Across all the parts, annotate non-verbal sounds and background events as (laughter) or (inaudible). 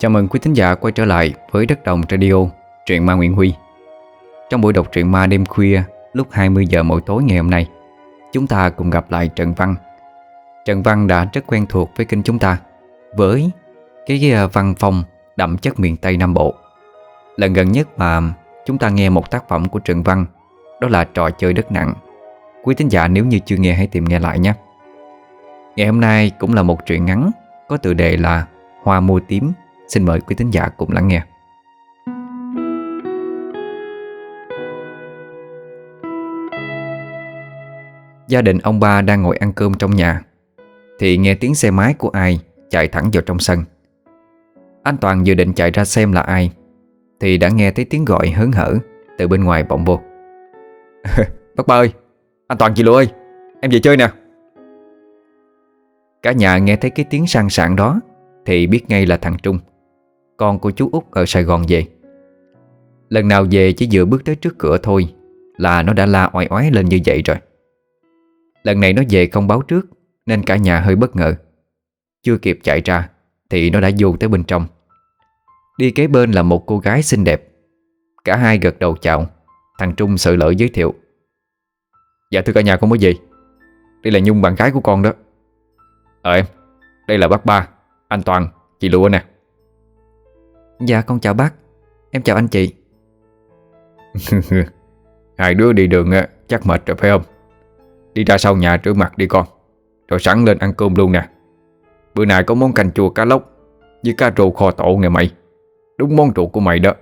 Chào mừng quý thính giả quay trở lại với Đất Đồng Radio, truyện ma Nguyễn Huy. Trong buổi đọc truyện ma đêm khuya lúc 20 giờ mỗi tối ngày hôm nay, chúng ta cùng gặp lại Trần Văn. Trần Văn đã rất quen thuộc với kênh chúng ta với cái ờ, văn phong đậm chất miền Tây Nam Bộ. Lần gần nhất mà chúng ta nghe một tác phẩm của Trần Văn đó là Trò chơi đất nặng. Quý thính giả nếu như chưa nghe hãy tìm nghe lại nhé. Ngày hôm nay cũng là một truyện ngắn có tựa đề là Hoa mua tím Xin mời quý thính giả cùng lắng nghe. Gia đình ông ba đang ngồi ăn cơm trong nhà, Thì nghe tiếng xe máy của ai chạy thẳng vào trong sân. Anh Toàn dự định chạy ra xem là ai, Thì đã nghe thấy tiếng gọi hớn hở Từ bên ngoài vọng vô. (laughs) Bác ba ơi, Anh Toàn chị Lộ ơi, Em về chơi nè. Cả nhà nghe thấy cái tiếng sang sảng đó Thì biết ngay là thằng Trung. Con của chú út ở Sài Gòn về. Lần nào về chỉ vừa bước tới trước cửa thôi Là nó đã la oai oái lên như vậy rồi. Lần này nó về không báo trước, Nên cả nhà hơi bất ngờ. Chưa kịp chạy ra, Thì nó đã vô tới bên trong. Đi kế bên là một cô gái xinh đẹp. Cả hai gật đầu chào, Thằng Trung sợ lỡ giới thiệu. Dạ thưa cả nhà, con mới gì Đây là Nhung bạn gái của con đó. Ờ em, Đây là bác ba, Anh Toàn, Chị Lụa nè. Dạ con chào bác. Em chào anh chị. (laughs) Hai đứa đi đường chắc mệt rồi phải không? Đi ra sau nhà rửa mặt đi con. Rồi sẵn lên ăn cơm luôn nè. Bữa nay có món canh chua cá lóc Với cá rô kho tổ nè mày. Đúng món ruột của mày đó.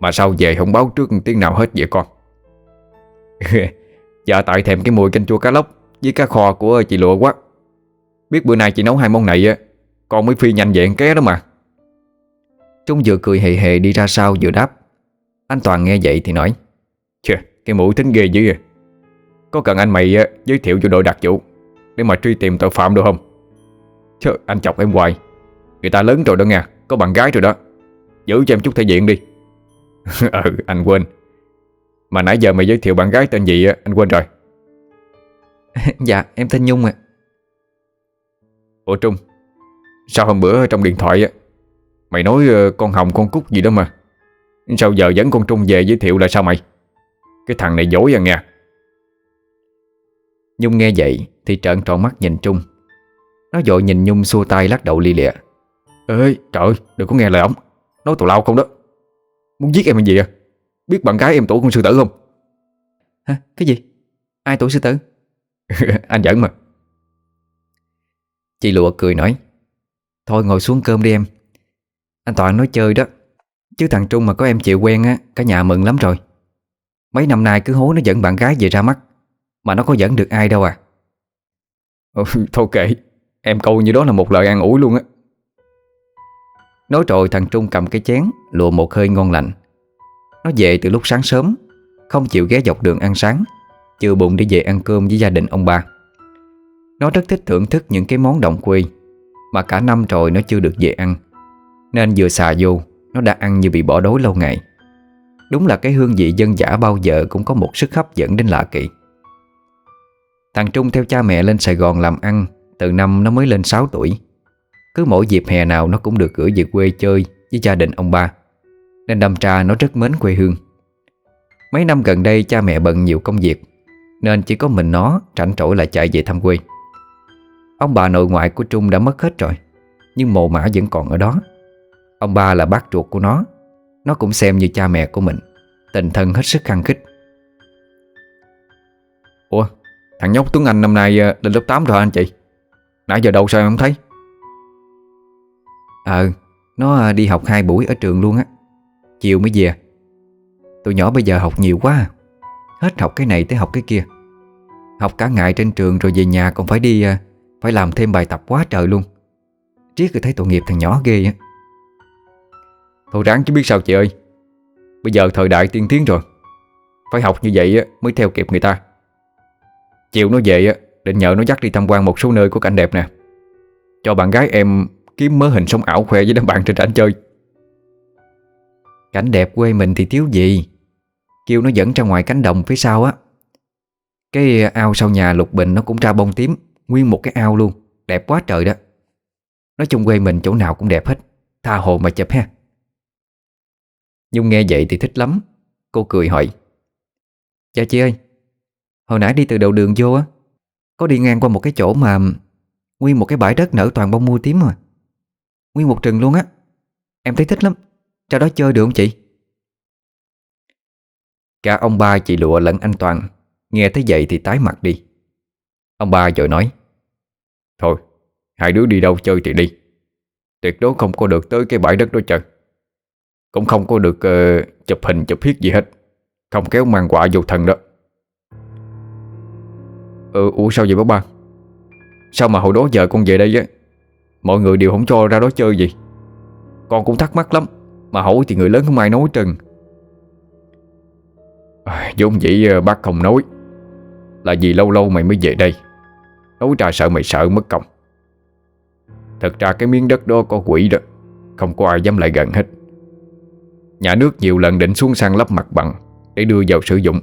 Mà sao về không báo trước tiếng nào hết vậy con? (laughs) Dạ tại thèm cái mùi canh chua cá lóc Với cá kho của chị Lụa quá. Biết bữa nay chị nấu hai món này á, Con mới phi nhanh vậy ké đó mà. Trung vừa cười hề hề đi ra sau vừa đáp. Anh Toàn nghe vậy thì nói Chà, cái mũi tính ghê dữ à. Có cần anh mày giới thiệu cho đội đặc vụ Để mà truy tìm tội phạm được không? Chứ anh chọc em hoài. Người ta lớn rồi đó nha Có bạn gái rồi đó. Giữ cho em chút thể diện đi. (laughs) Ừ anh quên. Mà nãy giờ mày giới thiệu bạn gái tên gì anh quên rồi. (laughs) Dạ em tên Nhung ạ. Ủa Trung Sao hôm bữa trong điện thoại Mày nói ờ, con Hồng con Cúc gì đó mà. Sao giờ dẫn con Trung về giới thiệu là sao mày? Cái thằng này dối à nha Nhung nghe vậy Thì trợn tròn mắt nhìn Trung. Nó dội nhìn Nhung xua tay lắc đầu li lịa. Ê trời đừng có nghe lời ổng. Nói tào lao không đó. Muốn giết em làm gì à? Biết bạn gái em tuổi con sư tử không? Hả? Cái gì? Ai tuổi sư tử? (laughs) Anh giỡn mà. Chị Lụa cười nói Thôi ngồi xuống cơm đi em anh Toàn nói chơi đó. Chứ thằng Trung mà có em chịu quen á Cả nhà mừng lắm rồi. Mấy năm nay cứ hối nó dẫn bạn gái về ra mắt Mà nó có dẫn được ai đâu à. Ừ, (laughs) Thôi kệ Em câu như đó là một lời an ủi luôn á. Nói rồi thằng Trung cầm cái chén Lùa một hơi ngon lạnh. Nó về từ lúc sáng sớm Không chịu ghé dọc đường ăn sáng Chưa bụng để về ăn cơm với gia đình ông bà. Nó rất thích thưởng thức những cái món đồng quê Mà cả năm rồi nó chưa được về ăn. Nên vừa xà vô, Nó đã ăn như bị bỏ đói lâu ngày. Đúng là cái hương vị dân giả bao giờ Cũng có một sức hấp dẫn đến lạ kỳ. Thằng Trung theo cha mẹ lên Sài Gòn làm ăn, Từ năm nó mới lên 6 tuổi. Cứ mỗi dịp hè nào nó cũng được gửi về quê chơi Với gia đình ông ba, Nên đâm ra nó rất mến quê hương. Mấy năm gần đây cha mẹ bận nhiều công việc, Nên chỉ có mình nó rảnh rỗi lại chạy về thăm quê. Ông bà nội ngoại của Trung đã mất hết rồi, Nhưng mồ mã vẫn còn ở đó. Ông ba là bác ruột của nó. Nó cũng xem như cha mẹ của mình. Tình thân hết sức khăng khích. Ủa, Thằng nhóc Tuấn Anh năm nay ờ, lên lớp 8 rồi anh chị? Nãy giờ đâu sao em không thấy? Ờ Nó ờ, đi học hai buổi ở trường luôn á. Chiều mới về. Tụi nhỏ bây giờ học nhiều quá. Hết học cái này tới học cái kia. Học cả ngày trên trường rồi về nhà còn phải đi ờ, Phải làm thêm bài tập quá trời luôn. Triết cứ thấy tội nghiệp thằng nhỏ ghê á. Thôi ráng chứ biết sao chị ơi. Bây giờ thời đại tiên tiến rồi. Phải học như vậy mới theo kịp người ta. Chiều nó về Định nhờ nó dắt đi tham quan một số nơi có cảnh đẹp nè. Cho bạn gái em Kiếm mớ hình sống ảo khoe với đám bạn trên rảnh chơi. Cảnh đẹp quê mình thì thiếu gì? Kêu nó dẫn ra ngoài cánh đồng phía sau á. Cái ao sau nhà Lục Bình nó cũng ra bông tím, Nguyên một cái ao luôn. Đẹp quá trời đó. Nói chung quê mình chỗ nào cũng đẹp hết. Tha hồ mà chụp ha. Nhung nghe vậy thì thích lắm. Cô cười hỏi Dạ chị ơi, Hồi nãy đi từ đầu đường vô á, Có đi ngang qua một cái chỗ mà Nguyên một cái bãi đất nở toàn bông mua tím mà. Nguyên một rừng luôn á. Em thấy thích lắm. Ra đó chơi được không chị? Cả ông ba chị lụa lẫn anh Toàn Nghe thấy vậy thì tái mặt đi. Ông ba rồi nói, Thôi, hai đứa đi đâu chơi thì đi. Tuyệt đối không có được tới cái bãi đất đó chơi. Cũng không có được uh, chụp hình chụp hiết gì hết. Không kéo mang quả vô thần đó. Ừ, ủa sao vậy bác ba? Sao mà hồi đó giờ con về đây á Mọi người đều không cho ra đó chơi gì? Con cũng thắc mắc lắm Mà hỏi thì người lớn không ai nói trần à, Giống vậy ờ, bác không nói. Là vì lâu lâu mày mới về đây. Nói ra sợ mày sợ mất công. Thật ra cái miếng đất đó có quỷ đó Không có ai dám lại gần hết. Nhà nước nhiều lần định xuống sang lấp mặt bằng Để đưa vào sử dụng.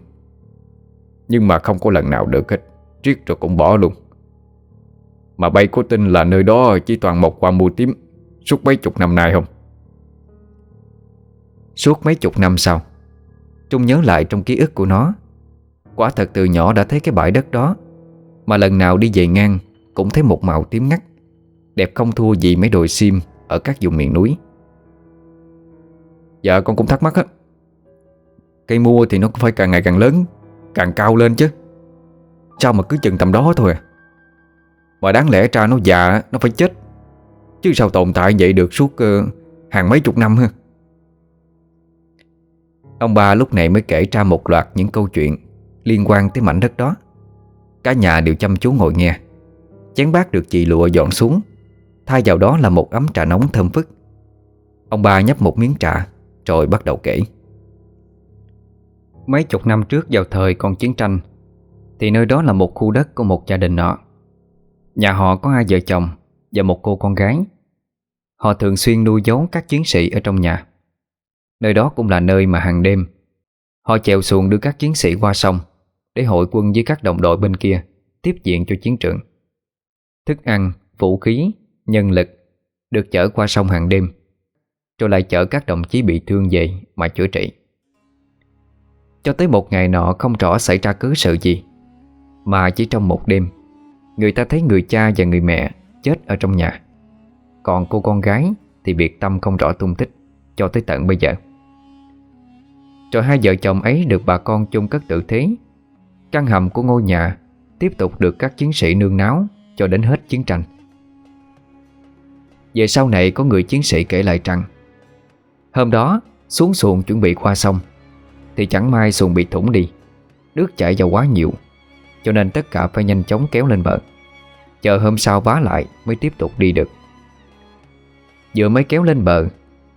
Nhưng mà không có lần nào được hết Riết rồi cũng bỏ luôn. Mà bay có tin là nơi đó chỉ toàn một qua mua tím, Suốt mấy chục năm nay không? Suốt mấy chục năm sau, Trung nhớ lại trong ký ức của nó. Quả thật từ nhỏ đã thấy cái bãi đất đó, Mà lần nào đi về ngang Cũng thấy một màu tím ngắt, Đẹp không thua gì mấy đồi sim Ở các vùng miền núi. Dạ con cũng thắc mắc á. Cây mua thì nó cũng phải càng ngày càng lớn Càng cao lên chứ. Sao mà cứ chừng tầm đó thôi à? Mà đáng lẽ ra nó già Nó phải chết. Chứ sao tồn tại vậy được suốt uh, Hàng mấy chục năm ha? Ông ba lúc này mới kể ra một loạt những câu chuyện Liên quan tới mảnh đất đó. Cả nhà đều chăm chú ngồi nghe. Chén bát được chị lụa dọn xuống. Thay vào đó là một ấm trà nóng thơm phức. Ông ba nhấp một miếng trà. Rồi bắt đầu kể. Mấy chục năm trước vào thời còn chiến tranh Thì nơi đó là một khu đất của một gia đình nọ. Nhà họ có hai vợ chồng Và một cô con gái. Họ thường xuyên nuôi giấu các chiến sĩ ở trong nhà. Nơi đó cũng là nơi mà hàng đêm Họ chèo xuồng đưa các chiến sĩ qua sông Để hội quân với các đồng đội bên kia Tiếp diện cho chiến trường. Thức ăn, vũ khí, nhân lực Được chở qua sông hàng đêm. Rồi lại chở các đồng chí bị thương về Mà chữa trị. Cho tới một ngày nọ không rõ xảy ra cứ sự gì, Mà chỉ trong một đêm, Người ta thấy người cha và người mẹ Chết ở trong nhà. Còn cô con gái thì biệt tâm không rõ tung tích Cho tới tận bây giờ. Rồi hai vợ chồng ấy được bà con chung cất tự thế Căn hầm của ngôi nhà Tiếp tục được các chiến sĩ nương náo Cho đến hết chiến tranh. Về sau này có người chiến sĩ kể lại rằng Hôm đó, xuống xuồng chuẩn bị qua sông Thì chẳng may xuồng bị thủng đi. Nước chảy vào quá nhiều, Cho nên tất cả phải nhanh chóng kéo lên bờ. Chờ hôm sau vá lại mới tiếp tục đi được. Vừa mới kéo lên bờ,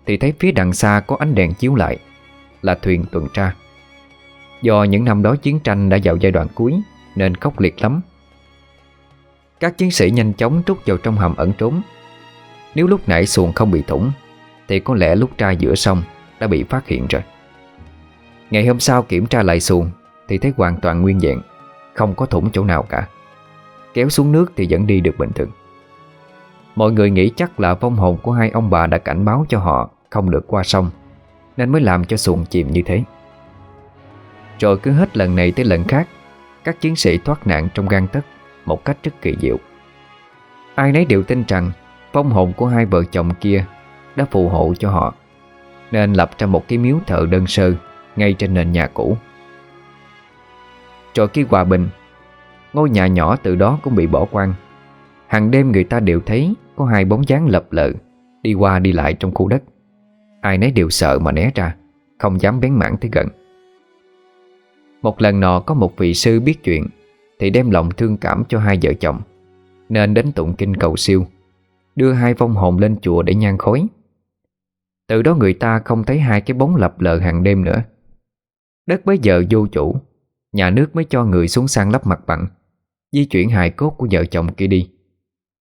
Thì thấy phía đằng xa có ánh đèn chiếu lại, là thuyền tuần tra. Do những năm đó chiến tranh đã vào giai đoạn cuối, Nên khốc liệt lắm. Các chiến sĩ nhanh chóng trút vào trong hầm ẩn trốn. Nếu lúc nãy xuồng không bị thủng thì có lẽ lúc ra giữa sông Đã bị phát hiện rồi. Ngày hôm sau kiểm tra lại xuồng Thì thấy hoàn toàn nguyên vẹn, Không có thủng chỗ nào cả. Kéo xuống nước thì vẫn đi được bình thường. Mọi người nghĩ chắc là vong hồn của hai ông bà đã cảnh báo cho họ Không được qua sông, nên mới làm cho xuồng chìm như thế. Rồi cứ hết lần này tới lần khác, Các chiến sĩ thoát nạn trong gan tấc Một cách rất kỳ diệu. Ai nấy đều tin rằng Phong hồn của hai vợ chồng kia đã phù hộ cho họ, Nên lập ra một cái miếu thờ đơn sơ Ngay trên nền nhà cũ. Rồi khi hòa bình, Ngôi nhà nhỏ từ đó cũng bị bỏ quan Hàng đêm người ta đều thấy Có hai bóng dáng lập lợ Đi qua đi lại trong khu đất. Ai nấy đều sợ mà né ra, Không dám bén mảng tới gần. Một lần nọ có một vị sư biết chuyện, Thì đem lòng thương cảm cho hai vợ chồng, Nên đến tụng kinh cầu siêu, Đưa hai vong hồn lên chùa để nhan khói. Từ đó người ta không thấy hai cái bóng lập lờ hàng đêm nữa. Đất bấy giờ vô chủ Nhà nước mới cho người xuống sang lắp mặt bằng Di chuyển hài cốt của vợ chồng kia đi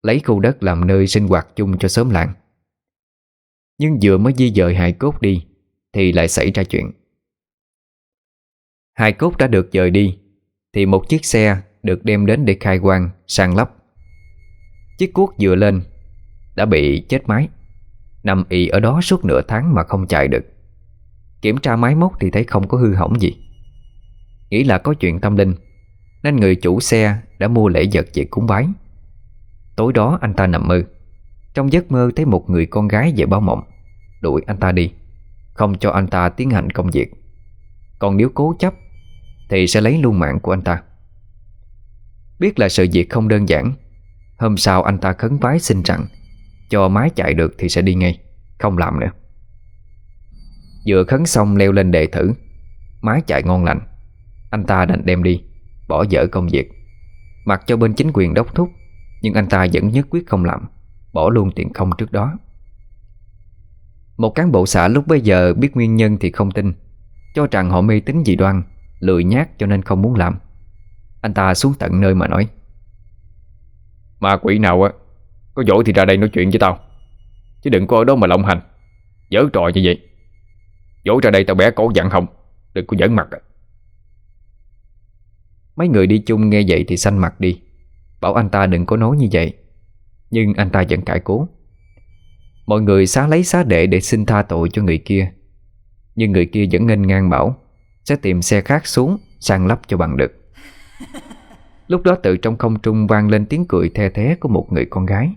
Lấy khu đất làm nơi sinh hoạt chung cho xóm làng. Nhưng vừa mới di dời hài cốt đi Thì lại xảy ra chuyện. Hài cốt đã được dời đi Thì một chiếc xe được đem đến để khai quang, sang lắp Chiếc cuốc vừa lên Đã bị chết máy. Nằm y ở đó suốt nửa tháng mà không chạy được. Kiểm tra máy móc thì thấy không có hư hỏng gì. Nghĩ là có chuyện tâm linh, Nên người chủ xe đã mua lễ vật về cúng bái. Tối đó anh ta nằm mơ. Trong giấc mơ thấy một người con gái về báo mộng. Đuổi anh ta đi, Không cho anh ta tiến hành công việc. Còn nếu cố chấp, Thì sẽ lấy luôn mạng của anh ta. Biết là sự việc không đơn giản, Hôm sau anh ta khấn vái xin rằng cho máy chạy được thì sẽ đi ngay, Không làm nữa. Vừa khấn xong leo lên đề thử Máy chạy ngon lành. Anh ta đành đem đi, Bỏ dở công việc. Mặc cho bên chính quyền đốc thúc, Nhưng anh ta vẫn nhất quyết không làm, Bỏ luôn tiền không trước đó. Một cán bộ xã lúc bấy giờ biết nguyên nhân thì không tin, Cho rằng họ mê tín dị đoan, Lười nhát cho nên không muốn làm. Anh ta xuống tận nơi mà nói. Ma quỷ nào á? Có dỗi thì ra đây nói chuyện với tao. Chứ đừng có ở đó mà lộng hành. Giỡn trò như vậy. Dỗ ra đây tao bé cổ dặn hồng. Đừng có giỡn mặt. Mấy người đi chung nghe vậy thì xanh mặt đi. Bảo anh ta đừng có nói như vậy. Nhưng anh ta vẫn cãi cố. Mọi người xá lấy xá đệ để xin tha tội cho người kia. Nhưng người kia vẫn nghênh ngang bảo Sẽ tìm xe khác xuống Sang lắp cho bằng được. (laughs) Lúc đó từ trong không trung vang lên tiếng cười the thế của một người con gái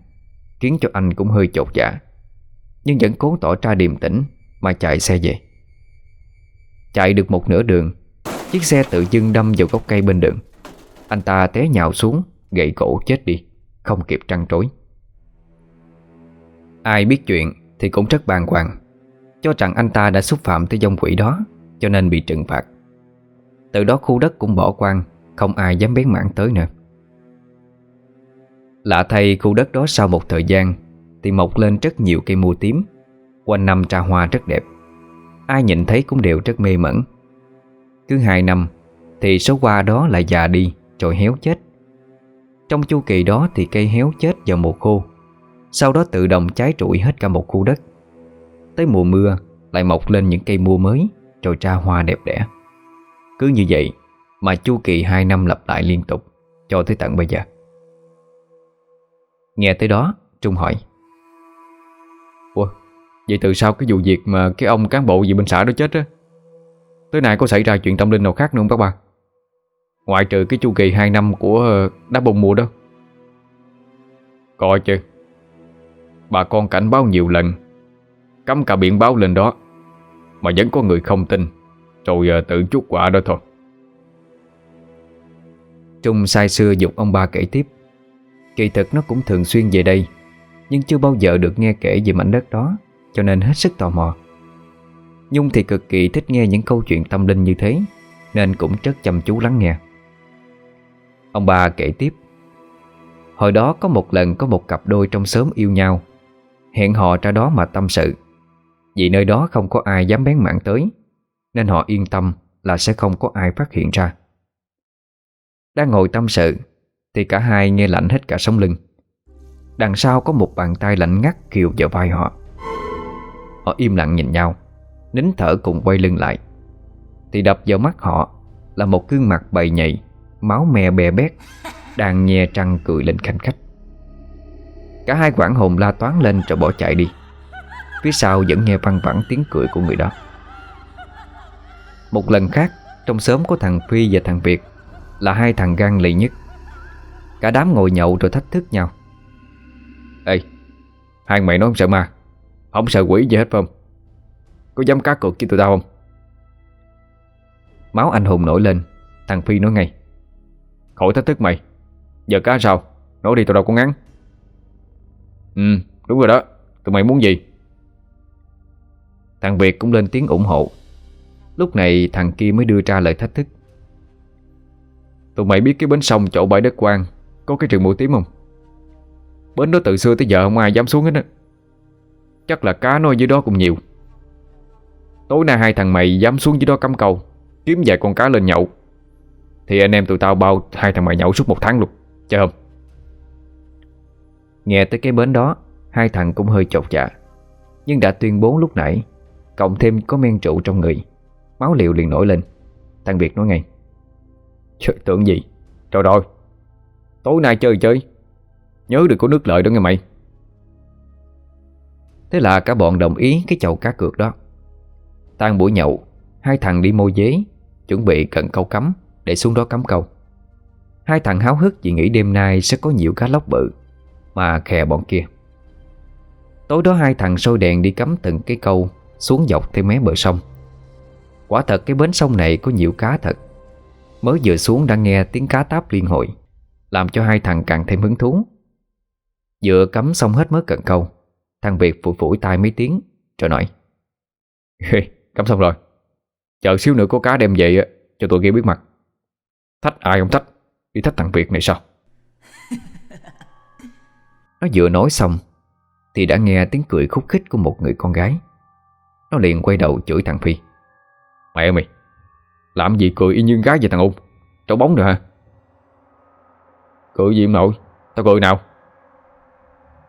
Khiến cho anh cũng hơi chột dạ. Nhưng vẫn cố tỏ ra điềm tĩnh Mà chạy xe về. Chạy được một nửa đường, Chiếc xe tự dưng đâm vào gốc cây bên đường. Anh ta té nhào xuống, Gãy cổ chết đi, Không kịp trăn trối. Ai biết chuyện thì cũng rất bàng hoàng, Cho rằng anh ta đã xúc phạm tới dông quỷ đó, Cho nên bị trừng phạt. Từ đó khu đất cũng bỏ quan Không ai dám bén mảng tới nữa. Lạ thay khu đất đó sau một thời gian, Thì mọc lên rất nhiều cây mua tím. Quanh năm trà hoa rất đẹp. Ai nhìn thấy cũng đều rất mê mẩn. Cứ hai năm, Thì số hoa đó lại già đi, Rồi héo chết. Trong chu kỳ đó thì cây héo chết vào mùa khô. Sau đó tự động cháy trụi hết cả một khu đất. Tới mùa mưa, Lại mọc lên những cây mua mới, Rồi ra hoa đẹp đẽ. Cứ như vậy Mà chu kỳ hai năm lặp lại liên tục, Cho tới tận bây giờ. Nghe tới đó Trung hỏi. Ủa Vậy từ sau cái vụ việc mà cái ông cán bộ gì bên xã đó chết á Tới nay có xảy ra chuyện tâm linh nào khác nữa không các bạn Ngoại trừ cái chu kỳ 2 năm của ờ, đá bông mùa đó. Coi chứ. Bà con cảnh báo nhiều lần Cắm cả biển báo lên đó Mà vẫn có người không tin. Rồi ờ, tự chút quả đó thôi. Trung sai xưa dục ông ba kể tiếp Kỳ thực nó cũng thường xuyên về đây, Nhưng chưa bao giờ được nghe kể về mảnh đất đó, Cho nên hết sức tò mò. Nhung thì cực kỳ thích nghe những câu chuyện tâm linh như thế, Nên cũng rất chăm chú lắng nghe. Ông bà kể tiếp, Hồi đó có một lần có một cặp đôi trong xóm yêu nhau, Hẹn họ ra đó mà tâm sự. Vì nơi đó không có ai dám bén mảng tới, Nên họ yên tâm là sẽ không có ai phát hiện ra. Đang ngồi tâm sự thì cả hai nghe lạnh hết cả sống lưng. Đằng sau có một bàn tay lạnh ngắt kiều vào vai họ. Họ im lặng nhìn nhau, Nín thở cùng quay lưng lại. Thì đập vào mắt họ Là một gương mặt bầy nhầy, Máu me bè bét, Đang nhe trăng cười lên khanh khách. Cả hai quảng hồn la toán lên rồi bỏ chạy đi. Phía sau vẫn nghe văng vẳng tiếng cười của người đó. Một lần khác, Trong xóm có thằng Phi và thằng Việt Là hai thằng gan lì nhất. Cả đám ngồi nhậu rồi thách thức nhau. Ê, Hai mày nói không sợ ma? Không sợ quỷ gì hết phải không? Có dám cá cược với tụi tao không? Máu anh hùng nổi lên, Thằng Phi nói ngay. Khỏi thách thức mày. Giờ cá sao? Nói đi tụi đâu có ngắn Ừ đúng rồi đó. Tụi mày muốn gì? Thằng Việt cũng lên tiếng ủng hộ. Lúc này thằng kia mới đưa ra lời thách thức. Tụi mày biết cái bến sông chỗ bãi đất quang có cái trường mũi tím không? Bến đó từ xưa tới giờ không ai dám xuống hết á. Chắc là cá nó dưới đó cũng nhiều. Tối nay hai thằng mày dám xuống dưới đó cắm câu, Kiếm vài con cá lên nhậu. Thì anh em tụi tao bao hai thằng mày nhậu suốt một tháng luôn. Chờ không? Nghe tới cái bến đó, Hai thằng cũng hơi chột dạ. Nhưng đã tuyên bố lúc nãy, Cộng thêm có men rượu trong người, Máu liều liền nổi lên. Thằng Việt nói ngay, Trời, tưởng gì? Trời rồi Tối nay chơi chơi. Nhớ được có nước lợi đó nghe mày. Thế là cả bọn đồng ý cái chầu cá cược đó. Tan buổi nhậu, Hai thằng đi môi giấy Chuẩn bị cận câu cắm Để xuống đó cắm câu. Hai thằng háo hức vì nghĩ đêm nay sẽ có nhiều cá lóc bự Mà khè bọn kia. Tối đó hai thằng sôi đèn đi cắm từng cái câu Xuống dọc theo mé bờ sông. Quả thật cái bến sông này có nhiều cá thật. Mới vừa xuống đã nghe tiếng cá táp liên hồi. Làm cho hai thằng càng thêm hứng thú. Vừa cắm xong hết mớ cận câu Thằng Việt phủi phủi tay mấy tiếng Rồi nói cắm xong rồi. Chờ xíu nữa có cá đem về Cho tụi kia biết mặt Thách ai không thách Đi thách thằng Việt này sao? (laughs) Nó vừa nói xong Thì đã nghe tiếng cười khúc khích của một người con gái. Nó liền quay đầu chửi thằng Phi Mẹ mày Làm gì cười y như gái về thằng ung Trấu bóng rồi hả Cười gì em nội? Tao cười nào?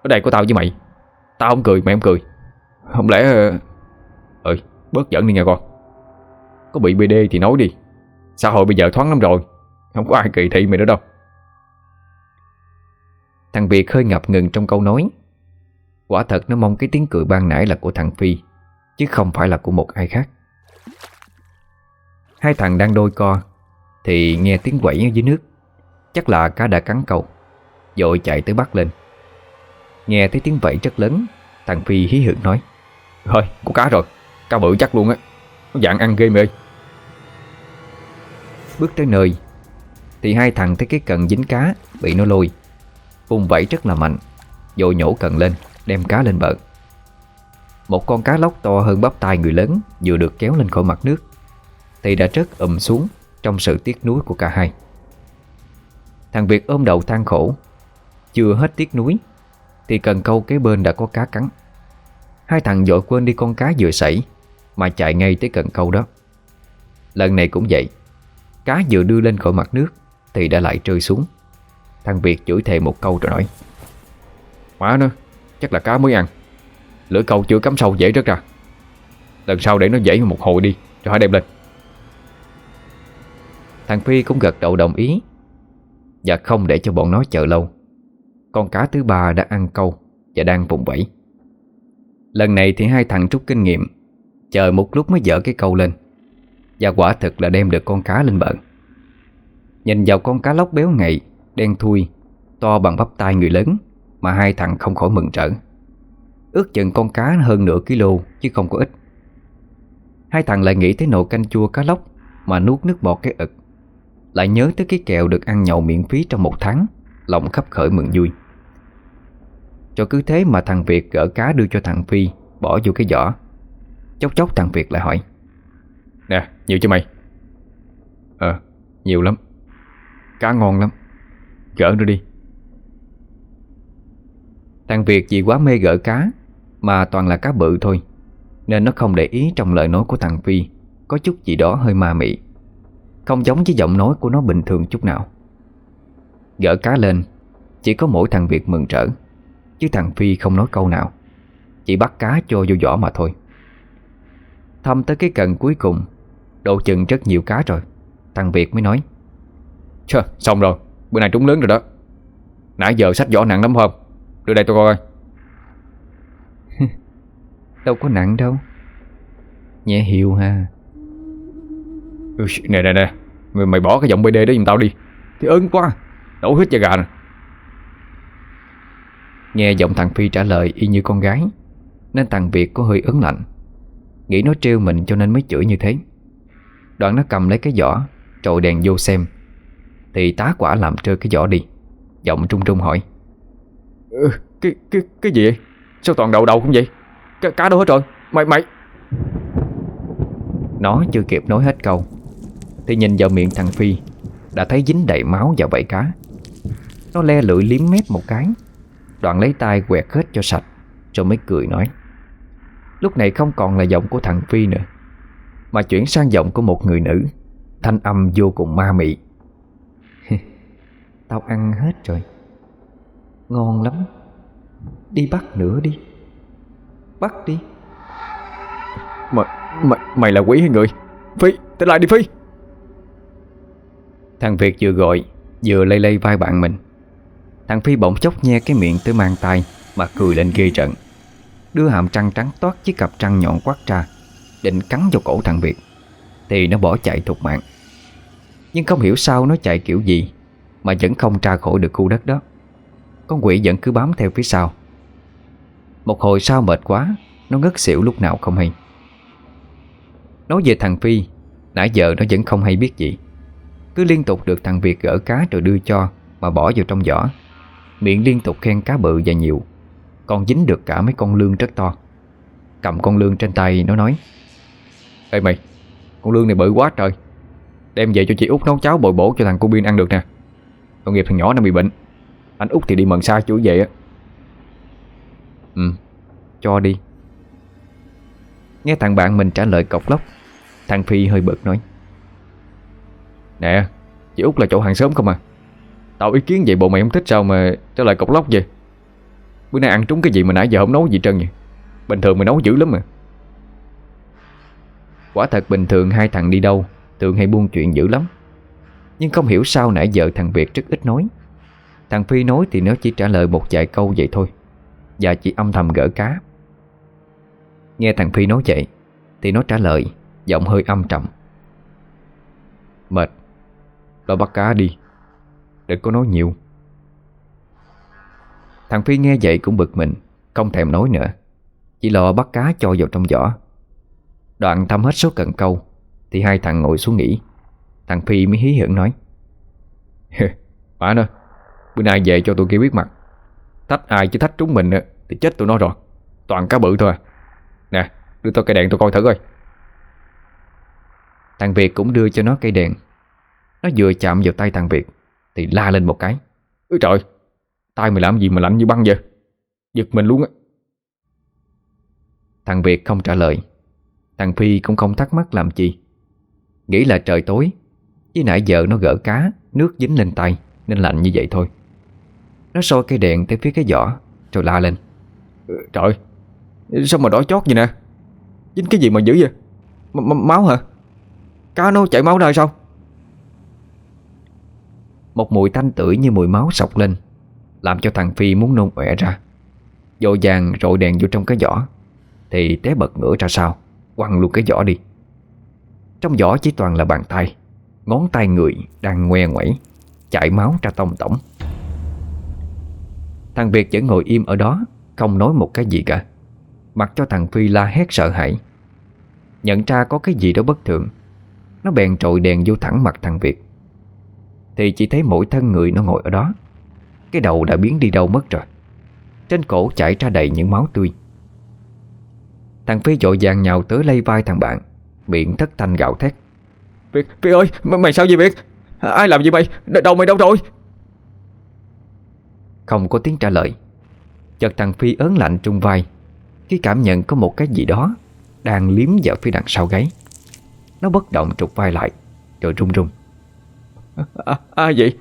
Ở đây có tao với mày. Tao không cười, mày không cười. Không lẽ Ừ bớt giận đi nha con. Có bị BD thì nói đi. Xã hội bây giờ thoáng lắm rồi. Không có ai kỳ thị mày nữa đâu. Thằng Việt hơi ngập ngừng trong câu nói. Quả thật nó mong cái tiếng cười ban nãy là của thằng Phi, Chứ không phải là của một ai khác. Hai thằng đang đôi co Thì nghe tiếng quẩy ở dưới nước. Chắc là cá đã cắn câu Dội chạy tới bắt lên. Nghe thấy tiếng vẫy rất lớn, Thằng Phi hí hưởng nói, Thôi, có cá rồi, Cá bự chắc luôn á, Nó dạng ăn ghê mê Bước tới nơi, Thì hai thằng thấy cái cần dính cá Bị nó lôi. Vùng vẫy rất là mạnh dội nhổ cần lên, Đem cá lên bờ. Một con cá lóc to hơn bắp tay người lớn Vừa được kéo lên khỏi mặt nước, Thì đã rớt ầm xuống Trong sự tiếc nuối của cả hai. Thằng Việt ôm đầu than khổ. Chưa hết tiếc núi, Thì cần câu kế bên đã có cá cắn. Hai thằng dội quên đi con cá vừa xảy Mà chạy ngay tới cần câu đó. Lần này cũng vậy. Cá vừa đưa lên khỏi mặt nước Thì đã lại rơi xuống. Thằng Việt chửi thề một câu rồi nói Má nó Chắc là cá mới ăn. Lưỡi câu chưa cắm sâu dễ rất ra. Lần sau để nó dễ một hồi đi Rồi hãy đem lên. Thằng Phi cũng gật đầu đồng ý và không để cho bọn nó chờ lâu. Con cá thứ ba đã ăn câu Và đang vùng vẫy. Lần này thì hai thằng trút kinh nghiệm, Chờ một lúc mới dở cái câu lên. Và quả thực là đem được con cá lên bờ. Nhìn vào con cá lóc béo ngậy, Đen thui, To bằng bắp tay người lớn Mà hai thằng không khỏi mừng trở. Ước chừng con cá hơn nửa kg Chứ không có ít. Hai thằng lại nghĩ tới nồi canh chua cá lóc Mà nuốt nước bọt cái ực. Lại nhớ tới cái kẹo được ăn nhậu miễn phí trong một tháng Lòng khắp khởi mừng vui. Cho cứ thế mà thằng Việt gỡ cá đưa cho thằng Phi Bỏ vô cái giỏ. Chốc chốc thằng Việt lại hỏi Nè, nhiều cho mày? Ờ, nhiều lắm. Cá ngon lắm. Gỡ nó đi. Thằng Việt vì quá mê gỡ cá Mà toàn là cá bự thôi Nên nó không để ý trong lời nói của thằng Phi Có chút gì đó hơi ma mị không giống với giọng nói của nó bình thường chút nào. Gỡ cá lên Chỉ có mỗi thằng Việt mừng trở Chứ thằng Phi không nói câu nào Chỉ bắt cá cho vô vỏ mà thôi. Thăm tới cái cần cuối cùng Độ chừng rất nhiều cá rồi Thằng Việt mới nói Chà, xong rồi, bữa nay trúng lớn rồi đó. Nãy giờ sách vỏ nặng lắm không? Đưa đây tôi coi (laughs) Đâu có nặng đâu. Nhẹ hiệu ha ừ, Nè nè nè. Mày, mày bỏ cái giọng BD đó giùm tao đi. Thì ớn quá. Đổ hết da gà nè. Nghe giọng thằng Phi trả lời y như con gái Nên thằng Việt có hơi ớn lạnh. Nghĩ nó trêu mình cho nên mới chửi như thế. Đoạn nó cầm lấy cái giỏ Trội đèn vô xem. Thì tá quả làm trơ cái giỏ đi. Giọng trung trung hỏi. Ừ, Cái cái cái gì vậy? Sao toàn đầu đầu cũng vậy? Cá, cá đâu hết rồi? Mày mày. Nó chưa kịp nói hết câu thì nhìn vào miệng thằng Phi Đã thấy dính đầy máu và bẫy cá. Nó le lưỡi liếm mép một cái Đoạn lấy tay quẹt hết cho sạch Rồi mới cười nói. Lúc này không còn là giọng của thằng Phi nữa Mà chuyển sang giọng của một người nữ Thanh âm vô cùng ma mị. (laughs) Tao ăn hết rồi. Ngon lắm. Đi bắt nữa đi. Bắt đi. Mày, mày, mày là quỷ hay người? Phi, tới lại đi Phi. Thằng Việt vừa gọi, Vừa lay lay vai bạn mình. Thằng Phi bỗng chốc nghe cái miệng tới mang tay Mà cười lên ghê trận Đưa hàm trăng trắng toát chiếc cặp trăng nhọn quát ra, Định cắn vào cổ thằng Việt. Thì nó bỏ chạy thục mạng. Nhưng không hiểu sao nó chạy kiểu gì, Mà vẫn không ra khỏi được khu đất đó. Con quỷ vẫn cứ bám theo phía sau. Một hồi sau mệt quá, Nó ngất xỉu lúc nào không hay. Nói về thằng Phi, Nãy giờ nó vẫn không hay biết gì. Cứ liên tục được thằng Việt gỡ cá rồi đưa cho, Mà bỏ vào trong giỏ. Miệng liên tục khen cá bự và nhiều. Còn dính được cả mấy con lương rất to. Cầm con lương trên tay, nó nói, Ê mày, Con lương này bự quá trời. Đem về cho chị út nấu cháo bồi bổ cho thằng cô Biên ăn được nè. Tội nghiệp thằng nhỏ nó bị bệnh. Anh út thì đi mần xa chú về á. Ừ Cho đi. Nghe thằng bạn mình trả lời cọc lóc, Thằng Phi hơi bực nói Nè, Chị út là chỗ hàng xóm không à? Tao ý kiến vậy bộ mày không thích sao mà Trả lời cọc lóc vậy? Bữa nay ăn trúng cái gì mà nãy giờ không nấu gì trơn vậy? Bình thường mày nấu dữ lắm mà Quả thật bình thường hai thằng đi đâu Thường hay buôn chuyện dữ lắm. Nhưng không hiểu sao nãy giờ thằng Việt rất ít nói. Thằng Phi nói thì nó chỉ trả lời một vài câu vậy thôi, Và chỉ âm thầm gỡ cá. Nghe thằng Phi nói vậy, Thì nó trả lời Giọng hơi âm trầm. Mệt. Lo bắt cá đi. Đừng có nói nhiều. Thằng Phi nghe vậy cũng bực mình, Không thèm nói nữa. Chỉ lo bắt cá cho vào trong giỏ. Đoạn thăm hết số cần câu, Thì hai thằng ngồi xuống nghỉ. Thằng Phi mới hí hưởng nói Bà nó, Bữa nay về cho tụi kia biết mặt. Thách ai chứ thách trúng mình Thì chết tụi nó rồi. Toàn cá bự thôi à. Nè, đưa tao cây đèn tôi coi thử coi. Thằng Việt cũng đưa cho nó cây đèn. Nó vừa chạm vào tay thằng Việt, Thì la lên một cái. Ôi trời, Tay mày làm gì mà lạnh như băng vậy? Giật mình luôn á. Thằng Việt không trả lời. Thằng Phi cũng không thắc mắc làm chi. Nghĩ là trời tối, Với nãy giờ nó gỡ cá, Nước dính lên tay, Nên lạnh như vậy thôi. Nó soi cây đèn tới phía cái giỏ, Rồi la lên. Ờ, trời, Sao mà đỏ chót vậy nè? Dính cái gì mà dữ vậy? M, -m, Máu hả? Cá nó chảy máu ra sao? Một mùi thanh tưởi như mùi máu sọc lên, Làm cho thằng Phi muốn nôn ọe ra. Dội vàng rội đèn vô trong cái giỏ Thì té bật ngửa ra sao Quăng luôn cái giỏ đi. Trong giỏ chỉ toàn là bàn tay, Ngón tay người đang ngoe ngoẩy Chạy máu ra tông tổng. Thằng Việt vẫn ngồi im ở đó, Không nói một cái gì cả. Mặc cho thằng Phi la hét sợ hãi. Nhận ra có cái gì đó bất thường, Nó bèn trội đèn vô thẳng mặt thằng Việt. Thì chỉ thấy mỗi thân người nó ngồi ở đó. Cái đầu đã biến đi đâu mất rồi. Trên cổ chảy ra đầy những máu tươi. Thằng Phi dội vàng nhào tới lay vai thằng bạn Miệng thất thanh gạo thét. Việt, phi ơi, mày, mày sao vậy Việt? Ai làm gì mày, đâu mày đâu rồi? Không có tiếng trả lời. Chợt thằng Phi ớn lạnh trung vai Khi cảm nhận có một cái gì đó Đang liếm vào phía đằng sau gáy. Nó bất động trục vai lại Rồi run rung à, Ai vậy?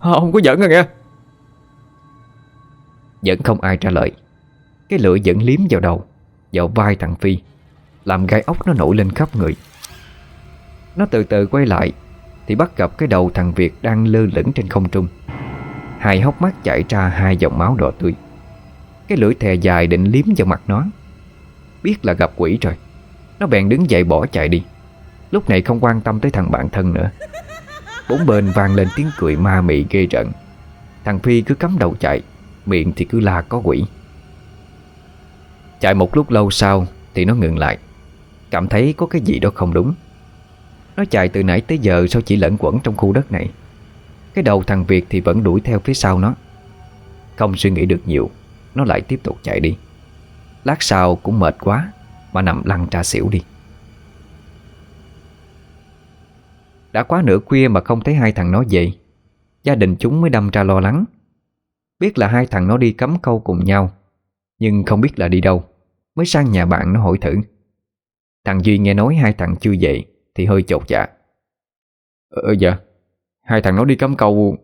Không có giỡn à nghe. Vẫn không ai trả lời. Cái lưỡi vẫn liếm vào đầu Vào vai thằng Phi Làm gai ốc nó nổi lên khắp người. Nó từ từ quay lại Thì bắt gặp cái đầu thằng Việt đang lơ lửng trên không trung. Hai hốc mắt chảy ra hai dòng máu đỏ tươi. Cái lưỡi thè dài định liếm vào mặt nó. Biết là gặp quỷ rồi. Nó bèn đứng dậy bỏ chạy đi. Lúc này không quan tâm tới thằng bạn thân nữa. Bốn bên vang lên tiếng cười ma mị ghê rợn. Thằng Phi cứ cắm đầu chạy, Miệng thì cứ la có quỷ. Chạy một lúc lâu sau Thì nó ngừng lại, Cảm thấy có cái gì đó không đúng. Nó chạy từ nãy tới giờ sao chỉ lẫn quẩn trong khu đất này? Cái đầu thằng Việt thì vẫn đuổi theo phía sau nó. Không suy nghĩ được nhiều, Nó lại tiếp tục chạy đi. Lát sau cũng mệt quá Mà nằm lăn ra xỉu đi. Đã quá nửa khuya mà không thấy hai thằng nó về Gia đình chúng mới đâm ra lo lắng. Biết là hai thằng nó đi cắm câu cùng nhau Nhưng không biết là đi đâu Mới sang nhà bạn nó hỏi thử. Thằng Duy nghe nói hai thằng chưa dậy Thì hơi chột dạ. Ờ, ờ dạ. Hai thằng nó đi cắm câu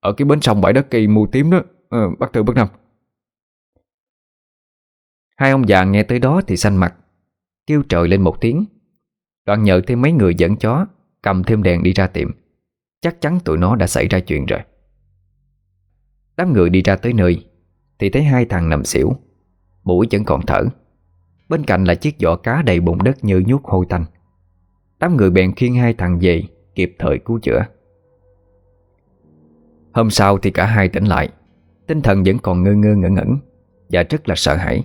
Ở cái bến sông bãi đất kỳ mù tím đó ờ, Bắt từ bác Năm Hai ông già nghe tới đó thì xanh mặt Kêu trời lên một tiếng. Đoạn nhờ thêm mấy người dẫn chó Cầm thêm đèn đi ra tiệm. Chắc chắn tụi nó đã xảy ra chuyện rồi. Đám người đi ra tới nơi, Thì thấy hai thằng nằm xỉu, Mũi vẫn còn thở. Bên cạnh là chiếc giỏ cá đầy bụng đất như nhút hôi tanh. Đám người bèn khiêng hai thằng về, Kịp thời cứu chữa. Hôm sau thì cả hai tỉnh lại, Tinh thần vẫn còn ngơ ngơ ngẩn ngẩn, Và rất là sợ hãi.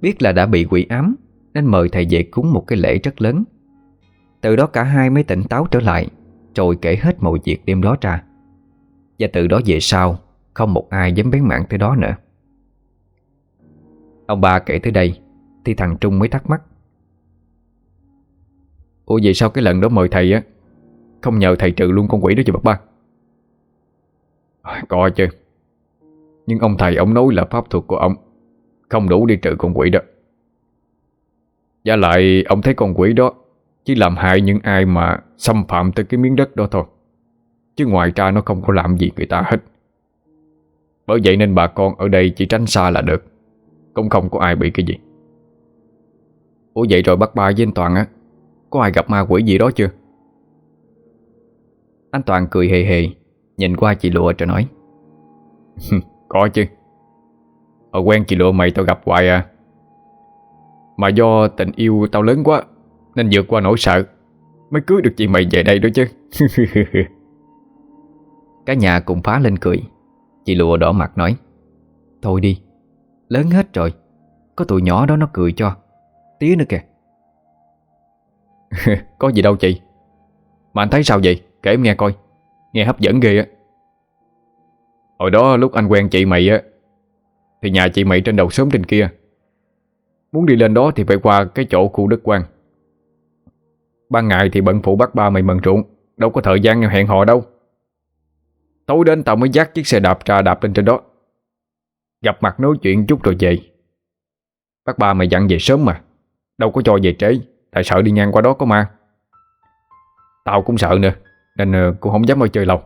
Biết là đã bị quỷ ám, Nên mời thầy về cúng một cái lễ rất lớn. Từ đó cả hai mới tỉnh táo trở lại Rồi kể hết mọi việc đêm đó ra. Và từ đó về sau, Không một ai dám bén mạng tới đó nữa. Ông ba kể tới đây, Thì thằng Trung mới thắc mắc. Ủa vậy sao cái lần đó mời thầy á, Không nhờ thầy trừ luôn con quỷ đó cho bác ba? Coi chứ. Nhưng ông thầy, ông nói là pháp thuật của ông Không đủ đi trừ con quỷ đó. Và lại, ông thấy con quỷ đó chỉ làm hại những ai mà Xâm phạm tới cái miếng đất đó thôi. Chứ ngoài ra nó không có làm gì người ta hết. Bởi vậy nên bà con ở đây chỉ tránh xa là được. Cũng không có ai bị cái gì. Ủa vậy rồi bác ba với anh Toàn á, Có ai gặp ma quỷ gì đó chưa? Anh Toàn cười hề hề, Nhìn qua chị Lụa rồi nói. (laughs) Có chứ. Ở quen chị Lụa mày tao gặp hoài à. Mà do tình yêu tao lớn quá nên vượt qua nỗi sợ. Mới cưới được chị mày về đây đó chứ. (laughs) Cả nhà cùng phá lên cười. Chị Lụa đỏ mặt nói, Thôi đi, Lớn hết rồi. Có tụi nhỏ đó nó cười cho. Tía nữa kìa. (laughs) Có gì đâu chị. Mà anh thấy sao vậy? Kể em nghe coi. Nghe hấp dẫn ghê á. Hồi đó lúc anh quen chị mày á, Thì nhà chị mày trên đầu sớm trên kia. Muốn đi lên đó thì phải qua cái chỗ khu đất quan. Ban ngày thì bận phụ bắt ba mày mần ruộng. Đâu có thời gian hẹn hò đâu. Tối đến tao mới dắt chiếc xe đạp ra đạp lên trên đó. Gặp mặt nói chuyện chút rồi về. Bác ba mày dặn về sớm mà. Đâu có cho về trễ. Tại sợ đi ngang qua đó có ma. Tao cũng sợ nữa Nên ờ, cũng không dám ở chơi lâu.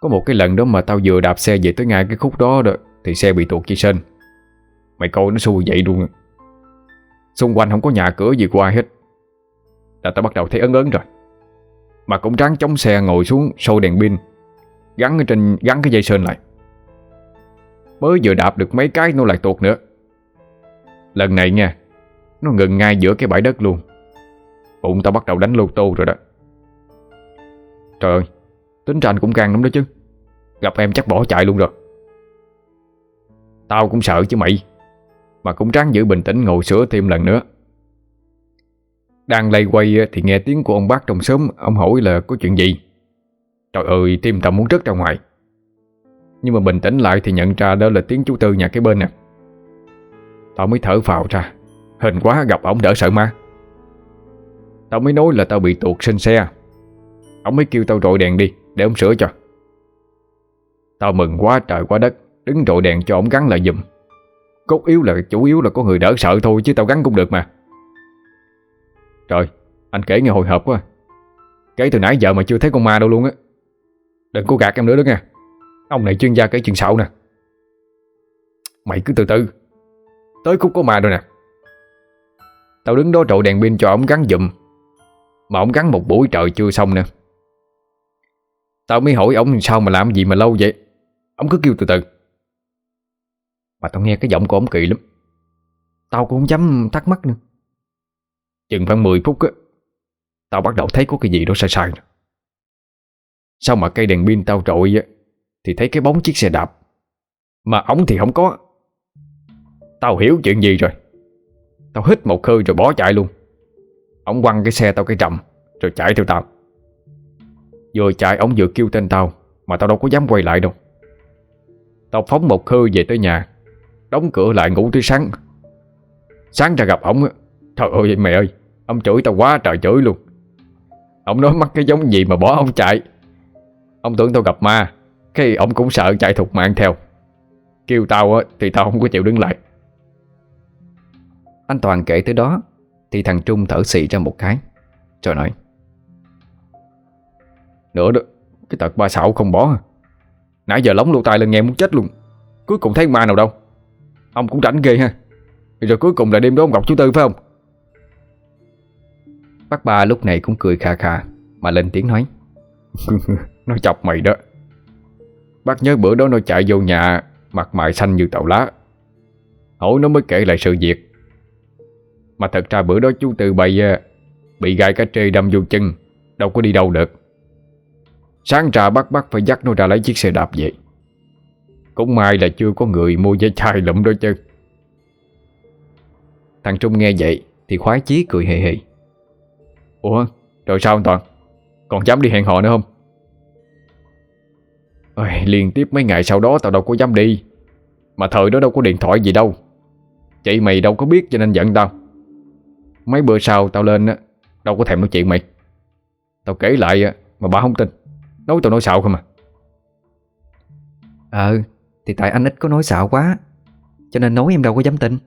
Có một cái lần đó mà tao vừa đạp xe về tới ngay cái khúc đó, đó Thì xe bị tuột chi sên. Mày coi nó xui vậy luôn. Xung quanh không có nhà cửa gì qua hết. Là tao bắt đầu thấy ấn ấn rồi. Mà cũng ráng chống xe ngồi xuống sâu đèn pin, Gắn ở trên, gắn cái dây sơn lại. Mới vừa đạp được mấy cái nó lại tuột nữa. Lần này nha Nó ngừng ngay giữa cái bãi đất luôn. Bụng tao bắt đầu đánh lô tô rồi đó. Trời ơi, Tính ra anh cũng gan lắm đó chứ. Gặp em chắc bỏ chạy luôn rồi. Tao cũng sợ chứ mày. Mà cũng ráng giữ bình tĩnh ngồi sửa thêm lần nữa. Đang lay quay thì nghe tiếng của ông bác trong xóm. Ông hỏi là có chuyện gì? Trời ơi, tim tầm muốn rớt ra ngoài. Nhưng mà bình tĩnh lại thì nhận ra đó là tiếng chú Tư nhà cái bên nè. Tao mới thở phào ra. Hình quá, gặp ổng đỡ sợ ma. Tao mới nói là tao bị tuột sinh xe. Ông mới kêu tao rọi đèn đi, Để ông sửa cho. Tao mừng quá, trời quá đất. Đứng rọi đèn cho ông gắn lại giùm. Cốt yếu là, chủ yếu là có người đỡ sợ thôi, Chứ tao gắn cũng được mà. Trời, anh kể nghe hồi hộp quá. Kể từ nãy giờ mà chưa thấy con ma đâu luôn á. Đừng có gạt em nữa đó nha. Ông này chuyên gia kể chuyện xạo nè. Mày cứ từ từ. Tới khúc có ma rồi nè. Tao đứng đó trậu đèn pin cho ông gắn dùm Mà ông gắn một buổi trời chưa xong nè. Tao mới hỏi ông sao mà làm gì mà lâu vậy? Ông cứ kêu từ từ. Mà tao nghe cái giọng của ông kỳ lắm. Tao cũng không dám thắc mắc nữa. Chừng khoảng 10 phút á, Tao bắt đầu thấy có cái gì đó sai sai Sao mà cây đèn pin tao trội á, Thì thấy cái bóng chiếc xe đạp. Mà ống thì không có. Tao hiểu chuyện gì rồi. Tao hít một hơi rồi bỏ chạy luôn. Ông quăng cái xe tao cái trầm, Rồi chạy theo tao. Vừa chạy ông vừa kêu tên tao, Mà tao đâu có dám quay lại đâu. Tao phóng một hơi về tới nhà, Đóng cửa lại ngủ tới sáng. Sáng ra gặp ông Trời ơi, mẹ ơi. Ông chửi tao quá trời chửi luôn. Ông nói mắc cái giống gì mà bỏ ông chạy. Ông tưởng tao gặp ma Cái ông cũng sợ chạy thục mạng theo. Kêu tao á thì tao không có chịu đứng lại. Anh Toàn kể tới đó Thì thằng Trung thở xị ra một cái. Rồi nói Nữa đó Cái tật ba xạo không bỏ Nãy giờ lóng lỗ tai lên nghe muốn chết luôn. Cuối cùng thấy ma nào đâu. Ông cũng rảnh ghê ha. Rồi cuối cùng là đêm đó ông gặp chú Tư phải không Bác ba lúc này cũng cười khà khà, Mà lên tiếng nói, (laughs) Nó chọc mày đó. Bác nhớ bữa đó nó chạy vô nhà, Mặt mày xanh như tàu lá. Hỏi nó mới kể lại sự việc. Mà thật ra bữa đó chú Tư bày à, Bị gai cá trê đâm vô chân, Đâu có đi đâu được. Sáng ra bác bắt phải dắt nó ra lấy chiếc xe đạp vậy Cũng may là chưa có người mua dây chai lụm đó chứ. Thằng Trung nghe vậy Thì khoái chí cười hề hề. Ủa rồi sao anh Toàn? Còn dám đi hẹn hò nữa không? Ôi, Liên tiếp mấy ngày sau đó tao đâu có dám đi. Mà thời đó đâu có điện thoại gì đâu. Chị mày đâu có biết cho nên giận tao. Mấy bữa sau tao lên á Đâu có thèm nói chuyện mày. Tao kể lại á, mà bà không tin. Nói tao nói xạo không à? Ờ Thì tại anh ít có nói xạo quá Cho nên nói em đâu có dám tin.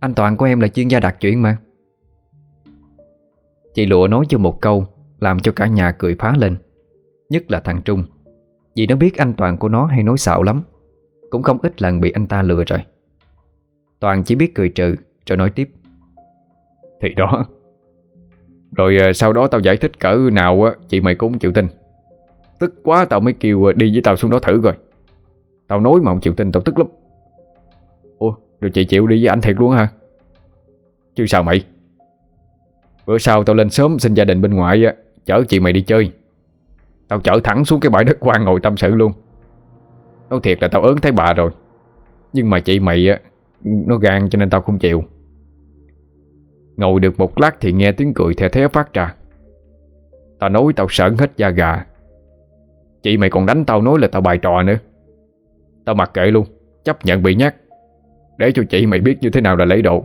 Anh Toàn của em là chuyên gia đặt chuyện mà. Chị Lụa nói cho một câu, Làm cho cả nhà cười phá lên. Nhất là thằng Trung. Vì nó biết anh Toàn của nó hay nói xạo lắm. Cũng không ít lần bị anh ta lừa rồi. Toàn chỉ biết cười trừ, Rồi nói tiếp. Thì đó. Rồi ờ, sau đó tao giải thích cỡ nào á, Chị mày cũng chịu tin. Tức quá tao mới kêu ờ, đi với tao xuống đó thử rồi Tao nói mà không chịu tin, tao tức lắm. Ủa, rồi chị chịu đi với anh thiệt luôn hả? Chứ sao mày? Bữa sau tao lên sớm xin gia đình bên ngoại Chở chị mày đi chơi. Tao chở thẳng xuống cái bãi đất quan ngồi tâm sự luôn. Nói thiệt là tao ớn thấy bà rồi. Nhưng mà chị mày á, Nó gan cho nên tao không chịu. Ngồi được một lát thì nghe tiếng cười the thế phát ra. Tao nói tao sợn hết da gà. Chị mày còn đánh tao nói là tao bài trò nữa. Tao mặc kệ luôn, Chấp nhận bị nhắc. Để cho chị mày biết như thế nào là lấy độ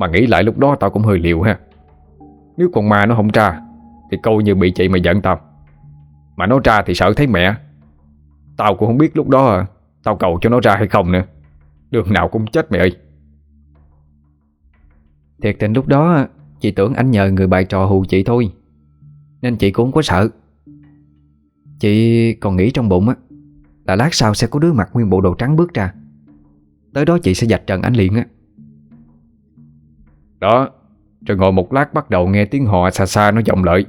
mà nghĩ lại lúc đó tao cũng hơi liều ha. Nếu con ma nó không ra Thì câu như bị chị mày giận tao. Mà nó ra thì sợ thấy mẹ. Tao cũng không biết lúc đó à, Tao cầu cho nó ra hay không nữa. Đường nào cũng chết mẹ. ơi. Thiệt tình lúc đó Chị tưởng anh nhờ người bài trò hù chị thôi. Nên chị cũng không có sợ. Chị còn nghĩ trong bụng á Là lát sau sẽ có đứa mặc nguyên bộ đồ trắng bước ra. Tới đó chị sẽ dạch trần anh liền á. Đó Rồi ngồi một lát bắt đầu nghe tiếng hò xa xa nó vọng lợi.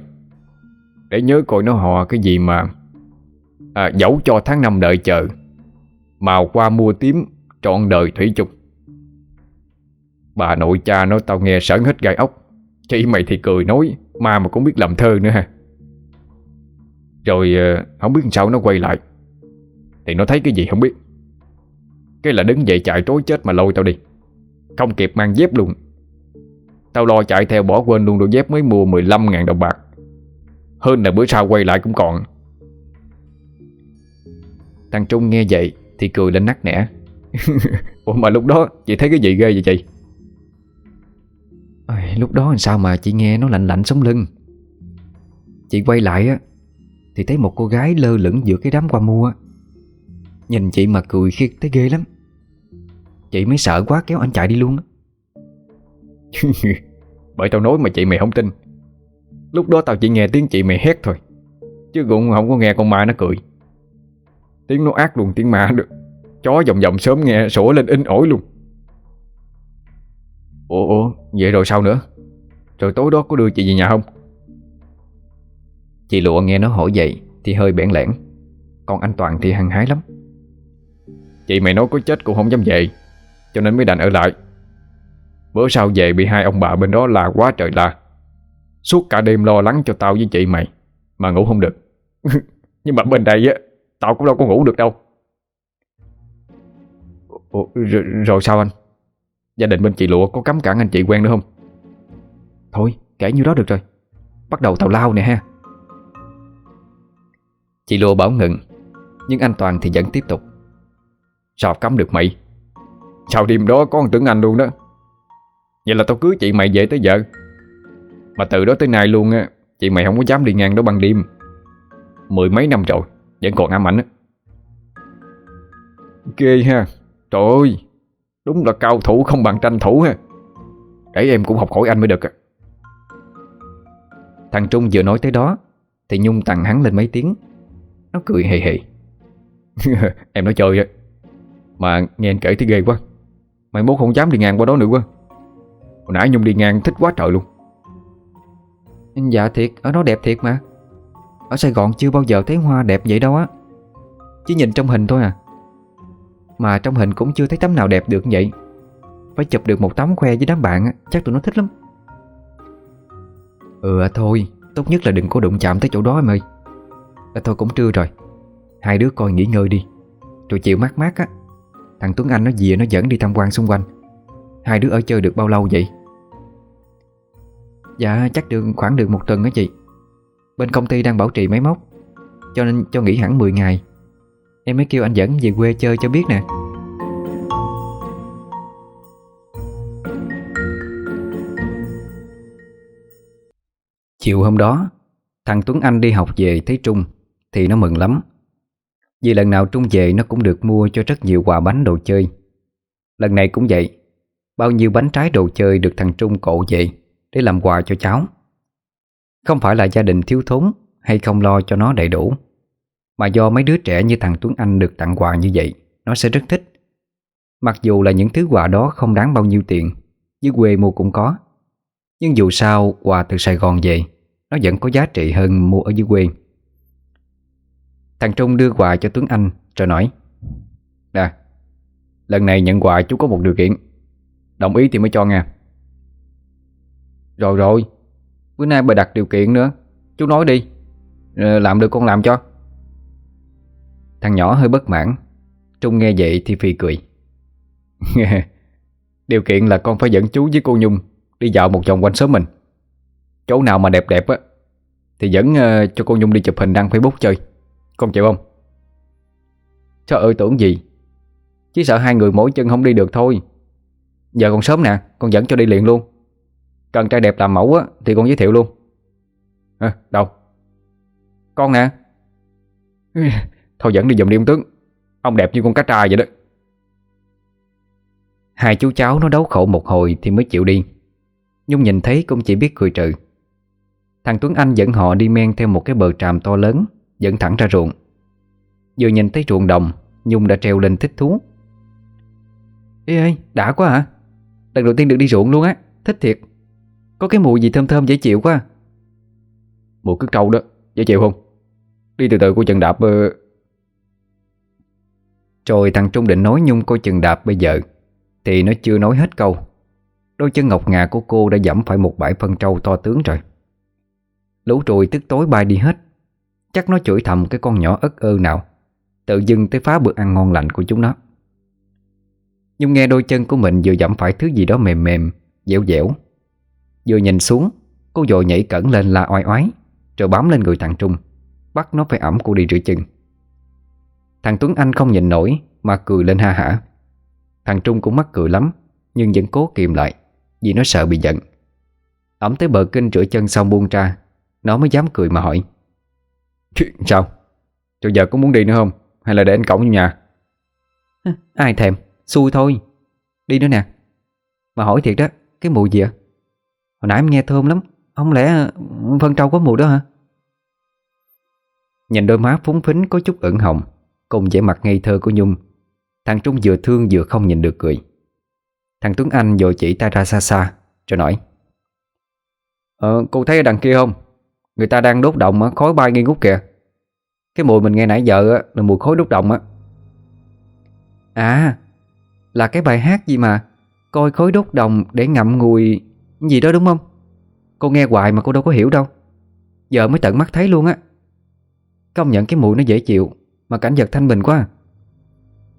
Để nhớ coi nó hò cái gì mà à, Dẫu cho tháng năm đợi chờ Màu qua mua tím Trọn đời thủy chung. Bà nội cha nói tao nghe sởn hết gai ốc Chị mày thì cười nói Ma mà cũng biết làm thơ nữa ha. Rồi ờ, không biết sao nó quay lại Thì nó thấy cái gì không biết. Cái là đứng dậy chạy trối chết mà lôi tao đi. Không kịp mang dép luôn. Tao lo chạy theo bỏ quên luôn đôi dép mới mua 15.000 đồng bạc. Hơn là bữa sau quay lại cũng còn. Thằng Trung nghe vậy Thì cười lên nắc nẻ. (laughs) Ủa mà lúc đó chị thấy cái gì ghê vậy chị? Ôi, Lúc đó làm sao mà chị nghe nó lạnh lạnh sống lưng. Chị quay lại á Thì thấy một cô gái lơ lửng giữa cái đám qua mua. Á. Nhìn chị mà cười khiết thấy ghê lắm. Chị mới sợ quá kéo anh chạy đi luôn á. Bởi tao nói mà chị mày không tin. Lúc đó tao chỉ nghe tiếng chị mày hét thôi Chứ cũng không có nghe con ma nó cười. Tiếng nó ác luôn tiếng ma được. Chó vòng vòng sớm nghe sủa lên in ổi luôn. Ủa, ủa vậy rồi sao nữa? Rồi tối đó có đưa chị về nhà không? Chị Lụa nghe nó hỏi vậy Thì hơi bẽn lẽn. Còn anh Toàn thì hăng hái lắm. Chị mày nói có chết cũng không dám về Cho nên mới đành ở lại. Bữa sau về bị hai ông bà bên đó la quá trời la. Suốt cả đêm lo lắng cho tao với chị mày Mà ngủ không được. (laughs) Nhưng mà bên đây á Tao cũng đâu có ngủ được đâu. Ủa, rồi, rồi sao anh? Gia đình bên chị Lụa có cấm cản anh chị quen nữa không? Thôi kể như đó được rồi. Bắt đầu tào lao nè ha. Chị Lụa bảo ngừng Nhưng anh Toàn thì vẫn tiếp tục. Sao cấm được mày? Sao đêm đó có một tưởng anh luôn đó. Vậy là tao cưới chị mày về tới giờ. Mà từ đó tới nay luôn á, Chị mày không có dám đi ngang đó ban đêm. Mười mấy năm rồi, Vẫn còn ám ảnh á. Ghê ha. Trời ơi, Đúng là cao thủ không bằng tranh thủ ha. Để em cũng học hỏi anh mới được à. Thằng Trung vừa nói tới đó, Thì Nhung tặng hắn lên mấy tiếng. Nó cười hề hề. (laughs) Em nói chơi á. Mà nghe anh kể thấy ghê quá. Mày mốt không dám đi ngang qua đó nữa quá. Hồi nãy Nhung đi ngang thích quá trời luôn. Dạ thiệt Ở đó đẹp thiệt mà. Ở Sài Gòn chưa bao giờ thấy hoa đẹp vậy đâu á. Chỉ nhìn trong hình thôi à. Mà trong hình cũng chưa thấy tấm nào đẹp được vậy. Phải chụp được một tấm khoe với đám bạn Chắc tụi nó thích lắm. Ừ à, thôi Tốt nhất là đừng có đụng chạm tới chỗ đó em ơi. À, Thôi cũng trưa rồi. Hai đứa coi nghỉ ngơi đi. Rồi chịu mát mát á. Thằng Tuấn Anh nó về nó dẫn đi tham quan xung quanh. Hai đứa ở chơi được bao lâu vậy? Dạ chắc được khoảng được một tuần đó chị. Bên công ty đang bảo trì máy móc, Cho nên cho nghỉ hẳn 10 ngày. Em mới kêu anh dẫn về quê chơi cho biết nè. Chiều hôm đó, Thằng Tuấn Anh đi học về thấy Trung, Thì nó mừng lắm. Vì lần nào Trung về nó cũng được mua cho rất nhiều quà bánh đồ chơi. Lần này cũng vậy Bao nhiêu bánh trái đồ chơi được thằng Trung cộ về Để làm quà cho cháu? Không phải là gia đình thiếu thốn Hay không lo cho nó đầy đủ, Mà do mấy đứa trẻ như thằng Tuấn Anh được tặng quà như vậy, Nó sẽ rất thích. Mặc dù là những thứ quà đó không đáng bao nhiêu tiền, Dưới quê mua cũng có. Nhưng dù sao, quà từ Sài Gòn về, Nó vẫn có giá trị hơn mua ở dưới quê. Thằng Trung đưa quà cho Tuấn Anh, Rồi nói, Nè, Lần này nhận quà chú có một điều kiện. Đồng ý thì mới cho nghe. Rồi rồi. Bữa nay bà đặt điều kiện nữa. Chú nói đi. Ờ, Làm được con làm cho. Thằng nhỏ hơi bất mãn. Trung nghe vậy thì phi cười. (laughs) Điều kiện là con phải dẫn chú với cô Nhung Đi dạo một vòng quanh xóm mình. Chỗ nào mà đẹp đẹp á Thì dẫn uh, cho cô Nhung đi chụp hình đăng Facebook chơi. Con chịu không? Trời ơi tưởng gì. Chỉ sợ hai người mỗi chân không đi được thôi. Giờ còn sớm nè Con dẫn cho đi liền luôn. Cần trai đẹp làm mẫu á Thì con giới thiệu luôn. À, Đâu? Con nè. Thôi dẫn đi dùm đi ông tướng Ông đẹp như con cá tra vậy đó. Hai chú cháu nó đấu khổ một hồi Thì mới chịu đi. Nhung nhìn thấy cũng chỉ biết cười trừ. Thằng Tuấn Anh dẫn họ đi men theo một cái bờ tràm to lớn Dẫn thẳng ra ruộng. Vừa nhìn thấy ruộng đồng Nhung đã treo lên thích thú. Ê ơi, đã quá hả? Lần đầu tiên được đi ruộng luôn á. Thích thiệt. Có cái mùi gì thơm thơm dễ chịu quá. Mùi cứt trâu đó, dễ chịu không? Đi từ từ cô chừng đạp ờ. uh... Rồi thằng Trung định nói Nhung cô chừng đạp bây giờ Thì nó chưa nói hết câu. Đôi chân ngọc ngà của cô đã dẫm phải một bãi phân trâu to tướng rồi. Lũ trùi tức tối bay đi hết. Chắc nó chửi thầm cái con nhỏ ất ơ nào Tự dưng tới phá bữa ăn ngon lành của chúng nó. Nhung nghe đôi chân của mình vừa dẫm phải thứ gì đó mềm mềm Dẻo dẻo Vừa nhìn xuống Cô dội nhảy cẩn lên la oai oái Rồi bám lên người thằng Trung Bắt nó phải ẩm cô đi rửa chân Thằng Tuấn Anh không nhìn nổi Mà cười lên ha hả Thằng Trung cũng mắc cười lắm Nhưng vẫn cố kìm lại Vì nó sợ bị giận Ẩm tới bờ kinh rửa chân xong buông ra Nó mới dám cười mà hỏi chuyện Sao? Cho giờ có muốn đi nữa không? Hay là để anh cổng vô nhà? (laughs) Ai thèm, xui thôi. Đi nữa nè. Mà hỏi thiệt đó, cái mùi gì ạ? Hồi nãy em nghe thơm lắm. Không lẽ ừ, phân trâu có mùi đó hả? Nhìn đôi má phúng phính có chút ửng hồng Cùng vẻ mặt ngây thơ của Nhung. Thằng Trung vừa thương vừa không nhìn được cười. Thằng Tuấn Anh vội chỉ tay ra xa xa Rồi nói. Ờ cô thấy ở đằng kia không? Người ta đang đốt đồng khói bay nghi ngút kìa. Cái mùi mình nghe nãy giờ là mùi khói đốt động á. À là cái bài hát gì mà Coi khói đốt đồng để ngậm ngùi Gì đó đúng không? Cô nghe hoài mà cô đâu có hiểu đâu. Giờ mới tận mắt thấy luôn á. Công nhận cái mùi nó dễ chịu, Mà cảnh vật thanh bình quá à.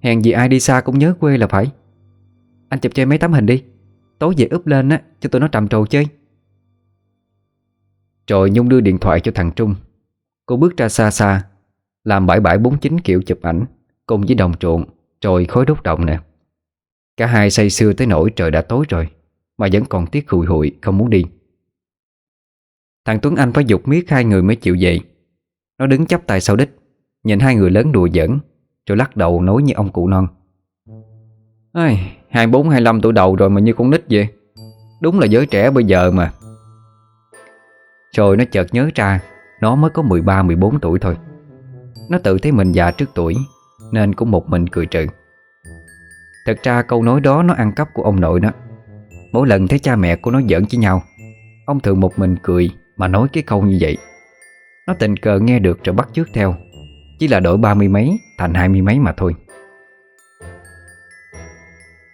Hèn gì ai đi xa cũng nhớ quê là phải. Anh chụp chơi mấy tấm hình đi. Tối về úp lên á, cho tụi nó trầm trồ chơi. Rồi Nhung đưa điện thoại cho thằng Trung. Cô bước ra xa xa, Làm bãi bãi 49 kiểu chụp ảnh Cùng với đồng trộn Rồi khối đốt đồng nè. Cả hai say sưa tới nỗi trời đã tối rồi Mà vẫn còn tiếc hùi hụi không muốn đi. Thằng Tuấn Anh phải dục miết hai người mới chịu về. Nó đứng chắp tay sau đích Nhìn hai người lớn đùa giỡn Rồi lắc đầu nói như ông cụ non. Ai, 24, 25 tuổi đầu rồi mà như con nít vậy? Đúng là giới trẻ bây giờ mà. Rồi nó chợt nhớ ra Nó mới có 13, 14 tuổi thôi. Nó tự thấy mình già trước tuổi Nên cũng một mình cười trừ. Thật ra câu nói đó nó ăn cắp của ông nội nó Mỗi lần thấy cha mẹ của nó giỡn với nhau, Ông thường một mình cười Mà nói cái câu như vậy. Nó tình cờ nghe được rồi bắt chước theo. Chỉ là đổi ba mươi mấy Thành hai mươi mấy mà thôi.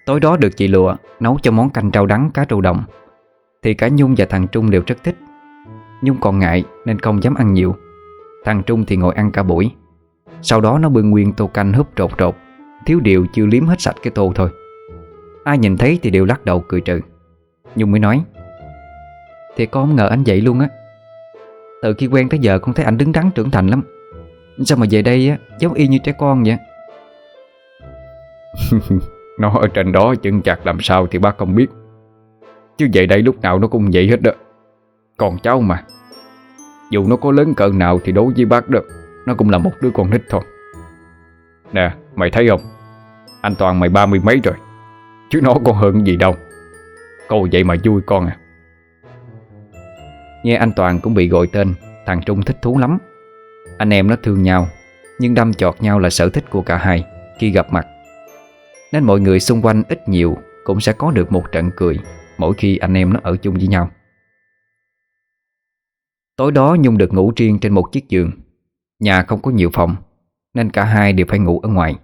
Tối đó được chị Lụa nấu cho món canh rau đắng cá trâu đồng. Thì cả Nhung và thằng Trung đều rất thích. Nhung còn ngại nên không dám ăn nhiều. Thằng Trung thì ngồi ăn cả buổi. Sau đó nó bưng nguyên tô canh húp trột trột Thiếu điều chưa liếm hết sạch cái tô thôi. Ai nhìn thấy thì đều lắc đầu cười trừ. Nhung mới nói, Thì con không ngờ anh vậy luôn á. Từ khi quen tới giờ con thấy anh đứng đắn trưởng thành lắm. Sao mà về đây á, Giống y như trẻ con vậy? (laughs) Nó ở trên đó chân chặt làm sao thì bác không biết. Chứ về đây lúc nào nó cũng vậy hết đó. Còn cháu mà. Dù nó có lớn cỡ nào thì đối với bác đó, Nó cũng là một đứa con nít thôi. Nè mày thấy không? Anh Toàn mày ba mươi mấy rồi. Chứ nó còn hơn gì đâu. Cô vậy mà vui con à. Nghe anh Toàn cũng bị gọi tên, Thằng Trung thích thú lắm. Anh em nó thương nhau, Nhưng đâm chọt nhau là sở thích của cả hai Khi gặp mặt. Nên mọi người xung quanh ít nhiều Cũng sẽ có được một trận cười Mỗi khi anh em nó ở chung với nhau. Tối đó Nhung được ngủ riêng trên một chiếc giường. Nhà không có nhiều phòng, Nên cả hai đều phải ngủ ở ngoài.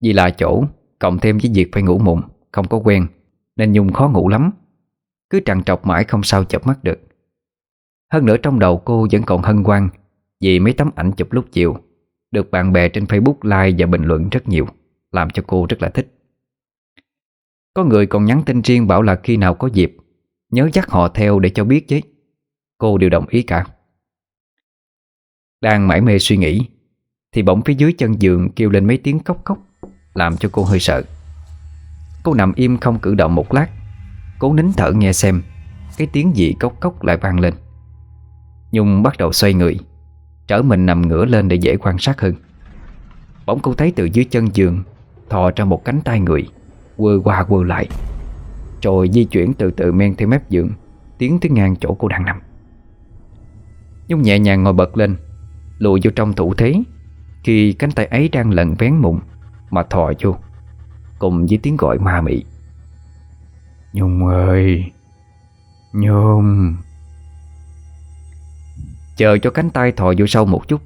Vì là chỗ, Cộng thêm với việc phải ngủ mụn Không có quen, Nên Nhung khó ngủ lắm. Cứ trằn trọc mãi không sao chợp mắt được. Hơn nữa trong đầu cô vẫn còn hân hoan Vì mấy tấm ảnh chụp lúc chiều, Được bạn bè trên Facebook like và bình luận rất nhiều, Làm cho cô rất là thích. Có người còn nhắn tin riêng bảo là khi nào có dịp, Nhớ dắt họ theo để cho biết chứ. Cô đều đồng ý cả. Đang mải mê suy nghĩ, Thì bỗng phía dưới chân giường kêu lên mấy tiếng cốc cốc làm cho cô hơi sợ. Cô nằm im không cử động một lát. Cố nín thở nghe xem, Cái tiếng gì cốc cốc lại vang lên. Nhung bắt đầu xoay người, Trở mình nằm ngửa lên để dễ quan sát hơn. Bỗng cô thấy từ dưới chân giường, Thò ra một cánh tay người, Quơ qua quơ lại, Rồi di chuyển từ từ men theo mép giường, Tiến tới ngang chỗ cô đang nằm. Nhung nhẹ nhàng ngồi bật lên, Lùi vô trong thủ thế, Khi cánh tay ấy đang lần vén mụn mà thò vô Cùng với tiếng gọi ma mị. Nhung ơi Nhung. Chờ cho cánh tay thò vô sâu một chút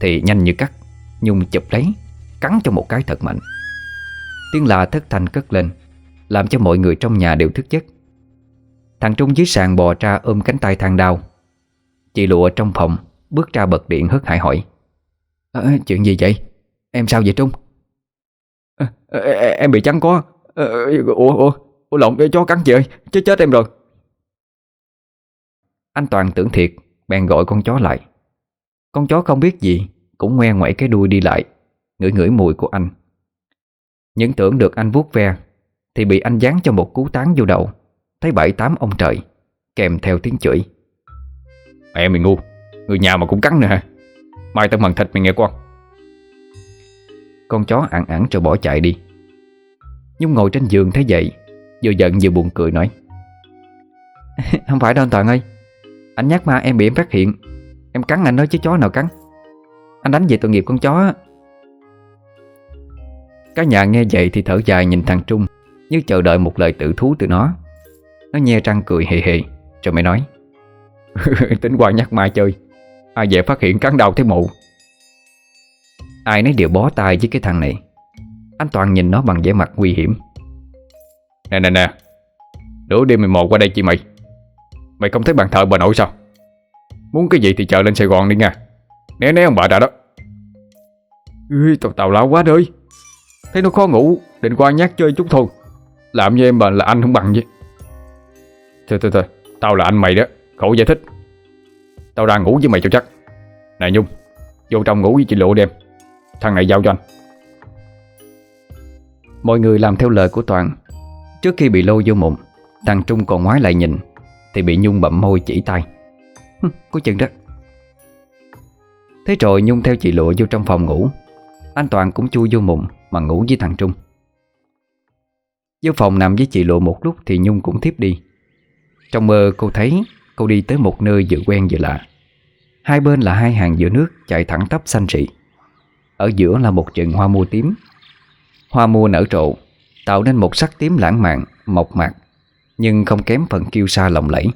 Thì nhanh như cắt Nhung chụp lấy Cắn cho một cái thật mạnh. Tiếng lạ thất thanh cất lên Làm cho mọi người trong nhà đều thức giấc. Thằng Trung dưới sàn bò ra ôm cánh tay thang đau. Chị lụa trong phòng Bước ra bật điện hớt hải hỏi à, Chuyện gì vậy? Em sao vậy Trung? À, Em bị trắng có. À, Ủa, ủa, ủa lộn chó cắn chị ơi Chết chết em rồi. Anh Toàn tưởng thiệt Bèn gọi con chó lại. Con chó không biết gì Cũng ngoe ngoẩy cái đuôi đi lại Ngửi ngửi mùi của anh. Những tưởng được anh vuốt ve Thì bị anh dán cho một cú tán vô đầu Thấy bảy tám ông trời Kèm theo tiếng chửi. Mẹ mày ngu Người nhà mà cũng cắn nữa hả? Mai tao mần thịt mày nghe con. Con chó ẳng ẳng rồi bỏ chạy đi. Nhung ngồi trên giường thấy vậy, Vừa giận vừa buồn cười nói, (laughs) Không phải đâu anh Toàn ơi, Anh nhắc ma em bị em phát hiện, Em cắn anh nói chứ chó nào cắn. Anh đánh về tội nghiệp con chó Cả nhà nghe vậy thì thở dài nhìn thằng Trung, Như chờ đợi một lời tự thú từ nó. Nó nhe răng cười hề hề, Rồi mới nói, (laughs) Tính qua nhắc mai chơi, Ai về phát hiện cắn đầu thấy mụ. Ai nấy đều bó tay với cái thằng này. Anh Toàn nhìn nó bằng vẻ mặt nguy hiểm. Nè nè nè. Đứa đêm 11 qua đây chị mày? Mày không thấy bàn thờ bà nội sao? Muốn cái gì thì chờ lên Sài Gòn đi nha. Né né ông bà đã đó. Ui, tao tàu lao quá đời Thấy nó khó ngủ Định qua nhát chơi chút thôi. Làm như em bà là anh không bằng vậy. Thôi thôi thôi. Tao là anh mày đó. Khổ giải thích. Tao đang ngủ với mày cho chắc. Này Nhung Vô trong ngủ với chị Lộ đêm Thằng này giao cho anh. Mọi người làm theo lời của Toàn. Trước khi bị lôi vô mụn Thằng Trung còn ngoái lại nhìn, Thì bị Nhung bậm môi chỉ tay. Có chừng đó. Thế rồi Nhung theo chị Lụa vô trong phòng ngủ. Anh Toàn cũng chui vô mụn Mà ngủ với thằng Trung. Vô phòng nằm với chị Lụa một lúc Thì Nhung cũng thiếp đi. Trong mơ cô thấy cô đi tới một nơi vừa quen vừa lạ. Hai bên là hai hàng giữa nước Chạy thẳng tắp xanh rị. Ở giữa là một rừng hoa mua tím. Hoa mua nở trộ Tạo nên một sắc tím lãng mạn, mộc mạc Nhưng không kém phần kiêu sa lộng lẫy.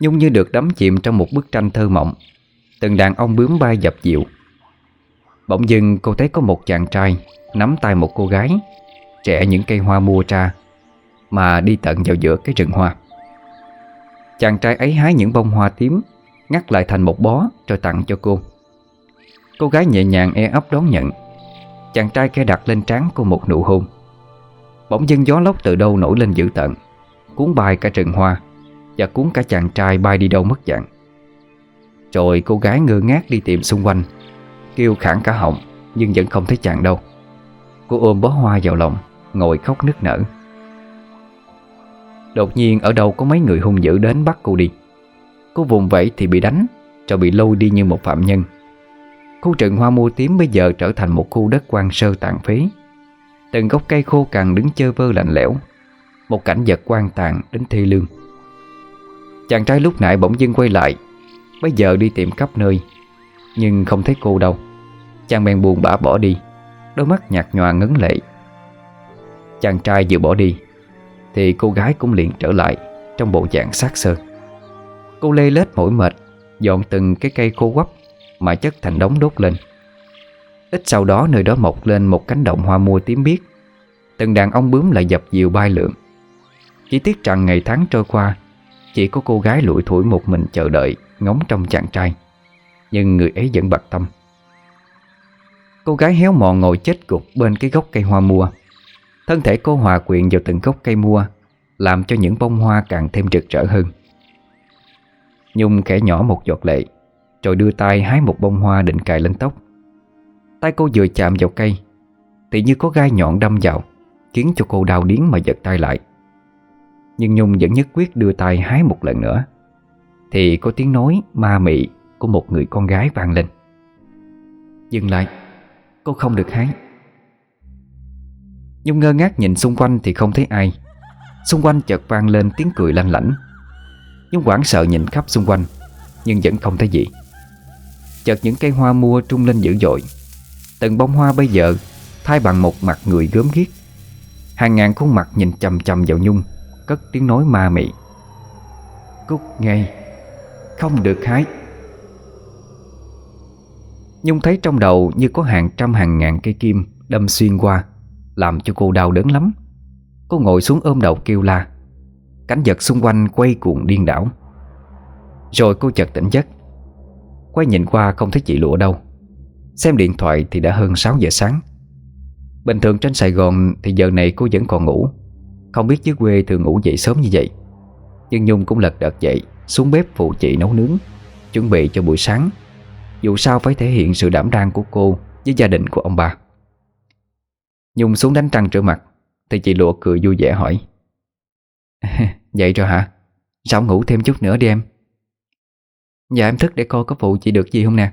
Nhung như được đắm chìm trong một bức tranh thơ mộng Từng đàn ông bướm bay dập dịu. Bỗng dưng cô thấy có một chàng trai Nắm tay một cô gái Trẻ những cây hoa mua ra Mà đi tận vào giữa cái rừng hoa. Chàng trai ấy hái những bông hoa tím Ngắt lại thành một bó Rồi tặng cho cô. Cô gái nhẹ nhàng e ấp đón nhận. Chàng trai khe đặt lên trán cô một nụ hôn. Bỗng dưng gió lốc từ đâu nổi lên dữ tận Cuốn bay cả rừng hoa Và cuốn cả chàng trai bay đi đâu mất dạng. Rồi cô gái ngơ ngác đi tìm xung quanh, Kêu khản cả họng Nhưng vẫn không thấy chàng đâu. Cô ôm bó hoa vào lòng, Ngồi khóc nức nở. Đột nhiên ở đâu có mấy người hung dữ đến bắt cô đi. Cô vùng vẫy thì bị đánh, Rồi bị lôi đi như một phạm nhân. Khu rừng hoa mua tím bây giờ trở thành một khu đất quan sơ tàn phế. Từng gốc cây khô cằn đứng chơ vơ lạnh lẽo, Một cảnh vật quan tàn đến thê lương. Chàng trai lúc nãy bỗng dưng quay lại Bây giờ đi tìm khắp nơi, Nhưng không thấy cô đâu. Chàng bèn buồn bã bỏ đi, Đôi mắt nhạt nhòa ngấn lệ. Chàng trai vừa bỏ đi, Thì cô gái cũng liền trở lại Trong bộ dạng xác sơ. Cô lê lết mỏi mệt, Dọn từng cái cây khô quắp mà chất thành đống đốt lên. Ít sau đó nơi đó mọc lên một cánh đồng hoa mua tím biếc. Từng đàn ông bướm lại dập dìu bay lượn. Chỉ tiếc rằng ngày tháng trôi qua, Chỉ có cô gái lủi thủi một mình chờ đợi, Ngóng trong chàng trai. Nhưng người ấy vẫn bạc tâm. Cô gái héo mòn ngồi chết gục bên cái gốc cây hoa mua. Thân thể cô hòa quyện vào từng gốc cây mua, Làm cho những bông hoa càng thêm rực rỡ hơn. Nhung khẽ nhỏ một giọt lệ. Rồi đưa tay hái một bông hoa định cài lên tóc. Tay cô vừa chạm vào cây, Thì như có gai nhọn đâm vào, Khiến cho cô đau điếng mà giật tay lại. Nhưng Nhung vẫn nhất quyết đưa tay hái một lần nữa. Thì có tiếng nói ma mị Của một người con gái vang lên. Dừng lại, Cô không được hái. Nhung ngơ ngác nhìn xung quanh thì không thấy ai. Xung quanh chợt vang lên tiếng cười lanh lảnh. Nhung quảng sợ nhìn khắp xung quanh, Nhưng vẫn không thấy gì. Chợt những cây hoa mua trung lên dữ dội. Từng bông hoa bây giờ, Thay bằng một mặt người gớm ghiếc. Hàng ngàn khuôn mặt nhìn chầm chầm vào Nhung, Cất tiếng nói ma mị. Cúc ngay, Không được hái. Nhung thấy trong đầu như có hàng trăm hàng ngàn cây kim Đâm xuyên qua, Làm cho cô đau đớn lắm. Cô ngồi xuống ôm đầu kêu la. Cảnh vật xung quanh quay cuồng điên đảo. Rồi cô chợt tỉnh giấc. Quay nhìn qua không thấy chị Lụa đâu. Xem điện thoại thì đã hơn 6 giờ sáng. Bình thường trên Sài Gòn Thì giờ này cô vẫn còn ngủ. Không biết dưới quê thường ngủ dậy sớm như vậy. Nhưng Nhung cũng lật đật dậy, Xuống bếp phụ chị nấu nướng, Chuẩn bị cho buổi sáng. Dù sao phải thể hiện sự đảm đang của cô Với gia đình của ông bà. Nhung xuống đánh răng rửa mặt, Thì chị Lụa cười vui vẻ hỏi. (laughs) Vậy rồi hả? Sao ngủ thêm chút nữa đi em? Dạ em thức để coi có phụ chị được gì không nè.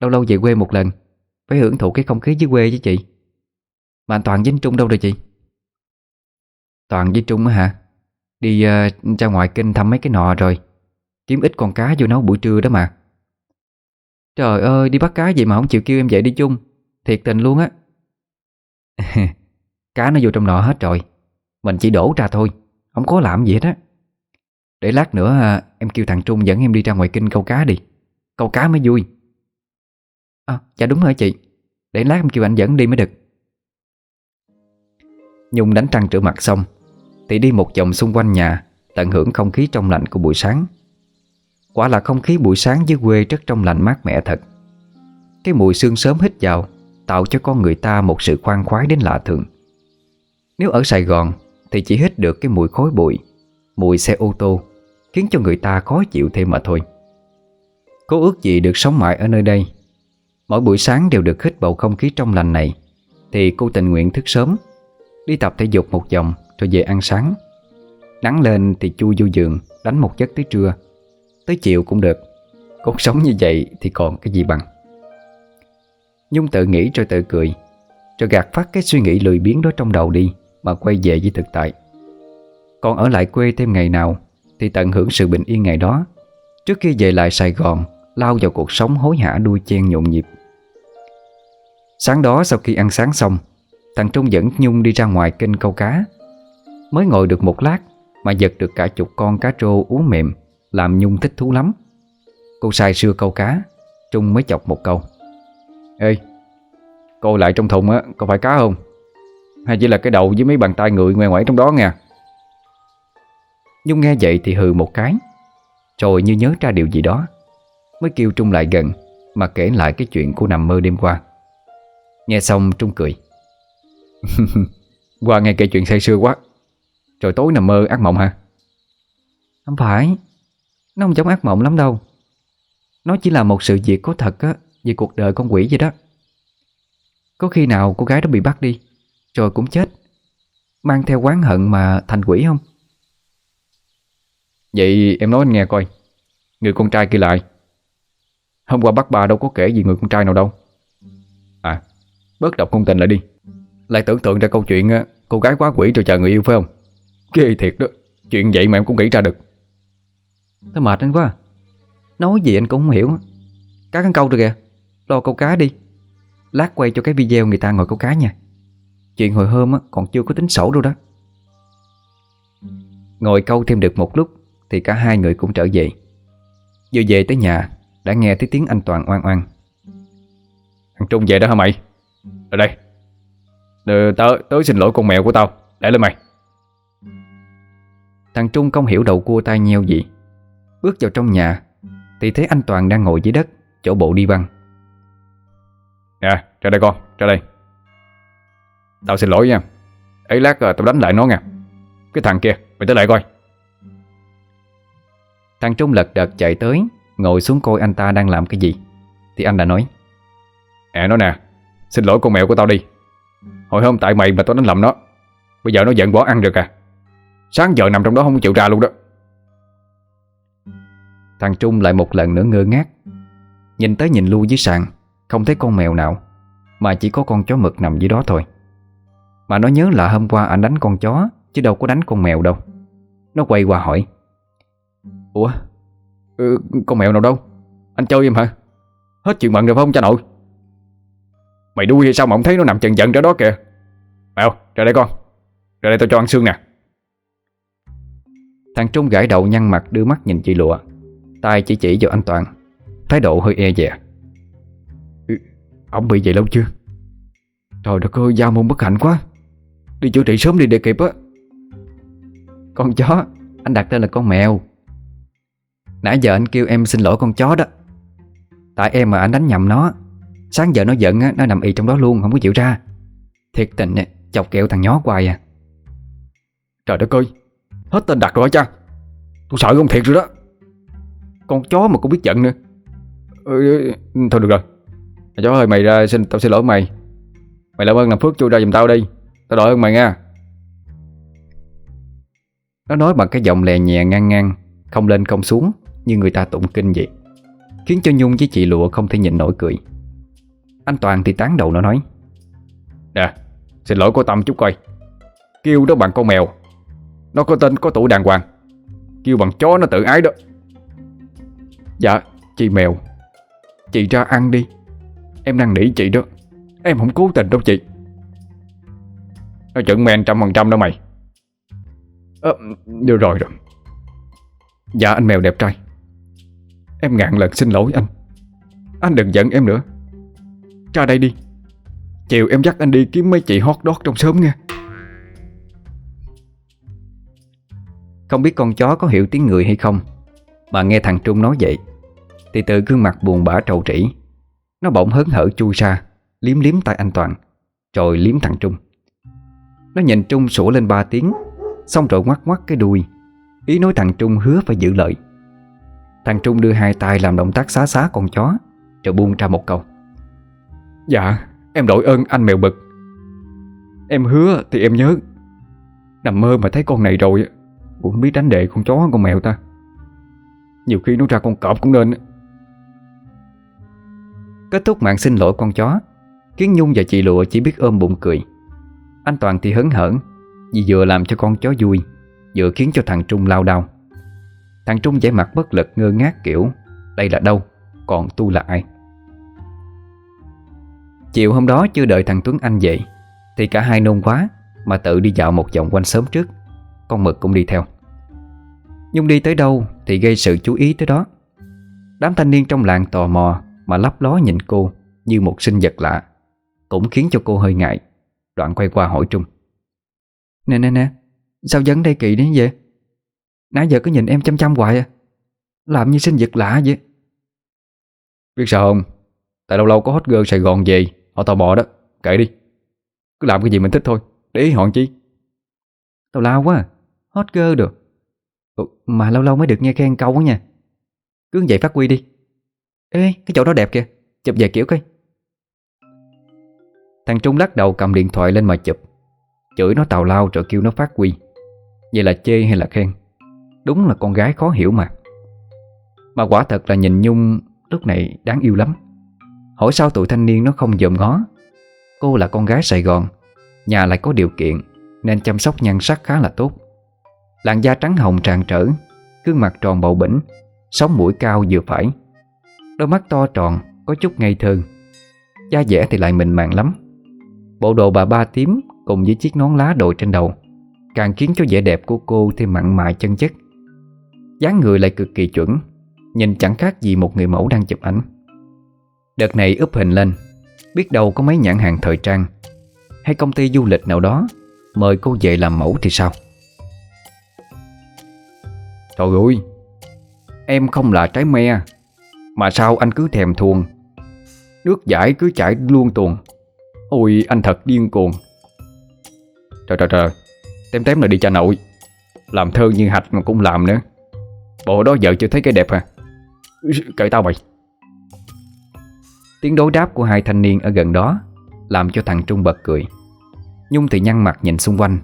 Lâu lâu về quê một lần Phải hưởng thụ cái không khí dưới quê với chị. Mà anh Toàn với Trung đâu rồi chị? Toàn với Trung á hả? Đi uh, ra ngoài kinh thăm mấy cái nọ rồi. Kiếm ít con cá vô nấu buổi trưa đó mà. Trời ơi đi bắt cá vậy mà không chịu kêu em dậy đi chung. Thiệt tình luôn á. (laughs) Cá nó vô trong nọ hết rồi. Mình chỉ đổ ra thôi. Không có làm gì hết á. Để lát nữa à, em kêu thằng Trung dẫn em đi ra ngoài kinh câu cá đi. Câu cá mới vui. À dạ đúng rồi chị. Để lát em kêu anh dẫn đi mới được. Nhung đánh trăng rửa mặt xong, Thì đi một vòng xung quanh nhà, Tận hưởng không khí trong lành của buổi sáng. Quả là không khí buổi sáng dưới quê rất trong lành mát mẻ thật. Cái mùi sương sớm hít vào, Tạo cho con người ta một sự khoan khoái đến lạ thường. Nếu ở Sài Gòn, Thì chỉ hít được cái mùi khói bụi, Mùi xe ô tô. Khiến cho người ta khó chịu thêm mà thôi. Cô ước gì được sống mãi ở nơi đây? Mỗi buổi sáng đều được hít bầu không khí trong lành này, Thì cô tình nguyện thức sớm, Đi tập thể dục một vòng Rồi về ăn sáng. Nắng lên thì chui vô giường Đánh một giấc tới trưa, Tới chiều cũng được. Cuộc sống như vậy thì còn cái gì bằng? Nhung tự nghĩ rồi tự cười, Rồi gạt phát cái suy nghĩ lười biếng đó trong đầu đi, Mà quay về với thực tại. Còn ở lại quê thêm ngày nào thì tận hưởng sự bình yên ngày đó. Trước khi về lại Sài Gòn, Lao vào cuộc sống hối hả đuôi chen nhộn nhịp. Sáng đó sau khi ăn sáng xong, Thằng Trung dẫn Nhung đi ra ngoài kênh câu cá. Mới ngồi được một lát Mà giật được cả chục con cá trô uống mềm, Làm Nhung thích thú lắm. Cô sai sưa câu cá, Trung mới chọc một câu. Ê, Cô lại trong thùng á, Có phải cá không? Hay chỉ là cái đầu với mấy bàn tay người ngoe ngoài trong đó nha Nhung nghe vậy thì hừ một cái. Rồi như nhớ ra điều gì đó, Mới kêu Trung lại gần, Mà kể lại cái chuyện cô nằm mơ đêm qua. Nghe xong Trung cười. cười (laughs) Qua nghe kể chuyện say sưa quá. Rồi tối nằm mơ ác mộng hả? Không phải, Nó không giống ác mộng lắm đâu. Nó chỉ là một sự việc có thật á, Về cuộc đời con quỷ vậy đó. Có khi nào cô gái đó bị bắt đi, Rồi cũng chết, Mang theo quán hận mà thành quỷ không? Vậy em nói anh nghe coi, Người con trai kia lại Hôm qua bắt bà đâu có kể gì người con trai nào đâu. À Bớt đọc công tình lại đi. Lại tưởng tượng ra câu chuyện Cô gái quá quỷ rồi chờ người yêu phải không? Ghê thiệt đó, Chuyện vậy mà em cũng nghĩ ra được. Thôi mệt anh quá à. Nói gì anh cũng không hiểu. Cá cắn câu rồi kìa. Lo câu cá đi. Lát quay cho cái video người ta ngồi câu cá nha. Chuyện hồi hôm còn chưa có tính sổ đâu đó. Ngồi câu thêm được một lúc. Thì cả hai người cũng trở về. Vừa về tới nhà Đã nghe thấy tiếng anh Toàn oan oan Thằng Trung về đó hả mày? Ở đây. Đờ, tớ, tớ xin lỗi con mèo của tao. Để lên mày. Thằng Trung không hiểu đầu cua tai nheo gì. Bước vào trong nhà Thì thấy anh Toàn đang ngồi dưới đất Chỗ bộ đi băng Nè ra đây con ra đây. Tao xin lỗi nha. Ấy lát rồi tao đánh lại nó nha. Cái thằng kia mày tới lại coi Thằng Trung lật đật chạy tới Ngồi xuống coi anh ta đang làm cái gì. Thì anh đã nói Nè nó nè Xin lỗi con mèo của tao đi. Hồi hôm tại mày mà tao đánh lầm nó Bây giờ nó giận bỏ ăn được à Sáng giờ nằm trong đó không chịu ra luôn đó. Thằng Trung lại một lần nữa ngơ ngác. Nhìn tới nhìn lui dưới sàn Không thấy con mèo nào Mà chỉ có con chó mực nằm dưới đó thôi. Mà nó nhớ là hôm qua anh đánh con chó Chứ đâu có đánh con mèo đâu. Nó quay qua hỏi Ủa? Ừ, Con mèo nào đâu? Anh chơi em hả? Hết chuyện mận rồi phải không cha nội? Mày đuôi hay sao mà không thấy nó nằm chần chần ra đó kìa? Mèo ra đây con. Ra đây tao cho ăn xương nè. Thằng Trung gãi đầu nhăn mặt đưa mắt nhìn chị lụa. Tay chỉ chỉ vào anh Toàn. Thái độ hơi e dè. Ừ, Ông bị vậy lâu chưa? Trời đất ơi da môn bất hạnh quá. Đi chữa trị sớm đi để kịp á. Con chó Anh đặt tên là con mèo. Nãy giờ anh kêu em xin lỗi con chó đó. Tại em mà anh đánh nhầm nó Sáng giờ nó giận á, nó nằm y trong đó luôn Không có chịu ra. Thiệt tình chọc kẹo thằng nhó hoài à. Trời đất ơi Hết tên đặt rồi cha. Tôi sợ không thiệt rồi đó. Con chó mà cũng biết giận nữa. Ừ, Thôi được rồi. Chó ơi mày ra xin tao xin lỗi mày. Mày làm ơn làm phước chui ra giùm tao đi Tao đợi ơn mày nha. Nó nói bằng cái giọng lè nhẹ ngang ngang Không lên không xuống như người ta tụng kinh vậy Khiến cho Nhung với chị Lụa không thể nhịn nổi cười. Anh Toàn thì tán đầu nó nói Nè Xin lỗi cô Tâm chút coi. Kêu đó bằng con mèo. Nó có tên có tuổi đàng hoàng. Kêu bằng chó nó tự ái đó. Dạ chị mèo. Chị ra ăn đi. Em đang nỉ chị đó. Em không cố tình đâu chị. Nó chuẩn men trăm phần trăm đó mày. À, Được rồi rồi. Dạ anh mèo đẹp trai. Em ngàn lần xin lỗi anh. Anh đừng giận em nữa. Ra đây đi. Chiều em dắt anh đi kiếm mấy chị hot dog trong sớm nghe. Không biết con chó có hiểu tiếng người hay không. Mà nghe thằng Trung nói vậy, Thì từ gương mặt buồn bã trầu trĩ, Nó bỗng hớn hở chui ra, Liếm liếm tay anh Toàn, Rồi liếm thằng Trung. Nó nhìn Trung sủa lên ba tiếng, Xong rồi ngoắt ngoắt cái đuôi. Ý nói thằng Trung hứa phải giữ lợi Thằng Trung đưa hai tay làm động tác xá xá con chó Rồi buông ra một câu. Dạ em đổi ơn anh mèo bực. Em hứa thì em nhớ. Nằm mơ mà thấy con này rồi Cũng biết đánh đệ con chó con mèo ta. Nhiều khi nó ra con cọp cũng nên. Kết thúc mạng xin lỗi con chó Khiến Nhung và chị Lụa chỉ biết ôm bụng cười. Anh Toàn thì hấn hở Vì vừa làm cho con chó vui Vừa khiến cho thằng Trung lao đau Thằng Trung vẻ mặt bất lực, ngơ ngác kiểu, Đây là đâu? Còn tu là ai? Chiều hôm đó chưa đợi thằng Tuấn Anh dậy Thì cả hai nôn quá Mà tự đi dạo một vòng quanh sớm trước. Con mực cũng đi theo. Nhung đi tới đâu thì gây sự chú ý tới đó. Đám thanh niên trong làng tò mò Mà lấp ló nhìn cô Như một sinh vật lạ, Cũng khiến cho cô hơi ngại. Đoạn quay qua hỏi Trung. Nè nè nè, Sao vấn đây kỳ đến vậy? Nãy giờ cứ nhìn em chăm chăm hoài à. Làm như sinh vật lạ vậy. Biết sao không? Tại lâu lâu có hot girl Sài Gòn về Họ tò mò đó. Kệ đi. Cứ làm cái gì mình thích thôi. Để ý họ chi. Tào lao quá à. Hot girl được Ủa, Mà lâu lâu mới được nghe khen câu quá nha. Cứ vậy phát huy đi. Ê cái chỗ đó đẹp kìa. Chụp vài kiểu coi. Thằng Trung lắc đầu cầm điện thoại lên mà chụp. Chửi nó tào lao rồi kêu nó phát huy. Vậy là chê hay là khen Đúng là con gái khó hiểu mà. Mà quả thật là nhìn Nhung Lúc này đáng yêu lắm. Hỏi sao tụi thanh niên nó không dòm ngó? Cô là con gái Sài Gòn, Nhà lại có điều kiện Nên chăm sóc nhan sắc khá là tốt. Làn da trắng hồng tràn trở, Gương mặt tròn bầu bỉnh, Sống mũi cao vừa phải. Đôi mắt to tròn, Có chút ngây thơ. Da dẻ thì lại mịn màng lắm. Bộ đồ bà ba tím Cùng với chiếc nón lá đội trên đầu Càng khiến cho vẻ đẹp của cô thêm mặn mại chân chất dáng người lại cực kỳ chuẩn, Nhìn chẳng khác gì một người mẫu đang chụp ảnh. Đợt này úp hình lên, Biết đâu có mấy nhãn hàng thời trang. Hay công ty du lịch nào đó, Mời cô về làm mẫu thì sao? Trời ơi, Em không là trái me, Mà sao anh cứ thèm thuồng? Nước giải cứ chảy luôn tuồng. Ôi, anh thật điên cuồng. Trời trời trời Tém tém là đi cha nội. Làm thơ như hạch mà cũng làm nữa. Bộ đó vợ chưa thấy cái đẹp hả? Cởi tao mày. Tiếng đối đáp của hai thanh niên ở gần đó Làm cho thằng Trung bật cười. Nhung thì nhăn mặt nhìn xung quanh,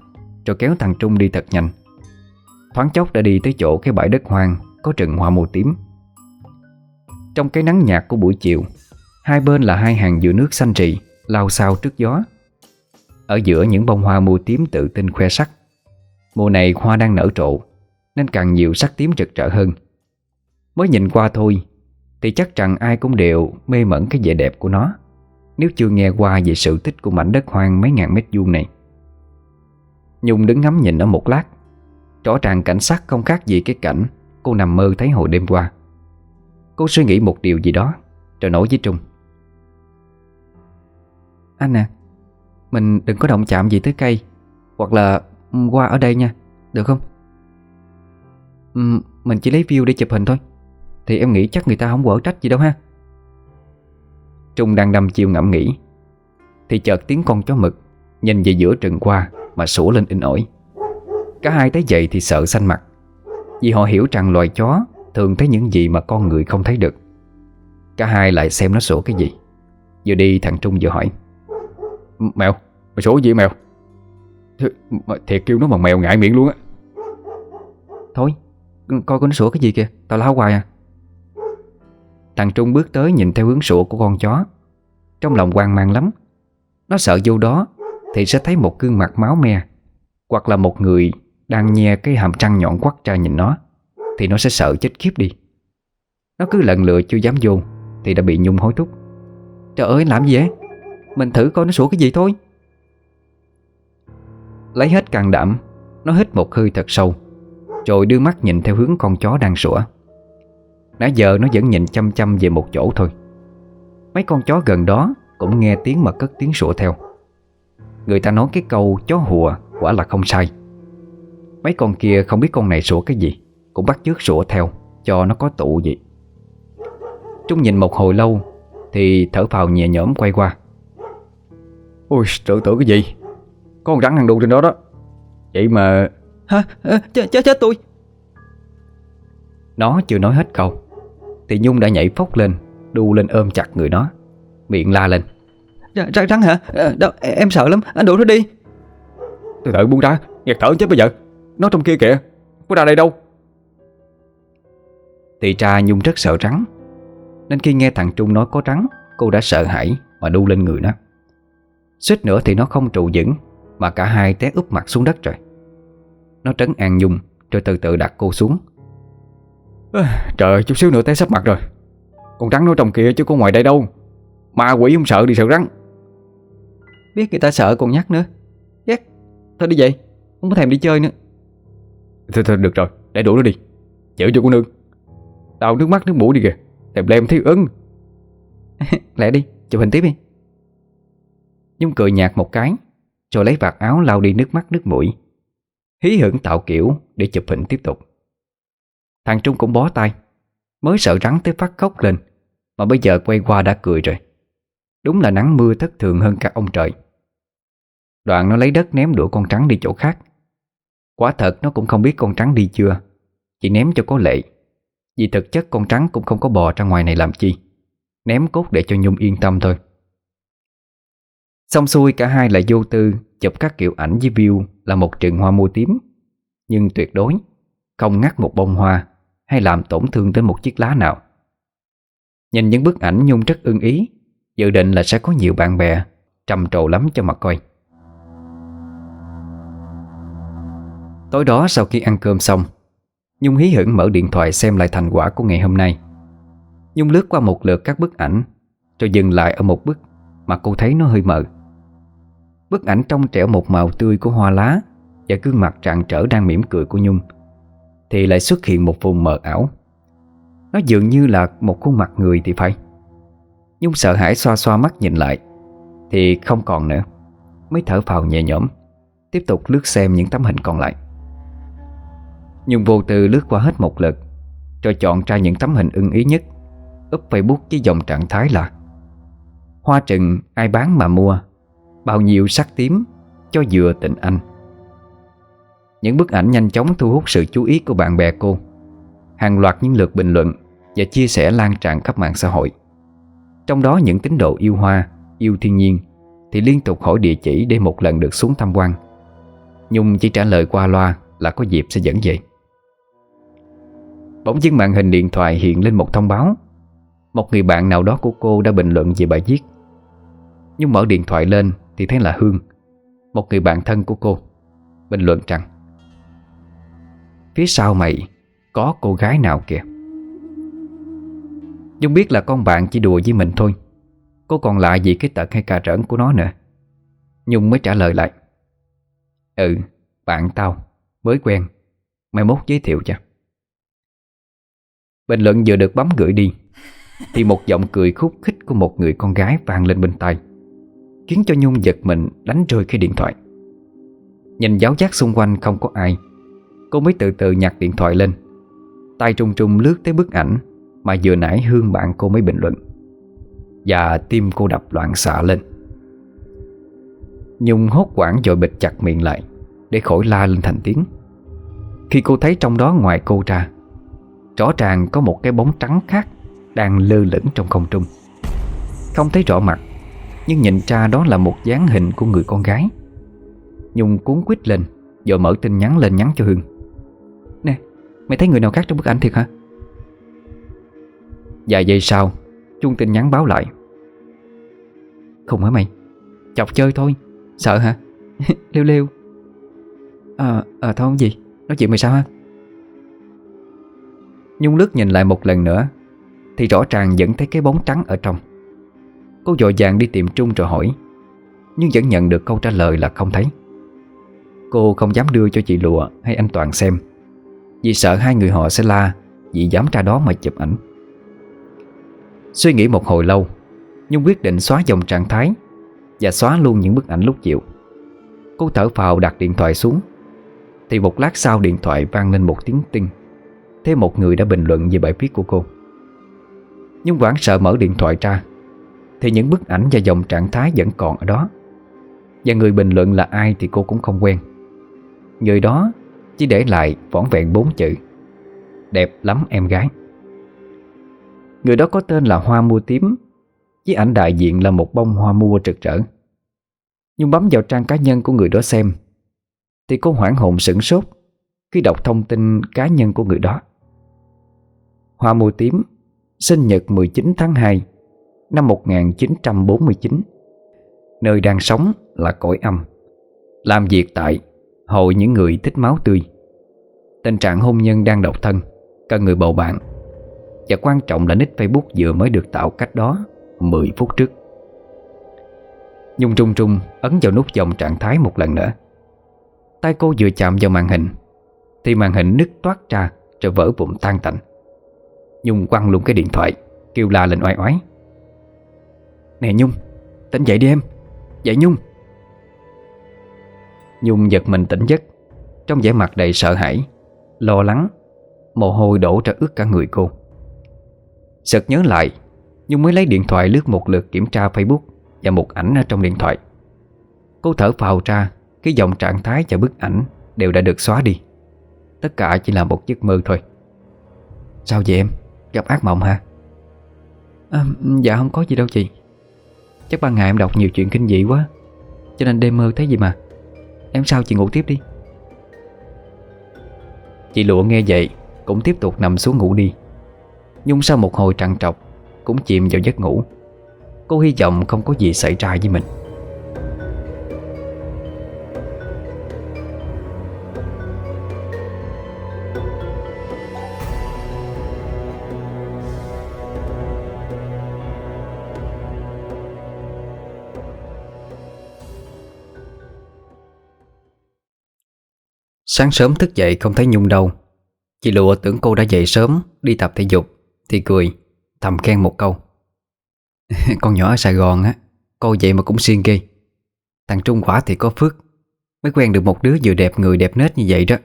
Rồi kéo thằng Trung đi thật nhanh. Thoáng chốc đã đi tới chỗ cái bãi đất hoang Có rừng hoa màu tím. Trong cái nắng nhạt của buổi chiều, Hai bên là hai hàng dừa nước xanh rì Lao sao trước gió. Ở giữa những bông hoa màu tím tự tin khoe sắc. Mùa này hoa đang nở rộ nên càng nhiều sắc tím rực rỡ hơn. Mới nhìn qua thôi, Thì chắc rằng ai cũng đều mê mẩn cái vẻ đẹp của nó, Nếu chưa nghe qua về sự tích của mảnh đất hoang mấy ngàn mét vuông này. Nhung đứng ngắm nhìn ở một lát, Rõ ràng cảnh sắc không khác gì cái cảnh Cô nằm mơ thấy hồi đêm qua. Cô suy nghĩ một điều gì đó, Rồi nổi với Trung. Anh à Mình đừng có động chạm gì tới cây, Hoặc là ừ, qua ở đây nha, Được không? Ừ, mình chỉ lấy view để chụp hình thôi. Thì em nghĩ chắc người ta không quở trách gì đâu ha. Trung đang đâm chiêu ngẫm nghĩ. Thì chợt tiếng con chó mực Nhìn về giữa rừng qua Mà sủa lên in ỏi. Cả hai thấy vậy thì sợ xanh mặt, Vì họ hiểu rằng loài chó Thường thấy những gì mà con người không thấy được. Cả hai lại xem nó sủa cái gì. Vừa đi, thằng Trung vừa hỏi. Mèo, Mày sủa gì mèo? Th Thiệt kêu nó bằng mèo ngại miệng luôn á. Thôi Coi con nó sủa cái gì kìa? Tao lao hoài à. Thằng Trung bước tới nhìn theo hướng sủa của con chó. Trong lòng hoang mang lắm. Nó sợ vô đó Thì sẽ thấy một gương mặt máu me. Hoặc là một người Đang nhe cái hàm trăng nhọn quắt ra nhìn nó Thì nó sẽ sợ chết khiếp đi. Nó cứ lần lựa chưa dám vô Thì đã bị Nhung hối thúc. Trời ơi, làm gì vậy? Mình thử coi nó sủa cái gì thôi. Lấy hết can đảm, Nó hít một hơi thật sâu. Rồi đưa mắt nhìn theo hướng con chó đang sủa. Nãy giờ nó vẫn nhìn chăm chăm về một chỗ thôi. Mấy con chó gần đó Cũng nghe tiếng mà cất tiếng sủa theo. Người ta nói cái câu chó hùa Quả là không sai. Mấy con kia không biết con này sủa cái gì, Cũng bắt chước sủa theo Cho nó có tụ gì Trung nhìn một hồi lâu Thì thở phào nhẹ nhõm quay qua. Ôi, tự tưởng cái gì? Có con rắn ăn đu trên đó đó. Vậy mà Hả? Chết, chết, chết tôi. Nó chưa nói hết câu. Thì Nhung đã nhảy phốc lên Đu lên ôm chặt người nó. Miệng la lên. Rắn, rắn hả? À, đâu, em sợ lắm, anh đuổi nó đi. Từ từ buông ra Nghẹt thở chết bây giờ. Nó trong kia kìa. Có ra đây đâu? Thì ra Nhung rất sợ rắn. Nên khi nghe thằng Trung nói có rắn Cô đã sợ hãi mà đu lên người nó. Suýt nữa thì nó không trụ vững Mà cả hai té úp mặt xuống đất rồi Nó trấn an Nhung Rồi từ từ đặt cô xuống. À, Trời ơi, chút xíu nữa té sắp mặt rồi. Con rắn nó trong kia chứ có ngoài đây đâu. Ma quỷ không sợ đi sợ rắn. Biết người ta sợ còn nhắc nữa. Ghét. Thôi đi vậy Không có thèm đi chơi nữa. Thôi thôi được rồi Để đuổi nó đi. Chịu cho cô nương. Đau nước mắt nước mũi đi kìa Thèm lem thấy ưng. (laughs) Lẹ đi Chụp hình tiếp đi. Nhung cười nhạt một cái Rồi lấy vạt áo lau đi nước mắt nước mũi Hí hưởng tạo kiểu để chụp hình tiếp tục. Thằng Trung cũng bó tay, Mới sợ rắn tới phát khóc lên, Mà bây giờ quay qua đã cười rồi. Đúng là nắng mưa thất thường hơn cả ông trời. Đoạn nó lấy đất ném đũa con trắng đi chỗ khác. Quả thật nó cũng không biết con trắng đi chưa, Chỉ ném cho có lệ. Vì thực chất con trắng cũng không có bò ra ngoài này làm chi, Ném cốt để cho Nhung yên tâm thôi. Xong xuôi cả hai lại vô tư Chụp các kiểu ảnh với view là một rừng hoa mua tím. Nhưng tuyệt đối Không ngắt một bông hoa Hay làm tổn thương tới một chiếc lá nào. Nhìn những bức ảnh Nhung rất ưng ý, Dự định là sẽ có nhiều bạn bè Trầm trồ lắm cho mà coi. Tối đó sau khi ăn cơm xong, Nhung hí hửng mở điện thoại xem lại thành quả của ngày hôm nay. Nhung lướt qua một lượt các bức ảnh, Rồi dừng lại ở một bức Mà cô thấy nó hơi mờ. Bức ảnh trong trẻo một màu tươi của hoa lá Và gương mặt trạng trở đang mỉm cười của Nhung Thì lại xuất hiện một vùng mờ ảo. Nó dường như là một khuôn mặt người thì phải. Nhung sợ hãi xoa xoa mắt nhìn lại Thì không còn nữa, Mới thở phào nhẹ nhõm, Tiếp tục lướt xem những tấm hình còn lại. Nhung vô tư lướt qua hết một lượt, Rồi chọn ra những tấm hình ưng ý nhất Úp Facebook với dòng trạng thái là, Hoa trừng, ai bán mà mua? Bao nhiêu sắc tím Cho vừa tình anh. Những bức ảnh nhanh chóng thu hút sự chú ý của bạn bè cô. Hàng loạt những lượt bình luận Và chia sẻ lan tràn khắp mạng xã hội. Trong đó những tín đồ yêu hoa, Yêu thiên nhiên Thì liên tục hỏi địa chỉ để một lần được xuống tham quan. Nhung chỉ trả lời qua loa Là có dịp sẽ dẫn về. Bỗng dưng màn hình điện thoại hiện lên một thông báo. Một người bạn nào đó của cô đã bình luận về bài viết. Nhưng mở điện thoại lên thì thấy là Hương Một người bạn thân của cô Bình luận rằng Phía sau mày Có cô gái nào kìa? Dung biết là con bạn chỉ đùa với mình thôi Cô còn lại gì cái tật hay cà rỡn của nó nữa. Nhung mới trả lời lại Ừ, bạn tao Mới quen Mai mốt giới thiệu cho. Bình luận vừa được bấm gửi đi Thì một giọng cười khúc khích của một người con gái vang lên bên tai. Khiến cho Nhung giật mình đánh rơi cái điện thoại. Nhìn giáo giác xung quanh không có ai, Cô mới từ từ nhặt điện thoại lên. Tay trung trung lướt tới bức ảnh Mà vừa nãy Hương bạn cô mới bình luận. Và tim cô đập loạn xạ lên. Nhung hốt quảng rồi bịt chặt miệng lại Để khỏi la lên thành tiếng. Khi cô thấy trong đó ngoài cô ra, Rõ ràng có một cái bóng trắng khác Đang lơ lửng trong không trung. Không thấy rõ mặt nhưng nhìn ra đó là một dáng hình của người con gái. Nhung cuốn quýt lên Rồi mở tin nhắn lên nhắn cho Hương Nè, mày thấy người nào khác trong bức ảnh thiệt hả? Vài giây sau Chuông tin nhắn báo lại. Không hả mày? Chọc chơi thôi. Sợ hả? (laughs) liêu liêu Ờ, à, à, thôi không gì. Nói chuyện mày sao ha? Nhung lướt nhìn lại một lần nữa Thì rõ ràng vẫn thấy cái bóng trắng ở trong. Cô dội dàng đi tìm Trung rồi hỏi, Nhưng vẫn nhận được câu trả lời là không thấy. Cô không dám đưa cho chị Lụa hay anh Toàn xem, Vì sợ hai người họ sẽ la Vì dám ra đó mà chụp ảnh. Suy nghĩ một hồi lâu Nhung quyết định xóa dòng trạng thái Và xóa luôn những bức ảnh lúc chiều. Cô thở phào đặt điện thoại xuống, Thì một lát sau điện thoại vang lên một tiếng tinh. Thêm một người đã bình luận về bài viết của cô. Nhưng quảng sợ mở điện thoại ra thì những bức ảnh và dòng trạng thái vẫn còn ở đó. Và người bình luận là ai thì cô cũng không quen. Người đó chỉ để lại vỏn vẹn bốn chữ. Đẹp lắm em gái. Người đó có tên là Hoa Mua Tím, Với ảnh đại diện là một bông hoa mua rực rỡ Nhưng bấm vào trang cá nhân của người đó xem, Thì cô hoảng hồn sửng sốt Khi đọc thông tin cá nhân của người đó. Hoa Mua Tím, Sinh nhật 19 tháng 2 Năm 1949 Nơi đang sống là cõi âm. Làm việc tại Hội những người thích máu tươi. Tình trạng hôn nhân đang độc thân, Cần người bầu bạn. Và quan trọng là nick Facebook vừa mới được tạo cách đó 10 phút trước. Nhung trung trung ấn vào nút dòng trạng thái một lần nữa. Tay cô vừa chạm vào màn hình, Thì màn hình nứt toát ra, Rồi vỡ vụn tan tành. Nhung quăng luôn cái điện thoại, Kêu la lên oai oái. Nè Nhung Tỉnh dậy đi em. Dậy Nhung. Nhung giật mình tỉnh giấc Trong vẻ mặt đầy sợ hãi Lo lắng Mồ hôi đổ ra ướt cả người cô. Sợt nhớ lại Nhung mới lấy điện thoại lướt một lượt kiểm tra Facebook Và một ảnh ở trong điện thoại. Cô thở phào ra Cái dòng trạng thái và bức ảnh Đều đã được xóa đi. Tất cả chỉ là một giấc mơ thôi. Sao vậy em? Gặp ác mộng hả? À, dạ không có gì đâu chị. Chắc ban ngày em đọc nhiều chuyện kinh dị quá. Cho nên đêm mơ thấy gì mà? Em sao chị ngủ tiếp đi? Chị lụa nghe vậy Cũng tiếp tục nằm xuống ngủ đi. Nhung sau một hồi trằn trọc Cũng chìm vào giấc ngủ. Cô hy vọng không có gì xảy ra với mình. Sáng sớm thức dậy không thấy Nhung đâu. Chị Lụa tưởng cô đã dậy sớm, Đi tập thể dục, Thì cười, Thầm khen một câu. (laughs) Con nhỏ ở Sài Gòn á, Cô vậy mà cũng siêng ghê Thằng Trung quả thì có phước, Mới quen được một đứa vừa đẹp người đẹp nết như vậy đó.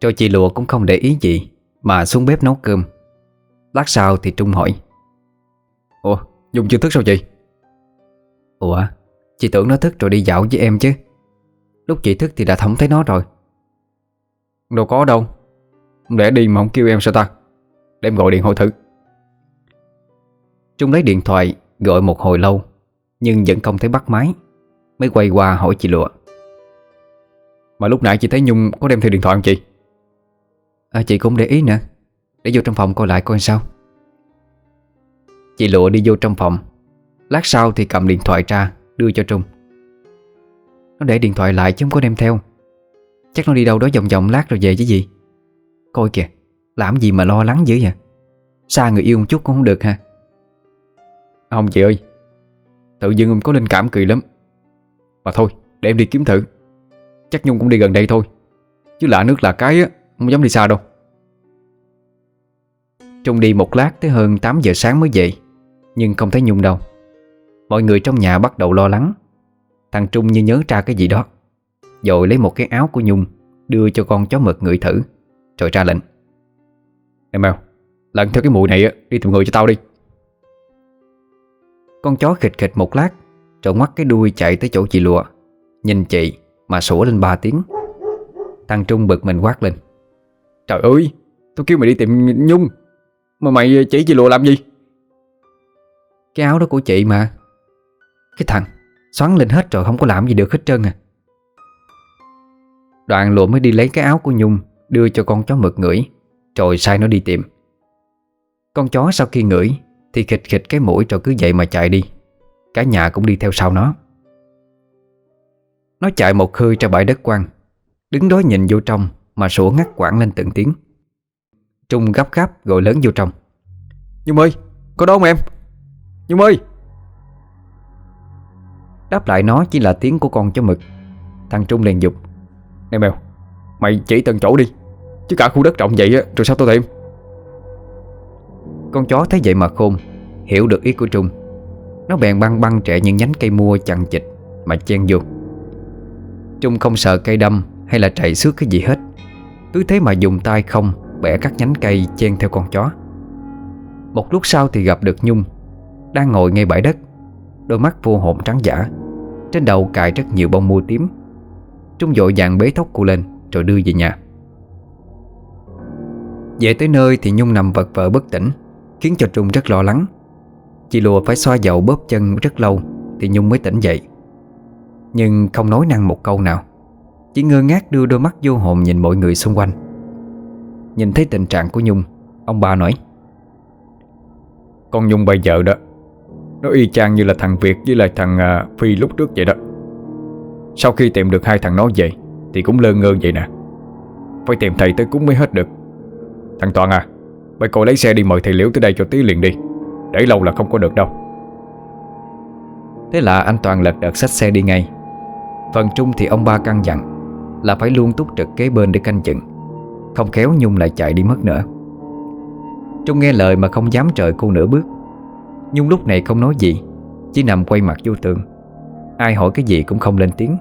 Rồi chị Lụa cũng không để ý gì, Mà xuống bếp nấu cơm. Lát sau thì Trung hỏi, Ủa, Nhung chưa thức sao chị Ủa, Chị tưởng nó thức rồi đi dạo với em chứ. Lúc chị thức thì đã thống thấy nó rồi. Đâu có đâu. Để đi mà không kêu em sao ta? Để em gọi điện hỏi thử. Trung lấy điện thoại gọi một hồi lâu Nhưng vẫn không thấy bắt máy Mới quay qua hỏi chị Lụa. Mà lúc nãy chị thấy Nhung có đem theo điện thoại không chị? À, Chị cũng để ý nữa. Để vô trong phòng coi lại coi sao. Chị Lụa đi vô trong phòng. Lát sau thì cầm điện thoại ra Đưa cho Trung. Nó để điện thoại lại chứ không có đem theo. Chắc nó đi đâu đó vòng vòng lát rồi về chứ gì. Coi kìa, Làm gì mà lo lắng dữ vậy? Xa người yêu một chút cũng không được ha. Không chị ơi, Tự dưng em có linh cảm kỳ lắm. Mà thôi, để em đi kiếm thử. Chắc Nhung cũng đi gần đây thôi. Chứ lạ nước là cái á, Không dám đi xa đâu. Trung đi một lát tới hơn 8 giờ sáng mới về, Nhưng không thấy Nhung đâu. Mọi người trong nhà bắt đầu lo lắng. Thằng Trung như nhớ ra cái gì đó. Rồi lấy một cái áo của Nhung, Đưa cho con chó mực ngửi thử, Rồi ra lệnh. Em Mèo, Lần theo cái mùi này á, Đi tìm người cho tao đi. Con chó khịch khịch một lát, Rồi ngoắt cái đuôi chạy tới chỗ chị lụa. Nhìn chị mà sủa lên ba tiếng. Thằng Trung bực mình quát lên. Trời ơi Tôi kêu mày đi tìm Nhung, Mà mày chỉ chị lùa làm gì? Cái áo đó của chị mà. Cái thằng. Xoắn lên hết rồi không có làm gì được hết trơn à. Đoạn lụa mới đi lấy cái áo của Nhung, Đưa cho con chó mực ngửi, Rồi sai nó đi tìm. Con chó sau khi ngửi Thì khịch khịch cái mũi rồi cứ vậy mà chạy đi. Cả nhà cũng đi theo sau nó. Nó chạy một hơi ra bãi đất quang, Đứng đó nhìn vô trong Mà sủa ngắt quãng lên từng tiếng. Trung gấp gáp gọi lớn vô trong. Nhung ơi, Có đó không em? Nhung ơi! Đáp lại nó chỉ là tiếng của con chó mực. Thằng Trung liền dục Nè mèo, Mày chỉ từng chỗ đi, Chứ cả khu đất rộng vậy á, Rồi sao tôi tìm? Con chó thấy vậy mà khôn, Hiểu được ý của Trung. Nó bèn băng băng trẻ những nhánh cây mua chằng chịch Mà chen vô. Trung không sợ cây đâm Hay là chạy xước cái gì hết. Cứ thế mà dùng tay không Bẻ các nhánh cây chen theo con chó. Một lúc sau thì gặp được Nhung Đang ngồi ngay bãi đất, Đôi mắt vô hồn trắng giả trên đầu cài rất nhiều bông mua tím. Trung dội vàng bế tóc cô lên, Rồi đưa về nhà. Về tới nơi thì Nhung nằm vật vờ bất tỉnh, Khiến cho Trung rất lo lắng. Chị lùa phải xoa dầu bóp chân rất lâu Thì Nhung mới tỉnh dậy. Nhưng không nói năng một câu nào, Chỉ ngơ ngác đưa đôi mắt vô hồn nhìn mọi người xung quanh. Nhìn thấy tình trạng của Nhung, Ông ba nói, Con Nhung bây giờ đó nó y chang như là thằng Việt với lại thằng à, Phi lúc trước vậy đó. Sau khi tìm được hai thằng nó về, Thì cũng lơ ngơ vậy nè. Phải tìm thầy tới cúng mới hết được. Thằng Toàn à Bây cô lấy xe đi mời thầy Liễu tới đây cho tí liền đi. Để lâu là không có được đâu. Thế là anh Toàn lật đật xách xe đi ngay. Phần Trung thì ông ba căn dặn Là phải luôn túc trực kế bên để canh chừng, Không khéo Nhung lại chạy đi mất nữa. Trung nghe lời mà không dám trời cô nửa bước. Nhung lúc này không nói gì Chỉ nằm quay mặt vô tường. Ai hỏi cái gì cũng không lên tiếng.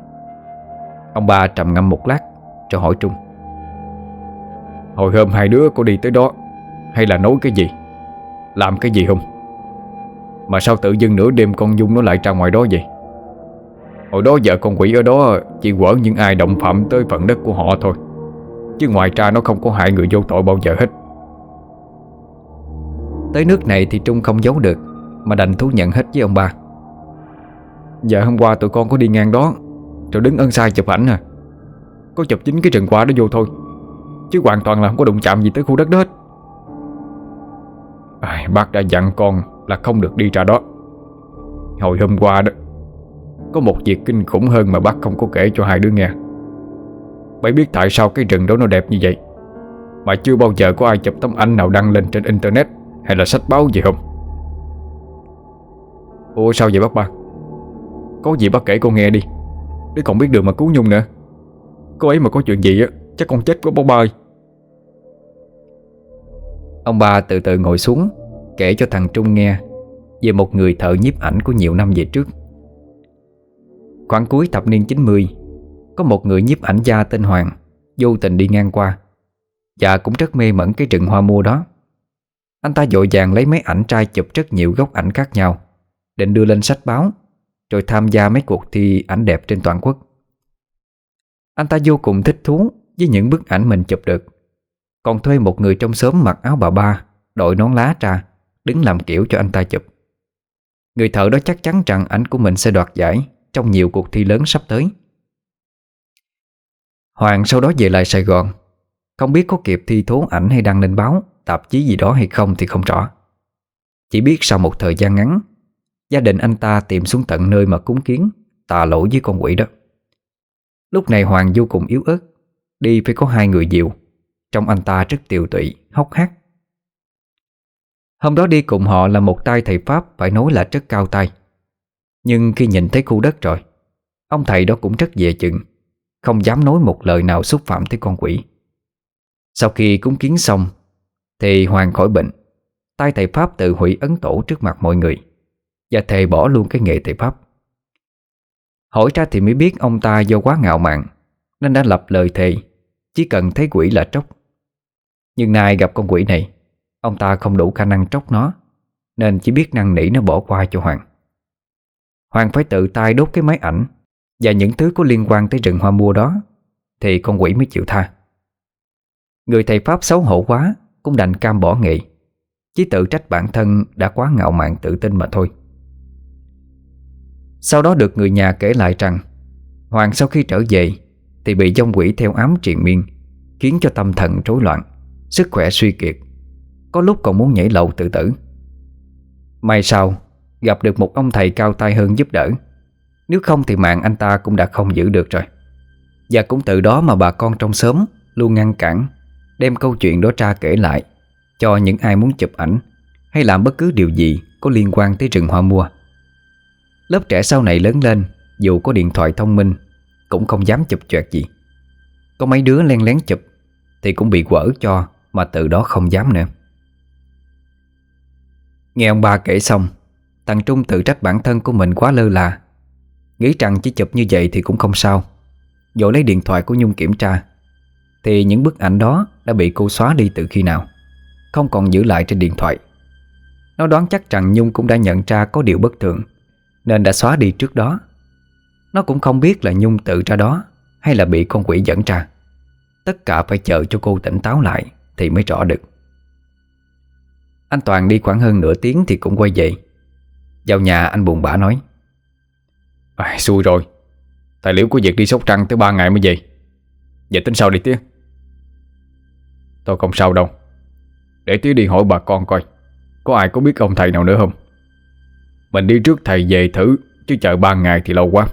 Ông ba trầm ngâm một lát Rồi hỏi Trung. Hồi hôm hai đứa có đi tới đó Hay là nói cái gì? Làm cái gì không? Mà sao tự dưng nửa đêm con Dung nó lại ra ngoài đó vậy? Hồi đó vợ con quỷ ở đó Chỉ quở những ai động phạm tới phận đất của họ thôi Chứ ngoài ra nó không có hại người vô tội bao giờ hết. Tới nước này thì Trung không giấu được mà đành thú nhận hết với ông ba. Dạ hôm qua tụi con có đi ngang đó Rồi đứng ân sai chụp ảnh à. Có chụp chính cái rừng qua đó vô thôi Chứ hoàn toàn là không có đụng chạm gì tới khu đất đó hết. À, Bác đã dặn con là không được đi ra đó. Hồi hôm qua đó Có một việc kinh khủng hơn mà bác không có kể cho hai đứa nghe. Bảy biết tại sao cái rừng đó nó đẹp như vậy Mà chưa bao giờ có ai chụp tấm ảnh nào đăng lên trên internet Hay là sách báo gì không? Ủa, sao vậy bác ba? Có gì bác kể con nghe đi. Để còn biết đường mà cứu Nhung nữa. Cô ấy mà có chuyện gì á, Chắc con chết của bác ba ơi. Ông ba từ từ ngồi xuống, Kể cho thằng Trung nghe Về một người thợ nhiếp ảnh của nhiều năm về trước. Khoảng cuối thập niên 90 Có một người nhiếp ảnh gia tên Hoàng Vô tình đi ngang qua Và cũng rất mê mẩn cái rừng hoa mua đó. Anh ta dội vàng lấy mấy ảnh trai chụp rất nhiều góc ảnh khác nhau. Định đưa lên sách báo, Rồi tham gia mấy cuộc thi ảnh đẹp trên toàn quốc. Anh ta vô cùng thích thú với những bức ảnh mình chụp được. Còn thuê một người trong xóm mặc áo bà ba, Đội nón lá ra, Đứng làm kiểu cho anh ta chụp. Người thợ đó chắc chắn rằng ảnh của mình sẽ đoạt giải Trong nhiều cuộc thi lớn sắp tới. Hoàng sau đó về lại Sài Gòn. Không biết có kịp thi thố ảnh hay đăng lên báo, Tạp chí gì đó hay không thì không rõ. Chỉ biết sau một thời gian ngắn Gia đình anh ta tìm xuống tận nơi mà cúng kiến Tà lỗi với con quỷ đó. Lúc này Hoàng vô cùng yếu ớt Đi phải có hai người dịu Trong anh ta rất tiều tụy, hốc hác. Hôm đó đi cùng họ là một tay thầy Pháp Phải nói là rất cao tay. Nhưng khi nhìn thấy khu đất rồi Ông thầy đó cũng rất dè chừng Không dám nói một lời nào xúc phạm tới con quỷ. Sau khi cúng kiến xong Thì Hoàng khỏi bệnh Tay thầy Pháp tự hủy ấn tổ trước mặt mọi người. Và thề bỏ luôn cái nghề thầy Pháp. Hỏi ra thì mới biết ông ta do quá ngạo mạn, Nên đã lập lời thề, Chỉ cần thấy quỷ là tróc. Nhưng nay gặp con quỷ này, Ông ta không đủ khả năng tróc nó, Nên chỉ biết năn nỉ nó bỏ qua cho Hoàng. Hoàng phải tự tay đốt cái máy ảnh Và những thứ có liên quan tới rừng hoa mua đó, Thì con quỷ mới chịu tha. Người thầy Pháp xấu hổ quá, Cũng đành cam bỏ nghệ Chỉ tự trách bản thân đã quá ngạo mạn tự tin mà thôi. Sau đó được người nhà kể lại rằng, Hoàng sau khi trở về Thì bị dông quỷ theo ám triền miên, Khiến cho tâm thần rối loạn, Sức khỏe suy kiệt. Có lúc còn muốn nhảy lầu tự tử. May sau, Gặp được một ông thầy cao tay hơn giúp đỡ. Nếu không thì mạng anh ta cũng đã không giữ được rồi. Và cũng từ đó mà bà con trong xóm Luôn ngăn cản, Đem câu chuyện đó ra kể lại Cho những ai muốn chụp ảnh Hay làm bất cứ điều gì Có liên quan tới rừng hoa mua Lớp trẻ sau này lớn lên, Dù có điện thoại thông minh, Cũng không dám chụp choẹt gì. Có mấy đứa len lén chụp, Thì cũng bị quở cho Mà từ đó không dám nữa. Nghe ông ba kể xong, Thằng Trung tự trách bản thân của mình quá lơ là. Nghĩ rằng chỉ chụp như vậy thì cũng không sao. Dội lấy điện thoại của Nhung kiểm tra. Thì những bức ảnh đó đã bị cô xóa đi từ khi nào. Không còn giữ lại trên điện thoại. Nó đoán chắc rằng Nhung cũng đã nhận ra có điều bất thường. Nên đã xóa đi trước đó. Nó cũng không biết là Nhung tự ra đó Hay là bị con quỷ dẫn ra. Tất cả phải chờ cho cô tỉnh táo lại Thì mới rõ được. Anh Toàn đi khoảng hơn nửa tiếng thì cũng quay về. Vào nhà anh buồn bã nói. À, Xui rồi. Tài liệu của việc đi Sóc Trăng tới 3 ngày mới về. Giờ tính sao đi tía. Tôi không sao đâu. Để tía đi hỏi bà con coi. Có ai có biết ông thầy nào nữa không? Mình đi trước thầy về thử, Chứ chờ ba ngày thì lâu quá.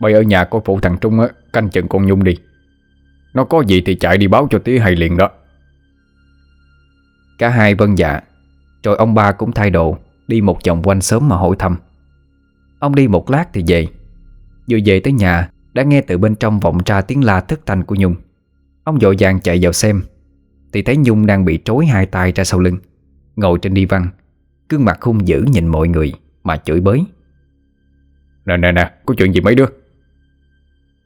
Bây ở nhà có phụ thằng Trung á, Canh chừng con Nhung đi. Nó có gì thì chạy đi báo cho tía hay liền đó. Cả hai vân dạ. Rồi ông ba cũng thay đồ, Đi một vòng quanh sớm mà hỏi thăm. Ông đi một lát thì về. Vừa về tới nhà, Đã nghe từ bên trong vọng ra tiếng la thất thanh của Nhung. Ông vội vàng chạy vào xem. Thì thấy Nhung đang bị trối hai tay ra sau lưng, Ngồi trên đi văn Cương mặt hung dữ nhìn mọi người Mà chửi bới. Nè nè nè Có chuyện gì mấy đứa?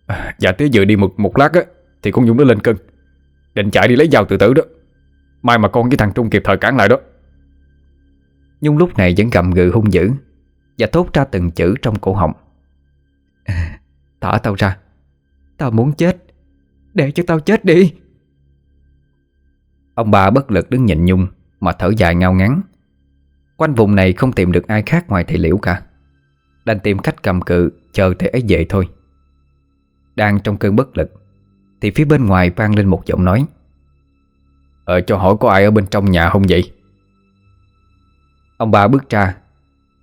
À, Dạ tía vừa đi một, một lát á Thì con Dung nó lên cơn Định chạy đi lấy dao tự tử đó. Mai mà con với thằng Trung kịp thời cản lại đó. Nhung lúc này vẫn gầm gừ hung dữ Và thốt ra từng chữ trong cổ họng. Thả tao ra Tao muốn chết. Để cho tao chết đi. Ông bà bất lực đứng nhìn Nhung Mà thở dài ngao ngắn Quanh vùng này không tìm được ai khác ngoài thầy Liễu cả. Đành tìm cách cầm cự Chờ thầy ấy về thôi. Đang trong cơn bất lực Thì phía bên ngoài vang lên một giọng nói. Ờ cho hỏi có ai ở bên trong nhà không vậy? Ông bà bước ra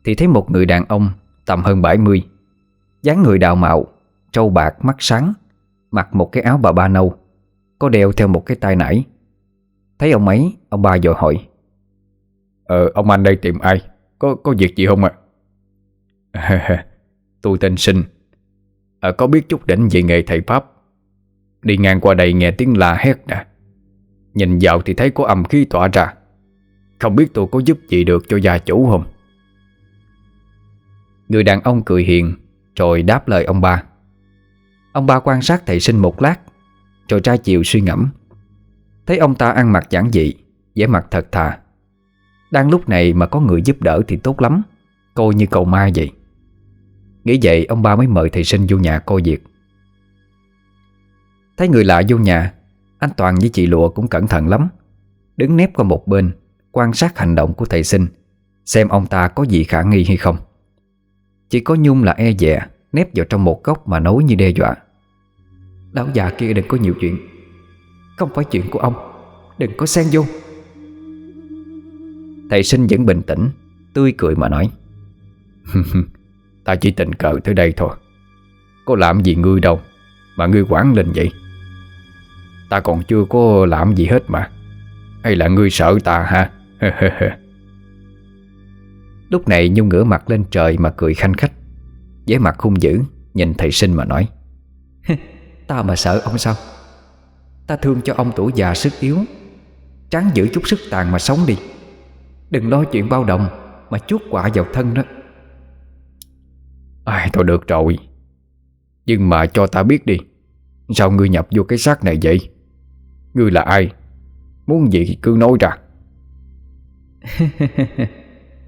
Thì thấy một người đàn ông Tầm hơn 70 dáng người đào mạo Trâu bạc mắt sáng Mặc một cái áo bà ba nâu Có đeo theo một cái tai nải. Thấy ông ấy Ông ba dội hỏi Ờ ông anh đây tìm ai? Có có việc gì không ạ? (laughs) Tôi tên Sinh. À, Có biết chút đỉnh về nghề thầy Pháp. Đi ngang qua đây nghe tiếng la hét nè. Nhìn vào thì thấy có âm khí tỏa ra. Không biết tôi có giúp gì được cho gia chủ không? Người đàn ông cười hiền Rồi đáp lời ông ba. Ông ba quan sát thầy sinh một lát Rồi ra chiều suy ngẫm. Thấy ông ta ăn mặc giản dị vẻ mặt thật thà. Đang lúc này mà có người giúp đỡ thì tốt lắm. Coi như cầu ma vậy. Nghĩ vậy, ông ba mới mời thầy sinh vô nhà coi việc. Thấy người lạ vô nhà, Anh Toàn với chị Lụa cũng cẩn thận lắm. Đứng nép qua một bên, Quan sát hành động của thầy sinh, Xem ông ta có gì khả nghi hay không. Chỉ có Nhung là e dè, Nép vào trong một góc mà nói như đe dọa. Lão già kia đừng có nhiều chuyện. Không phải chuyện của ông. Đừng có xen vô. Thầy sinh vẫn bình tĩnh, Tươi cười mà nói. (laughs) Ta chỉ tình cờ tới đây thôi. Có làm gì ngươi đâu, Mà ngươi quản lên vậy. Ta còn chưa có làm gì hết mà. Hay là ngươi sợ ta ha? (laughs) Lúc này Nhung ngửa mặt lên trời mà cười khanh khách. Vẻ mặt hung dữ, Nhìn thầy sinh mà nói. (laughs) Ta mà sợ ông sao? Ta thương cho ông tuổi già sức yếu. Tráng giữ chút sức tàn mà sống đi. Đừng lo chuyện bao đồng Mà chuốt quả vào thân đó. Ai thôi được rồi. Nhưng mà cho ta biết đi Sao ngươi nhập vô cái xác này vậy? Ngươi là ai? Muốn gì thì cứ nói ra. (laughs)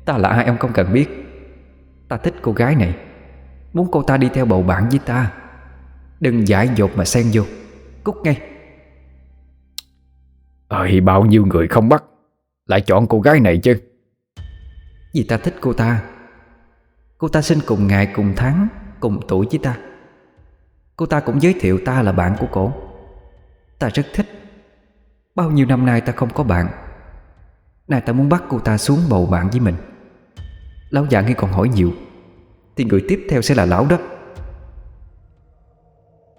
Ta là ai ông không cần biết. Ta thích cô gái này. Muốn cô ta đi theo bầu bạn với ta. Đừng giải dột mà xen vô. Cút ngay. Ơi bao nhiêu người không bắt Lại chọn cô gái này chứ? Vì ta thích cô ta. Cô ta sinh cùng ngày cùng tháng Cùng tuổi với ta. Cô ta cũng giới thiệu ta là bạn của cổ. Ta rất thích. Bao nhiêu năm nay ta không có bạn. Nay ta muốn bắt cô ta xuống bầu bạn với mình. Lão già nghe còn hỏi nhiều. Thì người tiếp theo sẽ là lão đó.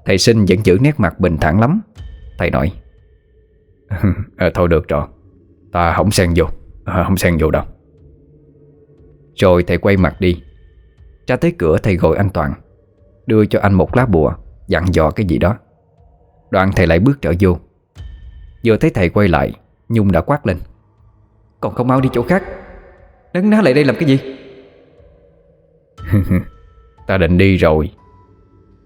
Thầy sinh vẫn giữ nét mặt bình thản lắm. Thầy nói à, (laughs) Thôi được rồi Ta không xen vô. À, Không xen vô đâu. Rồi thầy quay mặt đi. Ra tới cửa thầy gọi anh Toàn. Đưa cho anh một lá bùa Dặn dò cái gì đó. Đoạn thầy lại bước trở vô. Vừa thấy thầy quay lại Nhung đã quát lên. Còn không mau đi chỗ khác. Nấn ná lại đây làm cái gì? (laughs) Ta định đi rồi.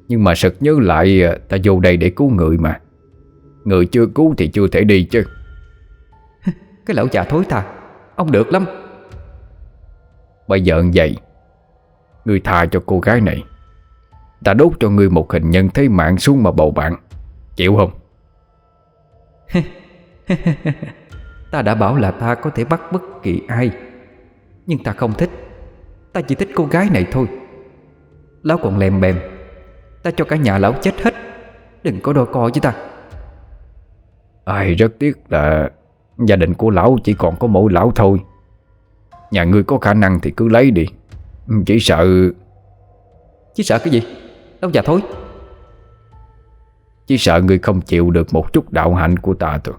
Nhưng mà sực nhớ lại à, Ta vô đây để cứu người mà. Người chưa cứu thì chưa thể đi chứ. Cái lão già thối tha. Ông được lắm. Bây giờ vậy Ngươi tha cho cô gái này. Ta đốt cho ngươi một hình nhân thế mạng xuống mà bầu bạn. Chịu không? (laughs) Ta đã bảo là ta có thể bắt bất kỳ ai Nhưng ta không thích. Ta chỉ thích cô gái này thôi. Lão còn lèm bèm. Ta cho cả nhà lão chết hết. Đừng có đôi co với ta. Ai rất tiếc là Gia đình của lão chỉ còn có mỗi lão thôi. Nhà ngươi có khả năng thì cứ lấy đi. Chỉ sợ Chỉ sợ cái gì? Đâu già thôi Chỉ sợ ngươi không chịu được một chút đạo hạnh của ta thôi.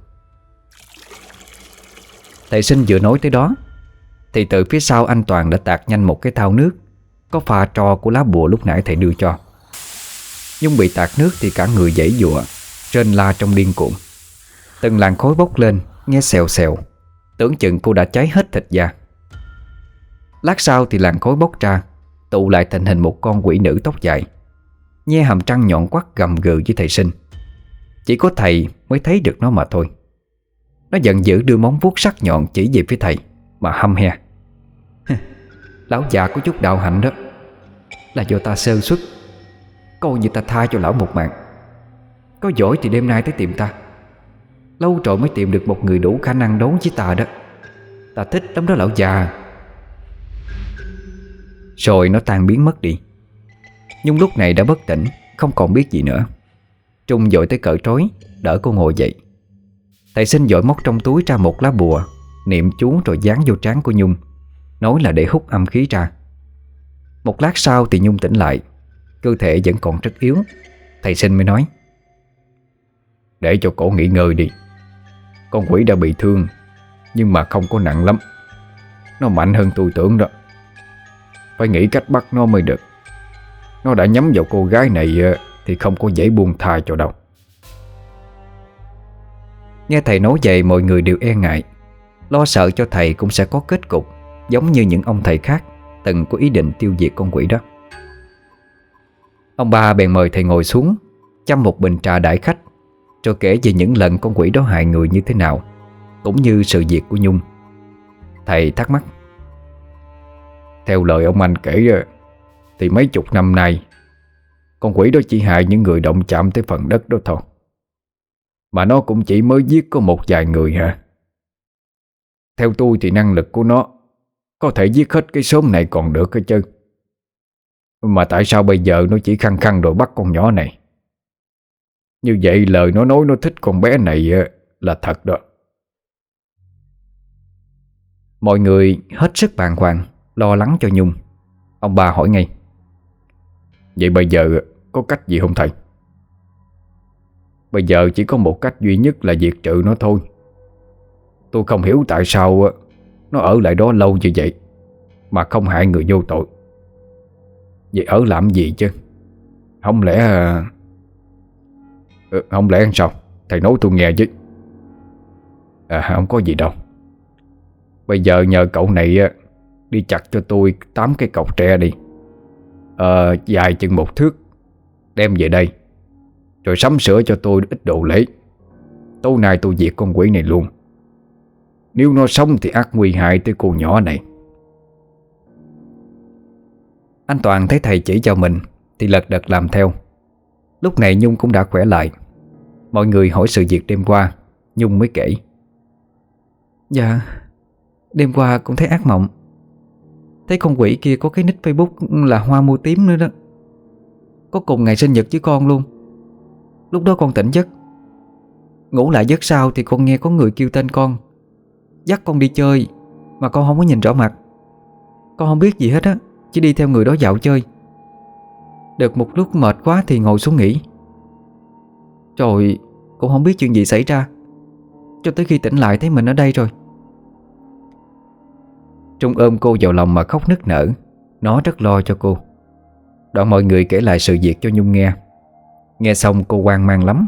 Thầy sinh vừa nói tới đó, Thì từ phía sau anh Toàn đã tạt nhanh một cái thao nước, Có pha trò của lá bùa lúc nãy thầy đưa cho. Nhung bị tạt nước thì cả người dãy dụa Trên la trong điên cuộn Từng làn khói bốc lên Nghe xèo xèo. Tưởng chừng cô đã cháy hết thịt da Lát sau thì làn khói bốc ra, Tụ lại thành hình một con quỷ nữ tóc dài, Nhe hàm trăng nhọn quắt gầm gừ với thầy sinh. Chỉ có thầy mới thấy được nó mà thôi. Nó giận dữ đưa móng vuốt sắc nhọn chỉ về phía thầy, Mà hăm he. (laughs) Lão già có chút đạo hạnh đó. Là do ta sơ xuất Coi như ta tha cho lão một mạng. Có giỏi thì đêm nay tới tìm ta. Lâu rồi mới tìm được một người đủ khả năng đấu với ta đó. Ta thích lắm đó lão già. Rồi nó tan biến mất đi. Nhung lúc này đã bất tỉnh, Không còn biết gì nữa. Trung dội tới cỡ trối Đỡ cô ngồi dậy. Thầy sinh dội móc trong túi ra một lá bùa, Niệm chú rồi dán vô trán của Nhung, Nói là để hút âm khí ra. Một lát sau thì Nhung tỉnh lại, Cơ thể vẫn còn rất yếu. Thầy sinh mới nói, Để cho cổ nghỉ ngơi đi. Con quỷ đã bị thương, Nhưng mà không có nặng lắm. Nó mạnh hơn tôi tưởng đó. Phải nghĩ cách bắt nó mới được. Nó đã nhắm vào cô gái này ờ, Thì không có dễ buông tha cho đâu. Nghe thầy nói vậy, mọi người đều e ngại. Lo sợ cho thầy cũng sẽ có kết cục, Giống như những ông thầy khác Từng có ý định tiêu diệt con quỷ đó. Ông ba bèn mời thầy ngồi xuống, Chăm một bình trà đại khách. Rồi kể về những lần con quỷ đó hại người như thế nào, Cũng như sự việc của Nhung. Thầy thắc mắc. Theo lời ông anh kể, Thì mấy chục năm nay, Con quỷ đó chỉ hại những người động chạm tới phần đất đó thôi. Mà nó cũng chỉ mới giết có một vài người hả? Theo tôi thì năng lực của nó Có thể giết hết cái xóm này còn được cái chứ. Mà tại sao bây giờ nó chỉ khăng khăng rồi bắt con nhỏ này? Như vậy lời nó nói nó thích con bé này ờ, là thật đó. Mọi người hết sức bàng hoàng, Lo lắng cho Nhung. Ông bà hỏi ngay. Vậy bây giờ ờ, có cách gì không thầy? Bây giờ chỉ có một cách duy nhất là diệt trừ nó thôi. Tôi không hiểu tại sao ờ, Nó ở lại đó lâu như vậy, Mà không hại người vô tội. Vậy ở làm gì chứ? Không lẽ ừ, Không lẽ sao Thầy nói tôi nghe chứ. À không có gì đâu. Bây giờ nhờ cậu này Đi chặt cho tôi tám cái cọc tre đi. À, dài chừng một thước Đem về đây. Rồi sắm sửa cho tôi ít đồ lễ Tối nay tôi diệt con quỷ này luôn. Nếu nó sống thì ác nguy hại tới cô nhỏ này. Anh Toàn thấy thầy chỉ cho mình Thì lật đật làm theo. Lúc này Nhung cũng đã khỏe lại. Mọi người hỏi sự việc đêm qua, Nhung mới kể. Dạ Đêm qua cũng thấy ác mộng. Thấy con quỷ kia có cái nick Facebook là hoa mua tím nữa đó. Có cùng ngày sinh nhật với con luôn. Lúc đó con tỉnh giấc. Ngủ lại giấc sau thì con nghe có người kêu tên con. Dắt con đi chơi, Mà con không có nhìn rõ mặt. Con không biết gì hết á, Chỉ đi theo người đó dạo chơi. Được một lúc mệt quá thì ngồi xuống nghỉ. Rồi Cũng không biết chuyện gì xảy ra. Cho tới khi tỉnh lại thấy mình ở đây rồi. Trung ôm cô vào lòng mà khóc nức nở. Nó rất lo cho cô. Đoạn mọi người kể lại sự việc cho Nhung nghe. Nghe xong cô hoang mang lắm.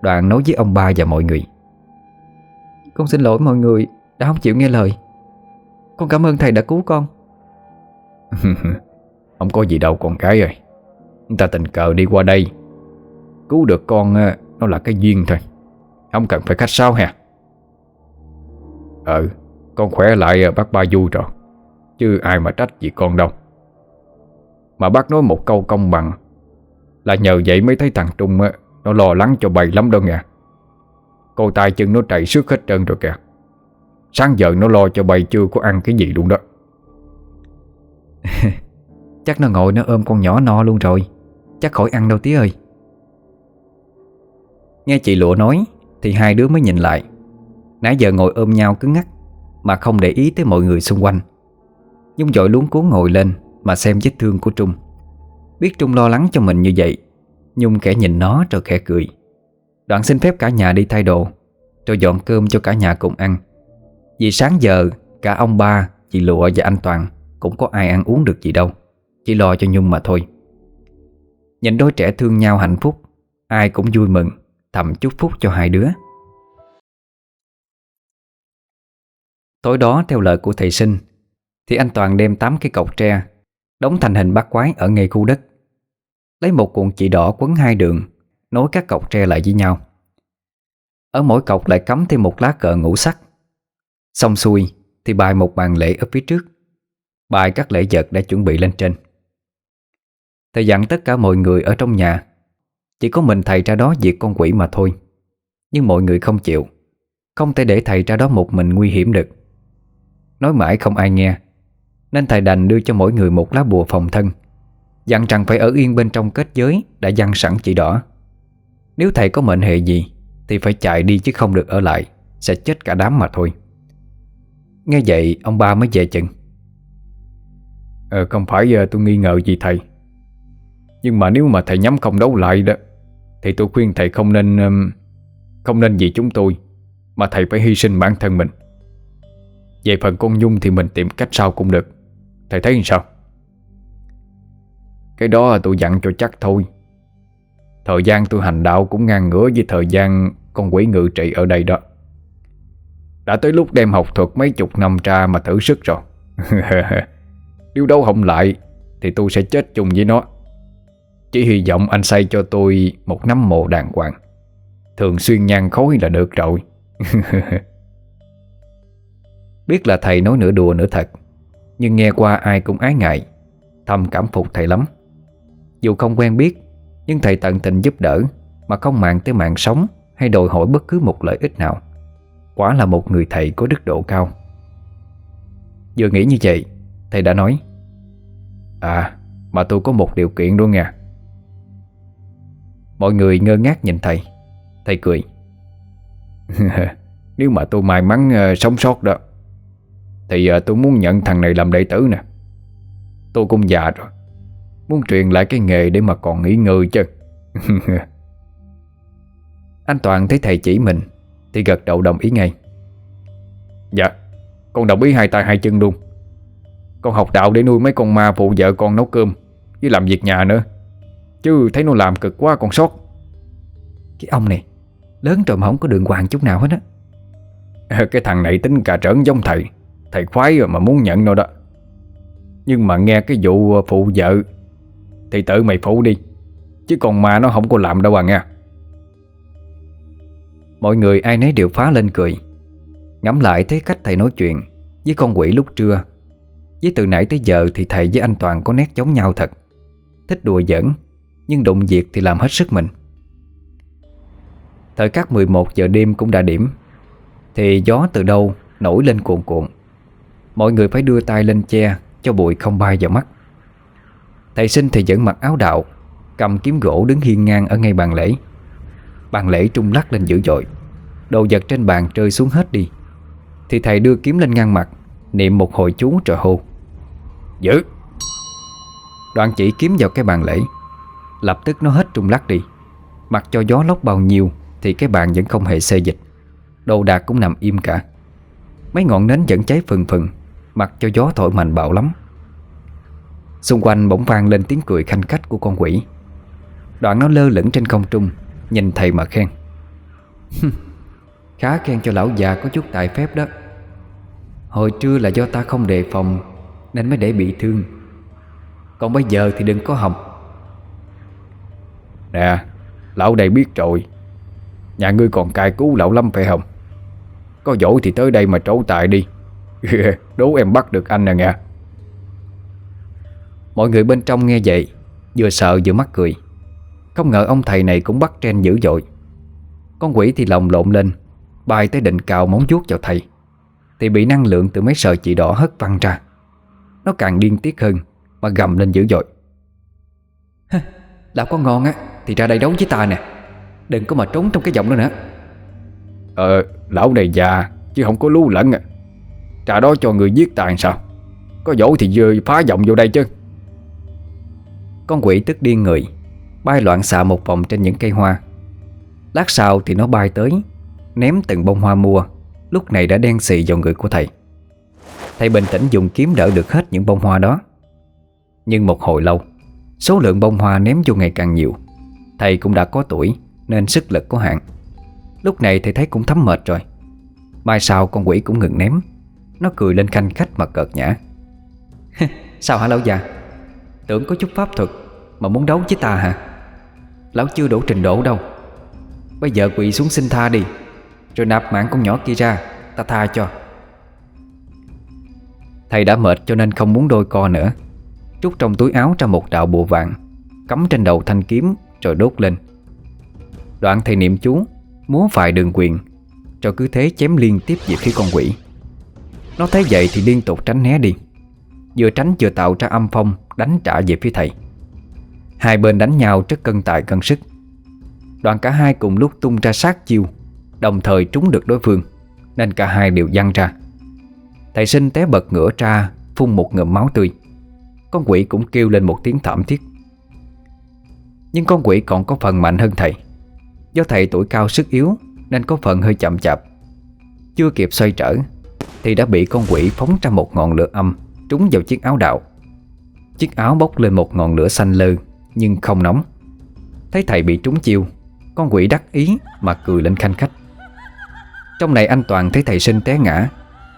Đoạn nói với ông ba và mọi người. Con xin lỗi mọi người Đã không chịu nghe lời. Con cảm ơn thầy đã cứu con. (laughs) Không có gì đâu con gái ơi Người ta tình cờ đi qua đây. Cứu được con ờ, Nó là cái duyên thôi. Không cần phải khách sáo hả? Ừ Con khỏe lại ờ, bác ba vui rồi. Chứ ai mà trách gì con đâu. Mà bác nói một câu công bằng. Là nhờ vậy mới thấy thằng Trung Nó lo lắng cho bầy lắm đâu nha Cô tay chân nó chạy sức hết trơn rồi kìa. Sáng giờ nó lo cho bầy chưa có ăn cái gì luôn đó. (laughs) Chắc nó ngồi nó ôm con nhỏ no luôn rồi. Chắc khỏi ăn đâu tía ơi. Nghe chị Lụa nói Thì hai đứa mới nhìn lại. Nãy giờ ngồi ôm nhau cứng ngắc Mà không để ý tới mọi người xung quanh. Nhung dội luống cuốn ngồi lên Mà xem vết thương của Trung. Biết Trung lo lắng cho mình như vậy Nhung khẽ nhìn nó rồi khẽ cười. Đoạn xin phép cả nhà đi thay đồ Rồi dọn cơm cho cả nhà cùng ăn. Vì sáng giờ Cả ông ba, chị Lụa và anh Toàn Cũng có ai ăn uống được gì đâu. Chỉ lo cho Nhung mà thôi. Nhìn đôi trẻ thương nhau hạnh phúc, Ai cũng vui mừng, Thầm chúc phúc cho hai đứa. Tối đó, theo lời của thầy sinh, Thì anh Toàn đem tám cái cọc tre, Đóng thành hình bát quái ở ngay khu đất. Lấy một cuộn chỉ đỏ quấn hai đường, Nối các cọc tre lại với nhau. Ở mỗi cọc lại cắm thêm một lá cờ ngũ sắc. Xong xuôi, Thì bài một bàn lễ ở phía trước. Bài các lễ vật đã chuẩn bị lên trên. Thầy dặn tất cả mọi người ở trong nhà. Chỉ có mình thầy ra đó diệt con quỷ mà thôi. Nhưng mọi người không chịu. Không thể để thầy ra đó một mình nguy hiểm được. Nói mãi không ai nghe. Nên thầy đành đưa cho mỗi người một lá bùa phòng thân. Dặn rằng phải ở yên bên trong kết giới Đã dăng sẵn chỉ đỏ. Nếu thầy có mệnh hệ gì, Thì phải chạy đi chứ không được ở lại. Sẽ chết cả đám mà thôi. Nghe vậy, ông ba mới về chừng. Ờ không phải giờ tôi nghi ngờ gì thầy. Nhưng mà nếu mà thầy nhắm không đấu lại đó, Thì tôi khuyên thầy không nên um, Không nên vì chúng tôi, Mà thầy phải hy sinh bản thân mình. Về phần con Nhung thì mình tìm cách sau cũng được. Thầy thấy sao? Cái đó tôi dặn cho chắc thôi. Thời gian tôi hành đạo cũng ngang ngửa với thời gian con quỷ ngự trị ở đây đó. Đã tới lúc đem học thuật mấy chục năm ra mà thử sức rồi. (laughs) Nếu đấu không lại Thì tôi sẽ chết chung với nó. Chỉ hy vọng anh xây cho tôi Một nắm mộ đàng hoàng. Thường xuyên nhang khối là được rồi. (laughs) Biết là thầy nói nửa đùa nửa thật, Nhưng nghe qua ai cũng ái ngại, Thầm cảm phục thầy lắm. Dù không quen biết, Nhưng thầy tận tình giúp đỡ Mà không mạng tới mạng sống Hay đòi hỏi bất cứ một lợi ích nào. Quả là một người thầy có đức độ cao. Vừa nghĩ như vậy, Thầy đã nói À mà tôi có một điều kiện đó nha Mọi người ngơ ngác nhìn thầy. Thầy cười. (laughs) Nếu mà tôi may mắn uh, sống sót đó Thì uh, tôi muốn nhận thằng này làm đệ tử nè. Tôi cũng già rồi Muốn truyền lại cái nghề để mà còn nghỉ ngơi chứ. (laughs) Anh Toàn thấy thầy chỉ mình Thì gật đầu đồng ý ngay. Dạ Con đồng ý hai tay hai chân luôn. Con học đạo để nuôi mấy con ma phụ vợ con nấu cơm Với làm việc nhà nữa. Chứ thấy nó làm cực quá con sót Cái ông này Lớn rồi mà không có đường hoàng chút nào hết á. Cái thằng này tính cà trỡn giống thầy. Thầy khoái rồi mà muốn nhận nó đó. Nhưng mà nghe cái vụ phụ vợ Thì tự mày phụ đi. Chứ còn mà nó không có làm đâu à nghe. Mọi người ai nấy đều phá lên cười. Ngắm lại thấy cách thầy nói chuyện Với con quỷ lúc trưa. Với từ nãy tới giờ thì thầy với anh Toàn có nét giống nhau thật. Thích đùa giỡn nhưng đụng việc thì làm hết sức mình. Thời khắc 11 giờ đêm cũng đã điểm, Thì gió từ đâu nổi lên cuộn cuộn. Mọi người phải đưa tay lên che Cho bụi không bay vào mắt. Thầy sinh thì vẫn mặc áo đạo, Cầm kiếm gỗ đứng hiên ngang ở ngay bàn lễ. Bàn lễ trung lắc lên dữ dội, Đồ vật trên bàn rơi xuống hết đi. Thì thầy đưa kiếm lên ngang mặt, Niệm một hồi chú rồi hô, Giữ! Đoạn chỉ kiếm vào cái bàn lễ. Lập tức nó hết trung lắc đi. Mặc cho gió lốc bao nhiêu, Thì cái bàn vẫn không hề xê dịch. Đồ đạc cũng nằm im cả. Mấy ngọn nến vẫn cháy phừng phừng, Mặc cho gió thổi mạnh bạo lắm. Xung quanh bỗng vang lên tiếng cười khanh khách của con quỷ. Đoạn nó lơ lửng trên không trung, Nhìn thầy mà khen. Khá khen cho lão già có chút tài phép đó. Hồi trưa là do ta không đề phòng, Nên mới để bị thương. Còn bây giờ thì đừng có hòng. Nè, Lão đây biết rồi. Nhà ngươi còn cài cứu lão lắm phải không? Có dỗi thì tới đây mà trấu tài đi. (laughs) Đố em bắt được anh nè nghe. Mọi người bên trong nghe vậy, Vừa sợ vừa mắc cười. Không ngờ ông thầy này cũng bắt trên dữ dội. Con quỷ thì lồng lộn lên, Bay tới định cào móng vuốt vào thầy. Thì bị năng lượng từ mấy sợi chỉ đỏ hất văng ra. Nó càng điên tiết hơn, Mà gầm lên dữ dội. (laughs) Lão có ngon á. Thì ra đây đấu với ta nè. Đừng có mà trốn trong cái giọng đó nữa. Ờ lão này già Chứ không có lú lẫn à. Trà đó cho người giết tàn sao? Có dỗ thì vừa phá giọng vô đây chứ. Con quỷ tức điên người Bay loạn xạ một vòng trên những cây hoa. Lát sau thì nó bay tới Ném từng bông hoa mua Lúc này đã đen xì vào người của thầy. Thầy bình tĩnh dùng kiếm đỡ được hết những bông hoa đó. Nhưng một hồi lâu Số lượng bông hoa ném vô ngày càng nhiều Thầy cũng đã có tuổi, Nên sức lực có hạn Lúc này thầy thấy cũng thấm mệt rồi. Mai sau con quỷ cũng ngừng ném. Nó cười lên khanh khách mà cợt nhã. (laughs) Sao hả lão già? Tưởng có chút pháp thuật Mà muốn đấu với ta hả? Lão chưa đủ trình độ đâu. Bây giờ quỳ xuống xin tha đi, Rồi nạp mạng con nhỏ kia ra, Ta tha cho. Thầy đã mệt cho nên không muốn đôi co nữa. Trút trong túi áo ra một đạo bùa vàng, Cắm trên đầu thanh kiếm rồi đốt lên. Đoạn thầy niệm chú, Múa vài đường quyền, Rồi cứ thế chém liên tiếp về phía con quỷ. Nó thấy vậy thì liên tục tránh né đi. Vừa tránh vừa tạo ra âm phong, Đánh trả về phía thầy. Hai bên đánh nhau rất cân tài cân sức. Đoạn cả hai cùng lúc tung ra sát chiêu, Đồng thời trúng được đối phương, Nên cả hai đều văng ra. Thầy sinh té bật ngửa ra, Phun một ngụm máu tươi. Con quỷ cũng kêu lên một tiếng thảm thiết. Nhưng con quỷ còn có phần mạnh hơn thầy. Do thầy tuổi cao sức yếu, Nên có phần hơi chậm chạp. Chưa kịp xoay trở, Thì đã bị con quỷ phóng ra một ngọn lửa âm, Trúng vào chiếc áo đạo. Chiếc áo bốc lên một ngọn lửa xanh lơ, Nhưng không nóng. Thấy thầy bị trúng chiêu, Con quỷ đắc ý mà cười lên khanh khách. Trong này anh Toàn thấy thầy sinh té ngã,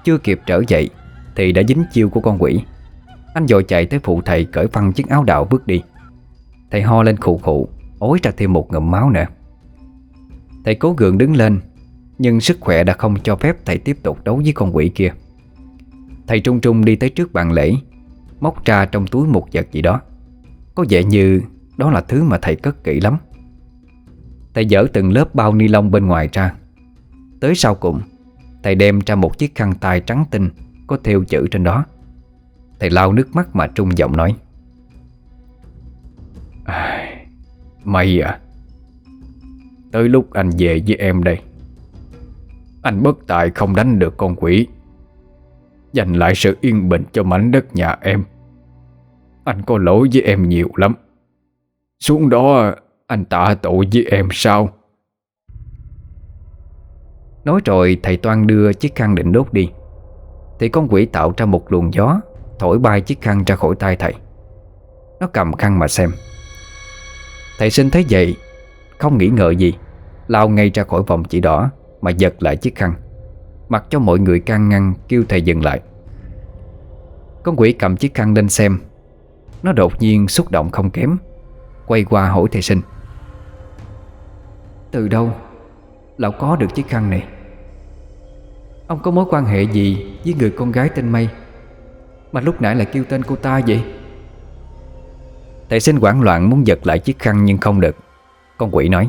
Chưa kịp trở dậy, Thì đã dính chiêu của con quỷ. Anh dội chạy tới phụ thầy cởi phăng chiếc áo đạo bước đi. Thầy ho lên khụ khụ Ối ra thêm một ngụm máu nữa. Thầy cố gượng đứng lên, Nhưng sức khỏe đã không cho phép thầy tiếp tục đấu với con quỷ kia. Thầy trung trung đi tới trước bàn lễ, Móc ra trong túi một vật gì đó. Có vẻ như đó là thứ mà thầy cất kỹ lắm. Thầy dỡ từng lớp bao ni lông bên ngoài ra. Tới sau cùng, Thầy đem ra một chiếc khăn tay trắng tinh Có theo chữ trên đó. Thầy lau nước mắt mà trung giọng nói à, Mày à. Tới lúc anh về với em đây Anh bất tài không đánh được con quỷ. Dành lại sự yên bình cho mảnh đất nhà em. Anh có lỗi với em nhiều lắm. Xuống đó anh tạ tội với em sao? Nói rồi thầy Toan đưa chiếc khăn định đốt đi. Thì con quỷ tạo ra một luồng gió Thổi bay chiếc khăn ra khỏi tay thầy. Nó cầm khăn mà xem. Thầy sinh thấy vậy, Không nghĩ ngợi gì. Lao ngay ra khỏi vòng chỉ đỏ, Mà giật lại chiếc khăn. Mặc cho mọi người can ngăn, kêu thầy dừng lại. Con quỷ cầm chiếc khăn lên xem. Nó đột nhiên xúc động không kém, Quay qua hỏi thầy sinh. Từ đâu Lão có được chiếc khăn này? Ông có mối quan hệ gì Với người con gái tên Mây Mà lúc nãy lại kêu tên cô ta vậy? Thầy sinh hoảng loạn muốn giật lại chiếc khăn nhưng không được. Con quỷ nói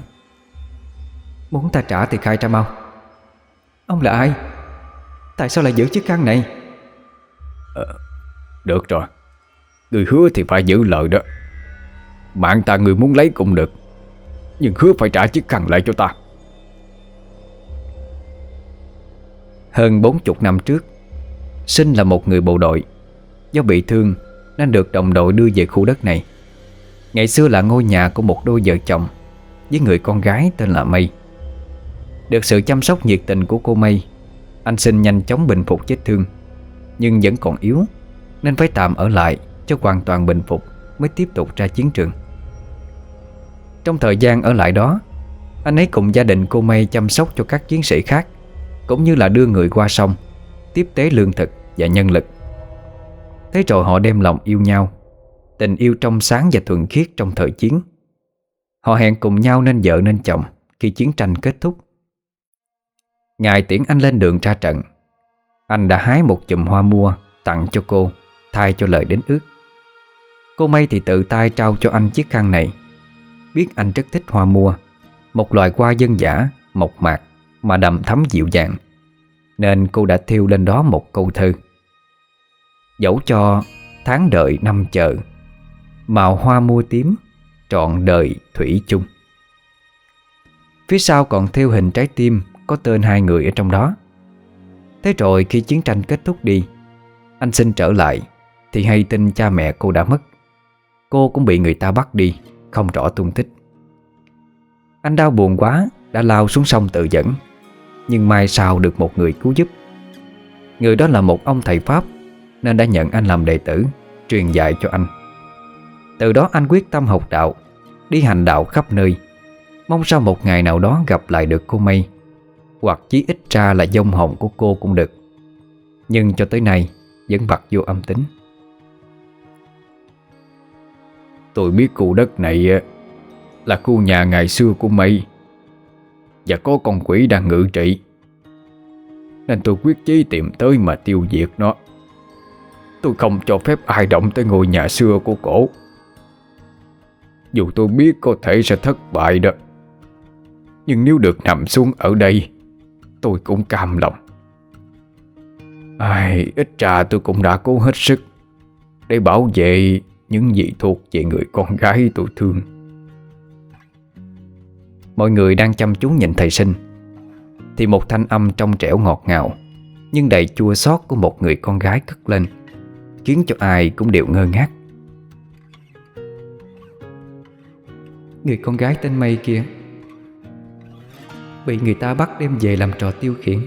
Muốn ta trả thì khai ra mau. Ông là ai? Tại sao lại giữ chiếc khăn này? Ờ, Được rồi. Người hứa thì phải giữ lời đó. Mạng ta người muốn lấy cũng được Nhưng hứa phải trả chiếc khăn lại cho ta. Hơn bốn chục năm trước Sinh là một người bộ đội. Do bị thương Nên được đồng đội đưa về khu đất này Ngày xưa là ngôi nhà của một đôi vợ chồng Với người con gái tên là Mây Được sự chăm sóc nhiệt tình của cô Mây Anh Sinh nhanh chóng bình phục vết thương, Nhưng vẫn còn yếu, Nên phải tạm ở lại Cho hoàn toàn bình phục Mới tiếp tục ra chiến trường. Trong thời gian ở lại đó, Anh ấy cùng gia đình cô Mây chăm sóc cho các chiến sĩ khác, Cũng như là đưa người qua sông, Tiếp tế lương thực và nhân lực. Thế rồi họ đem lòng yêu nhau. Tình yêu trong sáng và thuần khiết trong thời chiến. Họ hẹn cùng nhau nên vợ nên chồng Khi chiến tranh kết thúc. Ngài tiễn anh lên đường ra trận. Anh đã hái một chùm hoa mua Tặng cho cô, Thay cho lời đến ước. Cô may thì tự tay trao cho anh chiếc khăn này. Biết anh rất thích hoa mua, Một loài hoa dân giả Mộc mạc Mà đầm thấm dịu dàng, Nên cô đã thiêu lên đó một câu thơ. Dẫu cho tháng đợi năm chờ Màu hoa mua tím, Trọn đời thủy chung. Phía sau còn theo hình trái tim Có tên hai người ở trong đó. Thế rồi khi chiến tranh kết thúc đi, Anh xin trở lại Thì hay tin cha mẹ cô đã mất. Cô cũng bị người ta bắt đi, Không rõ tung tích. Anh đau buồn quá, Đã lao xuống sông tự dẫn, Nhưng mai sau được một người cứu giúp. Người đó là một ông thầy Pháp, Nên đã nhận anh làm đệ tử, Truyền dạy cho anh. Từ đó anh quyết tâm học đạo, Đi hành đạo khắp nơi. Mong sau một ngày nào đó gặp lại được cô Mây Hoặc chí ít ra là dông hồn của cô cũng được. Nhưng cho tới nay, Vẫn bật vô âm tính. Tôi biết khu đất này ờ, Là khu nhà ngày xưa của mây Và có con quỷ đang ngự trị. Nên tôi quyết chí tìm tới mà tiêu diệt nó. Tôi không cho phép ai động tới ngôi nhà xưa của cổ. Dù tôi biết có thể sẽ thất bại đó. Nhưng nếu được nằm xuống ở đây Tôi cũng cam lòng. Ai, ít ra tôi cũng đã cố hết sức Để bảo vệ những gì thuộc về người con gái tôi thương. Mọi người đang chăm chú nhìn thầy sinh Thì một thanh âm trong trẻo ngọt ngào Nhưng đầy chua xót của một người con gái cất lên Khiến cho ai cũng đều ngơ ngác. Người con gái tên Mây kia. Bị người ta bắt đem về làm trò tiêu khiển.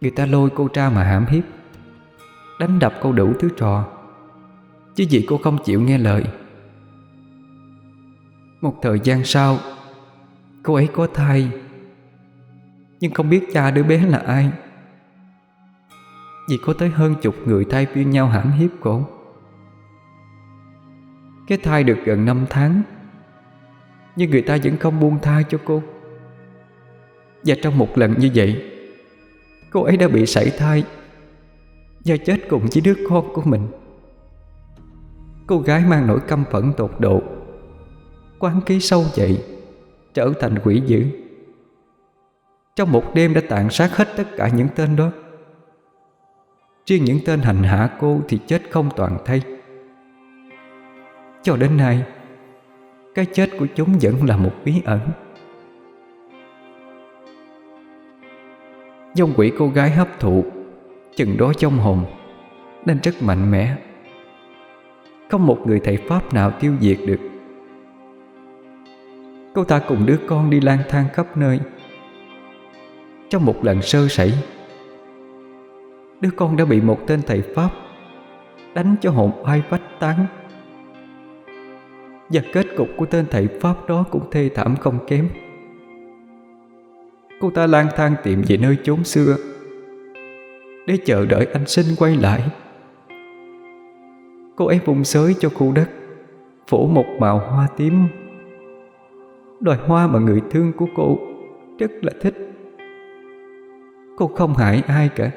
Người ta lôi cô ra mà hãm hiếp. Đánh đập cô đủ thứ trò. Chứ vì cô không chịu nghe lời. Một thời gian sau, Cô ấy có thai. Nhưng không biết cha đứa bé là ai. Vì có tới hơn chục người thay phiên nhau hãm hiếp cô. Cái thai được gần 5 tháng, Nhưng người ta vẫn không buông thai cho cô. Và trong một lần như vậy, Cô ấy đã bị sảy thai Và chết cùng với đứa con của mình. Cô gái mang nỗi căm phẫn tột độ, Quán ký sâu dậy, Trở thành quỷ dữ. Trong một đêm đã tàn sát hết tất cả những tên đó. Riêng những tên hành hạ cô thì chết không toàn thay cho đến nay, Cái chết của chúng vẫn là một bí ẩn. Dông quỷ cô gái hấp thụ, Chừng đó trong hồn, Nên rất mạnh mẽ. Không một người thầy Pháp nào tiêu diệt được. Cô ta cùng đứa con đi lang thang khắp nơi. Trong một lần sơ sẩy, Đứa con đã bị một tên thầy Pháp Đánh cho hồn ai vách tán. Và kết cục của tên thầy Pháp đó cũng thê thảm không kém. Cô ta lang thang tìm về nơi chốn xưa, Để chờ đợi anh sinh quay lại. Cô ấy vùng xới cho khu đất Phủ một màu hoa tím. Loài hoa mà người thương của cô Rất là thích. Cô không hại ai cả.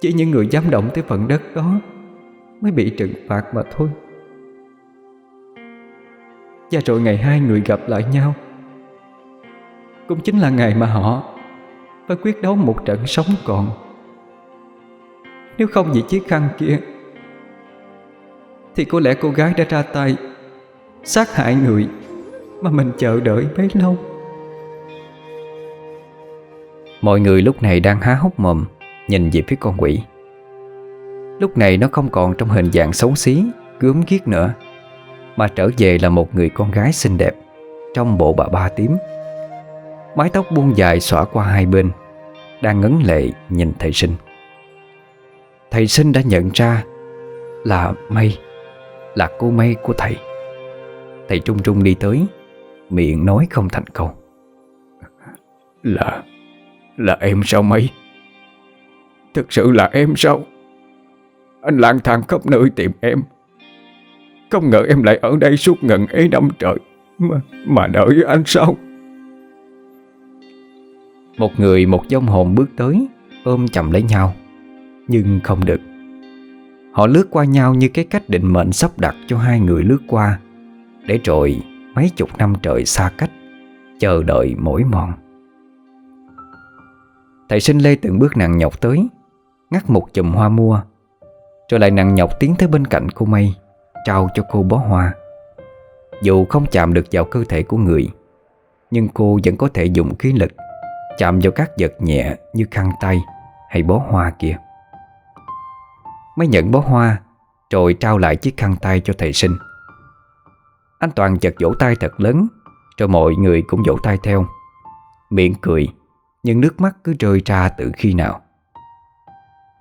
Chỉ những người dám động tới phần đất đó Mới bị trừng phạt mà thôi. Và rồi ngày hai người gặp lại nhau. Cũng chính là ngày mà họ Phải quyết đấu một trận sống còn. Nếu không vì chiếc khăn kia, Thì có lẽ cô gái đã ra tay Sát hại người Mà mình chờ đợi bấy lâu. Mọi người lúc này đang há hốc mồm Nhìn về phía con quỷ. Lúc này nó không còn trong hình dạng xấu xí, Gớm ghiếc nữa. Mà trở về là một người con gái xinh đẹp, Trong bộ bà ba tím. Mái tóc buông dài xõa qua hai bên, Đang ngấn lệ nhìn thầy sinh. Thầy sinh đã nhận ra Là mây Là cô mây của thầy. Thầy trung trung đi tới, Miệng nói không thành câu. Là Là em sao mây Thực sự là em sao? Anh lang thang khắp nơi tìm em. Không ngờ em lại ở đây suốt ngần ấy năm trời. Mà, mà đợi anh sao? Một người một dông hồn bước tới Ôm chầm lấy nhau Nhưng không được. Họ lướt qua nhau như cái cách định mệnh sắp đặt cho hai người lướt qua Để rồi mấy chục năm trời xa cách Chờ đợi mỗi mòn. Thầy sinh lê từng bước nặng nhọc tới Ngắt một chùm hoa mua Rồi lại nặng nhọc tiến tới bên cạnh cô mây. Trao cho cô bó hoa. Dù không chạm được vào cơ thể của người, Nhưng cô vẫn có thể dùng khí lực Chạm vào các vật nhẹ như khăn tay hay bó hoa kia. Mới nhận bó hoa, Rồi trao lại chiếc khăn tay cho thầy sinh. Anh Toàn chật vỗ tay thật lớn, Rồi mọi người cũng vỗ tay theo. Miệng cười, Nhưng nước mắt cứ rơi ra từ khi nào.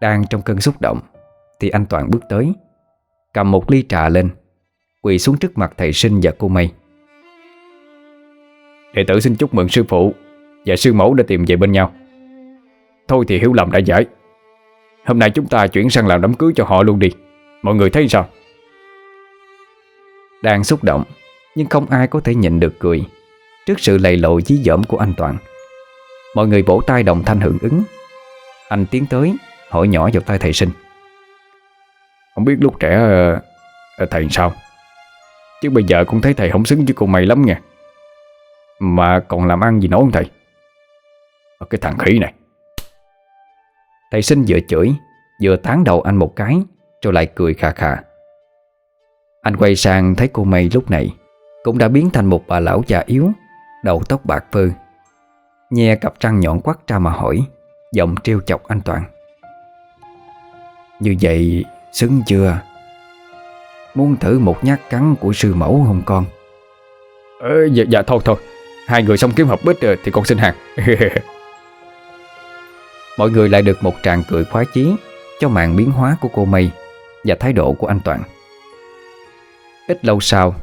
Đang trong cơn xúc động, Thì anh Toàn bước tới Cầm một ly trà lên Quỳ xuống trước mặt thầy sinh và cô Mây Đệ tử xin chúc mừng sư phụ và sư mẫu đã tìm về bên nhau. Thôi thì hiểu lầm đã giải. Hôm nay chúng ta chuyển sang làm đám cưới cho họ luôn đi. Mọi người thấy sao? Đang xúc động Nhưng không ai có thể nhịn được cười Trước sự lầy lộ dí dỏm của anh Toàn. Mọi người vỗ tay đồng thanh hưởng ứng. Anh tiến tới Hỏi nhỏ vào tay thầy sinh không biết lúc trẻ ờ, ờ, Thầy sao? Chứ bây giờ con thấy thầy không xứng với cô mày lắm nha. Mà còn làm ăn gì nữa không thầy? Ờ, cái thằng khỉ này. Thầy sinh vừa chửi, Vừa tán đầu anh một cái, Rồi lại cười khà khà. Anh quay sang thấy cô mày lúc này Cũng đã biến thành một bà lão già yếu, Đầu tóc bạc phơ. Nhe cặp răng nhọn quắt ra mà hỏi, Giọng trêu chọc anh Toàn. Như vậy xứng chưa? Muốn thử một nhát cắn của sư mẫu không con? Ờ, dạ, dạ thôi thôi. Hai người xong kiếm hợp bích rồi thì con xin hàng. (laughs) Mọi người lại được một tràng cười khoái chí Cho màn biến hóa của cô Mây Và thái độ của anh Toàn. Ít lâu sau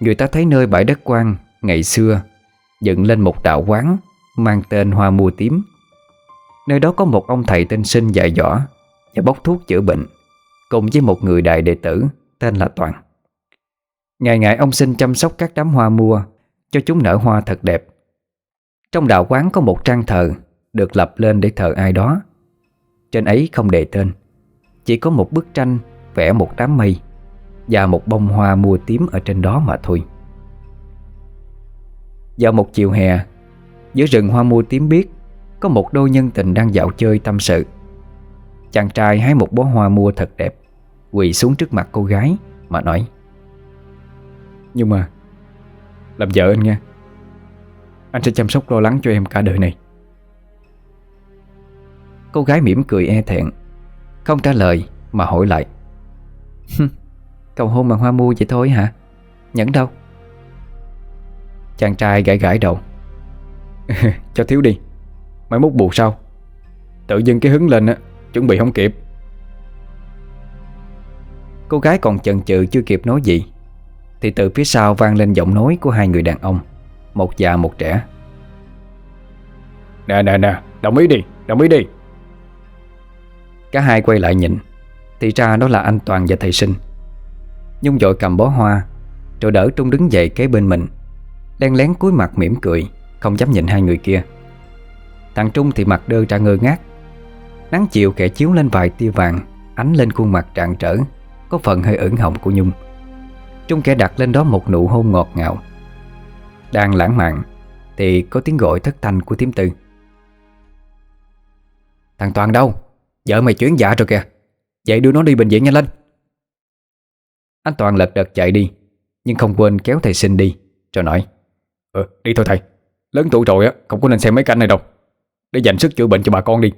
Người ta thấy nơi bãi đất quan Ngày xưa Dựng lên một đạo quán Mang tên Hoa Mua Tím. Nơi đó có một ông thầy tên sinh dạy dõ Và bốc thuốc chữa bệnh Cùng với một người đại đệ tử Tên là Toàn. Ngày ngày ông xin chăm sóc các đám hoa mua Cho chúng nở hoa thật đẹp. Trong đạo quán có một trang thờ Được lập lên để thờ ai đó. Trên ấy không đề tên, Chỉ có một bức tranh Vẽ một đám mây Và một bông hoa mua tím ở trên đó mà thôi. Vào một chiều hè, Giữa rừng hoa mua tím biết Có một đôi nhân tình đang dạo chơi tâm sự. Chàng trai hái một bó hoa mua thật đẹp. Quỳ xuống trước mặt cô gái Mà nói Nhưng mà Làm vợ anh nha. Anh sẽ chăm sóc lo lắng cho em cả đời này. Cô gái mỉm cười e thẹn Không trả lời mà hỏi lại Cầu hôn bằng hoa mua vậy thôi hả? Nhẫn đâu? Chàng trai gãi gãi đầu (laughs) Cho thiếu đi Mai mốt buộc sau. Tự dưng cái hứng lên á Chuẩn bị không kịp Cô gái còn chần chừ chưa kịp nói gì. Thì từ phía sau vang lên giọng nói của hai người đàn ông Một già một trẻ. Nè nè nè Đồng ý đi Đồng ý đi. Cả hai quay lại nhìn Thì ra đó là anh Toàn và thầy sinh. Nhung dội cầm bó hoa Rồi đỡ Trung đứng dậy kế bên mình Đen lén cúi mặt mỉm cười Không dám nhìn hai người kia. Thằng Trung thì mặt đơ ra ngơ ngác Nắng chiều kẻ chiếu lên vài tia vàng Ánh lên khuôn mặt trạng trở có phần hơi ửng hồng của Nhung. Trung kẻ đặt lên đó một nụ hôn ngọt ngào. Đang lãng mạn Thì có tiếng gọi thất thanh của tím tư. Thằng Toàn đâu? Vợ mày chuyển dạ rồi kìa. Vậy đưa nó đi bệnh viện nhanh lên. Anh Toàn lật đật chạy đi, Nhưng không quên kéo thầy sinh đi, Rồi nói Ờ đi thôi thầy. Lớn tuổi rồi á, Không có nên xem mấy cảnh này đâu. Để dành sức chữa bệnh cho bà con đi.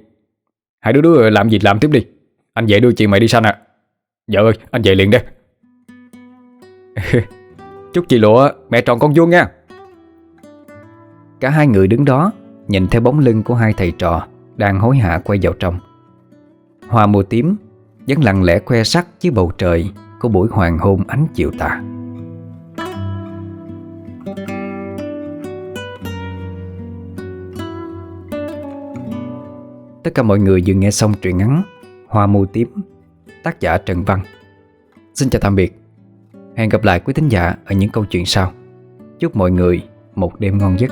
Hai đứa đứa làm gì làm tiếp đi. Anh về đưa chị mày đi sanh à Vợ ơi, anh về liền đây Chúc chị lụa, mẹ tròn con vuông nha. Cả hai người đứng đó, Nhìn theo bóng lưng của hai thầy trò Đang hối hả quay vào trong. Hoa mùa tím Vẫn lặng lẽ khoe sắc dưới bầu trời Của buổi hoàng hôn ánh chiều tà. Tất cả mọi người vừa nghe xong truyện ngắn Hoa mùa tím Tác giả Trần Văn. Xin chào tạm biệt. Hẹn gặp lại quý thính giả ở những câu chuyện sau. Chúc mọi người một đêm ngon giấc.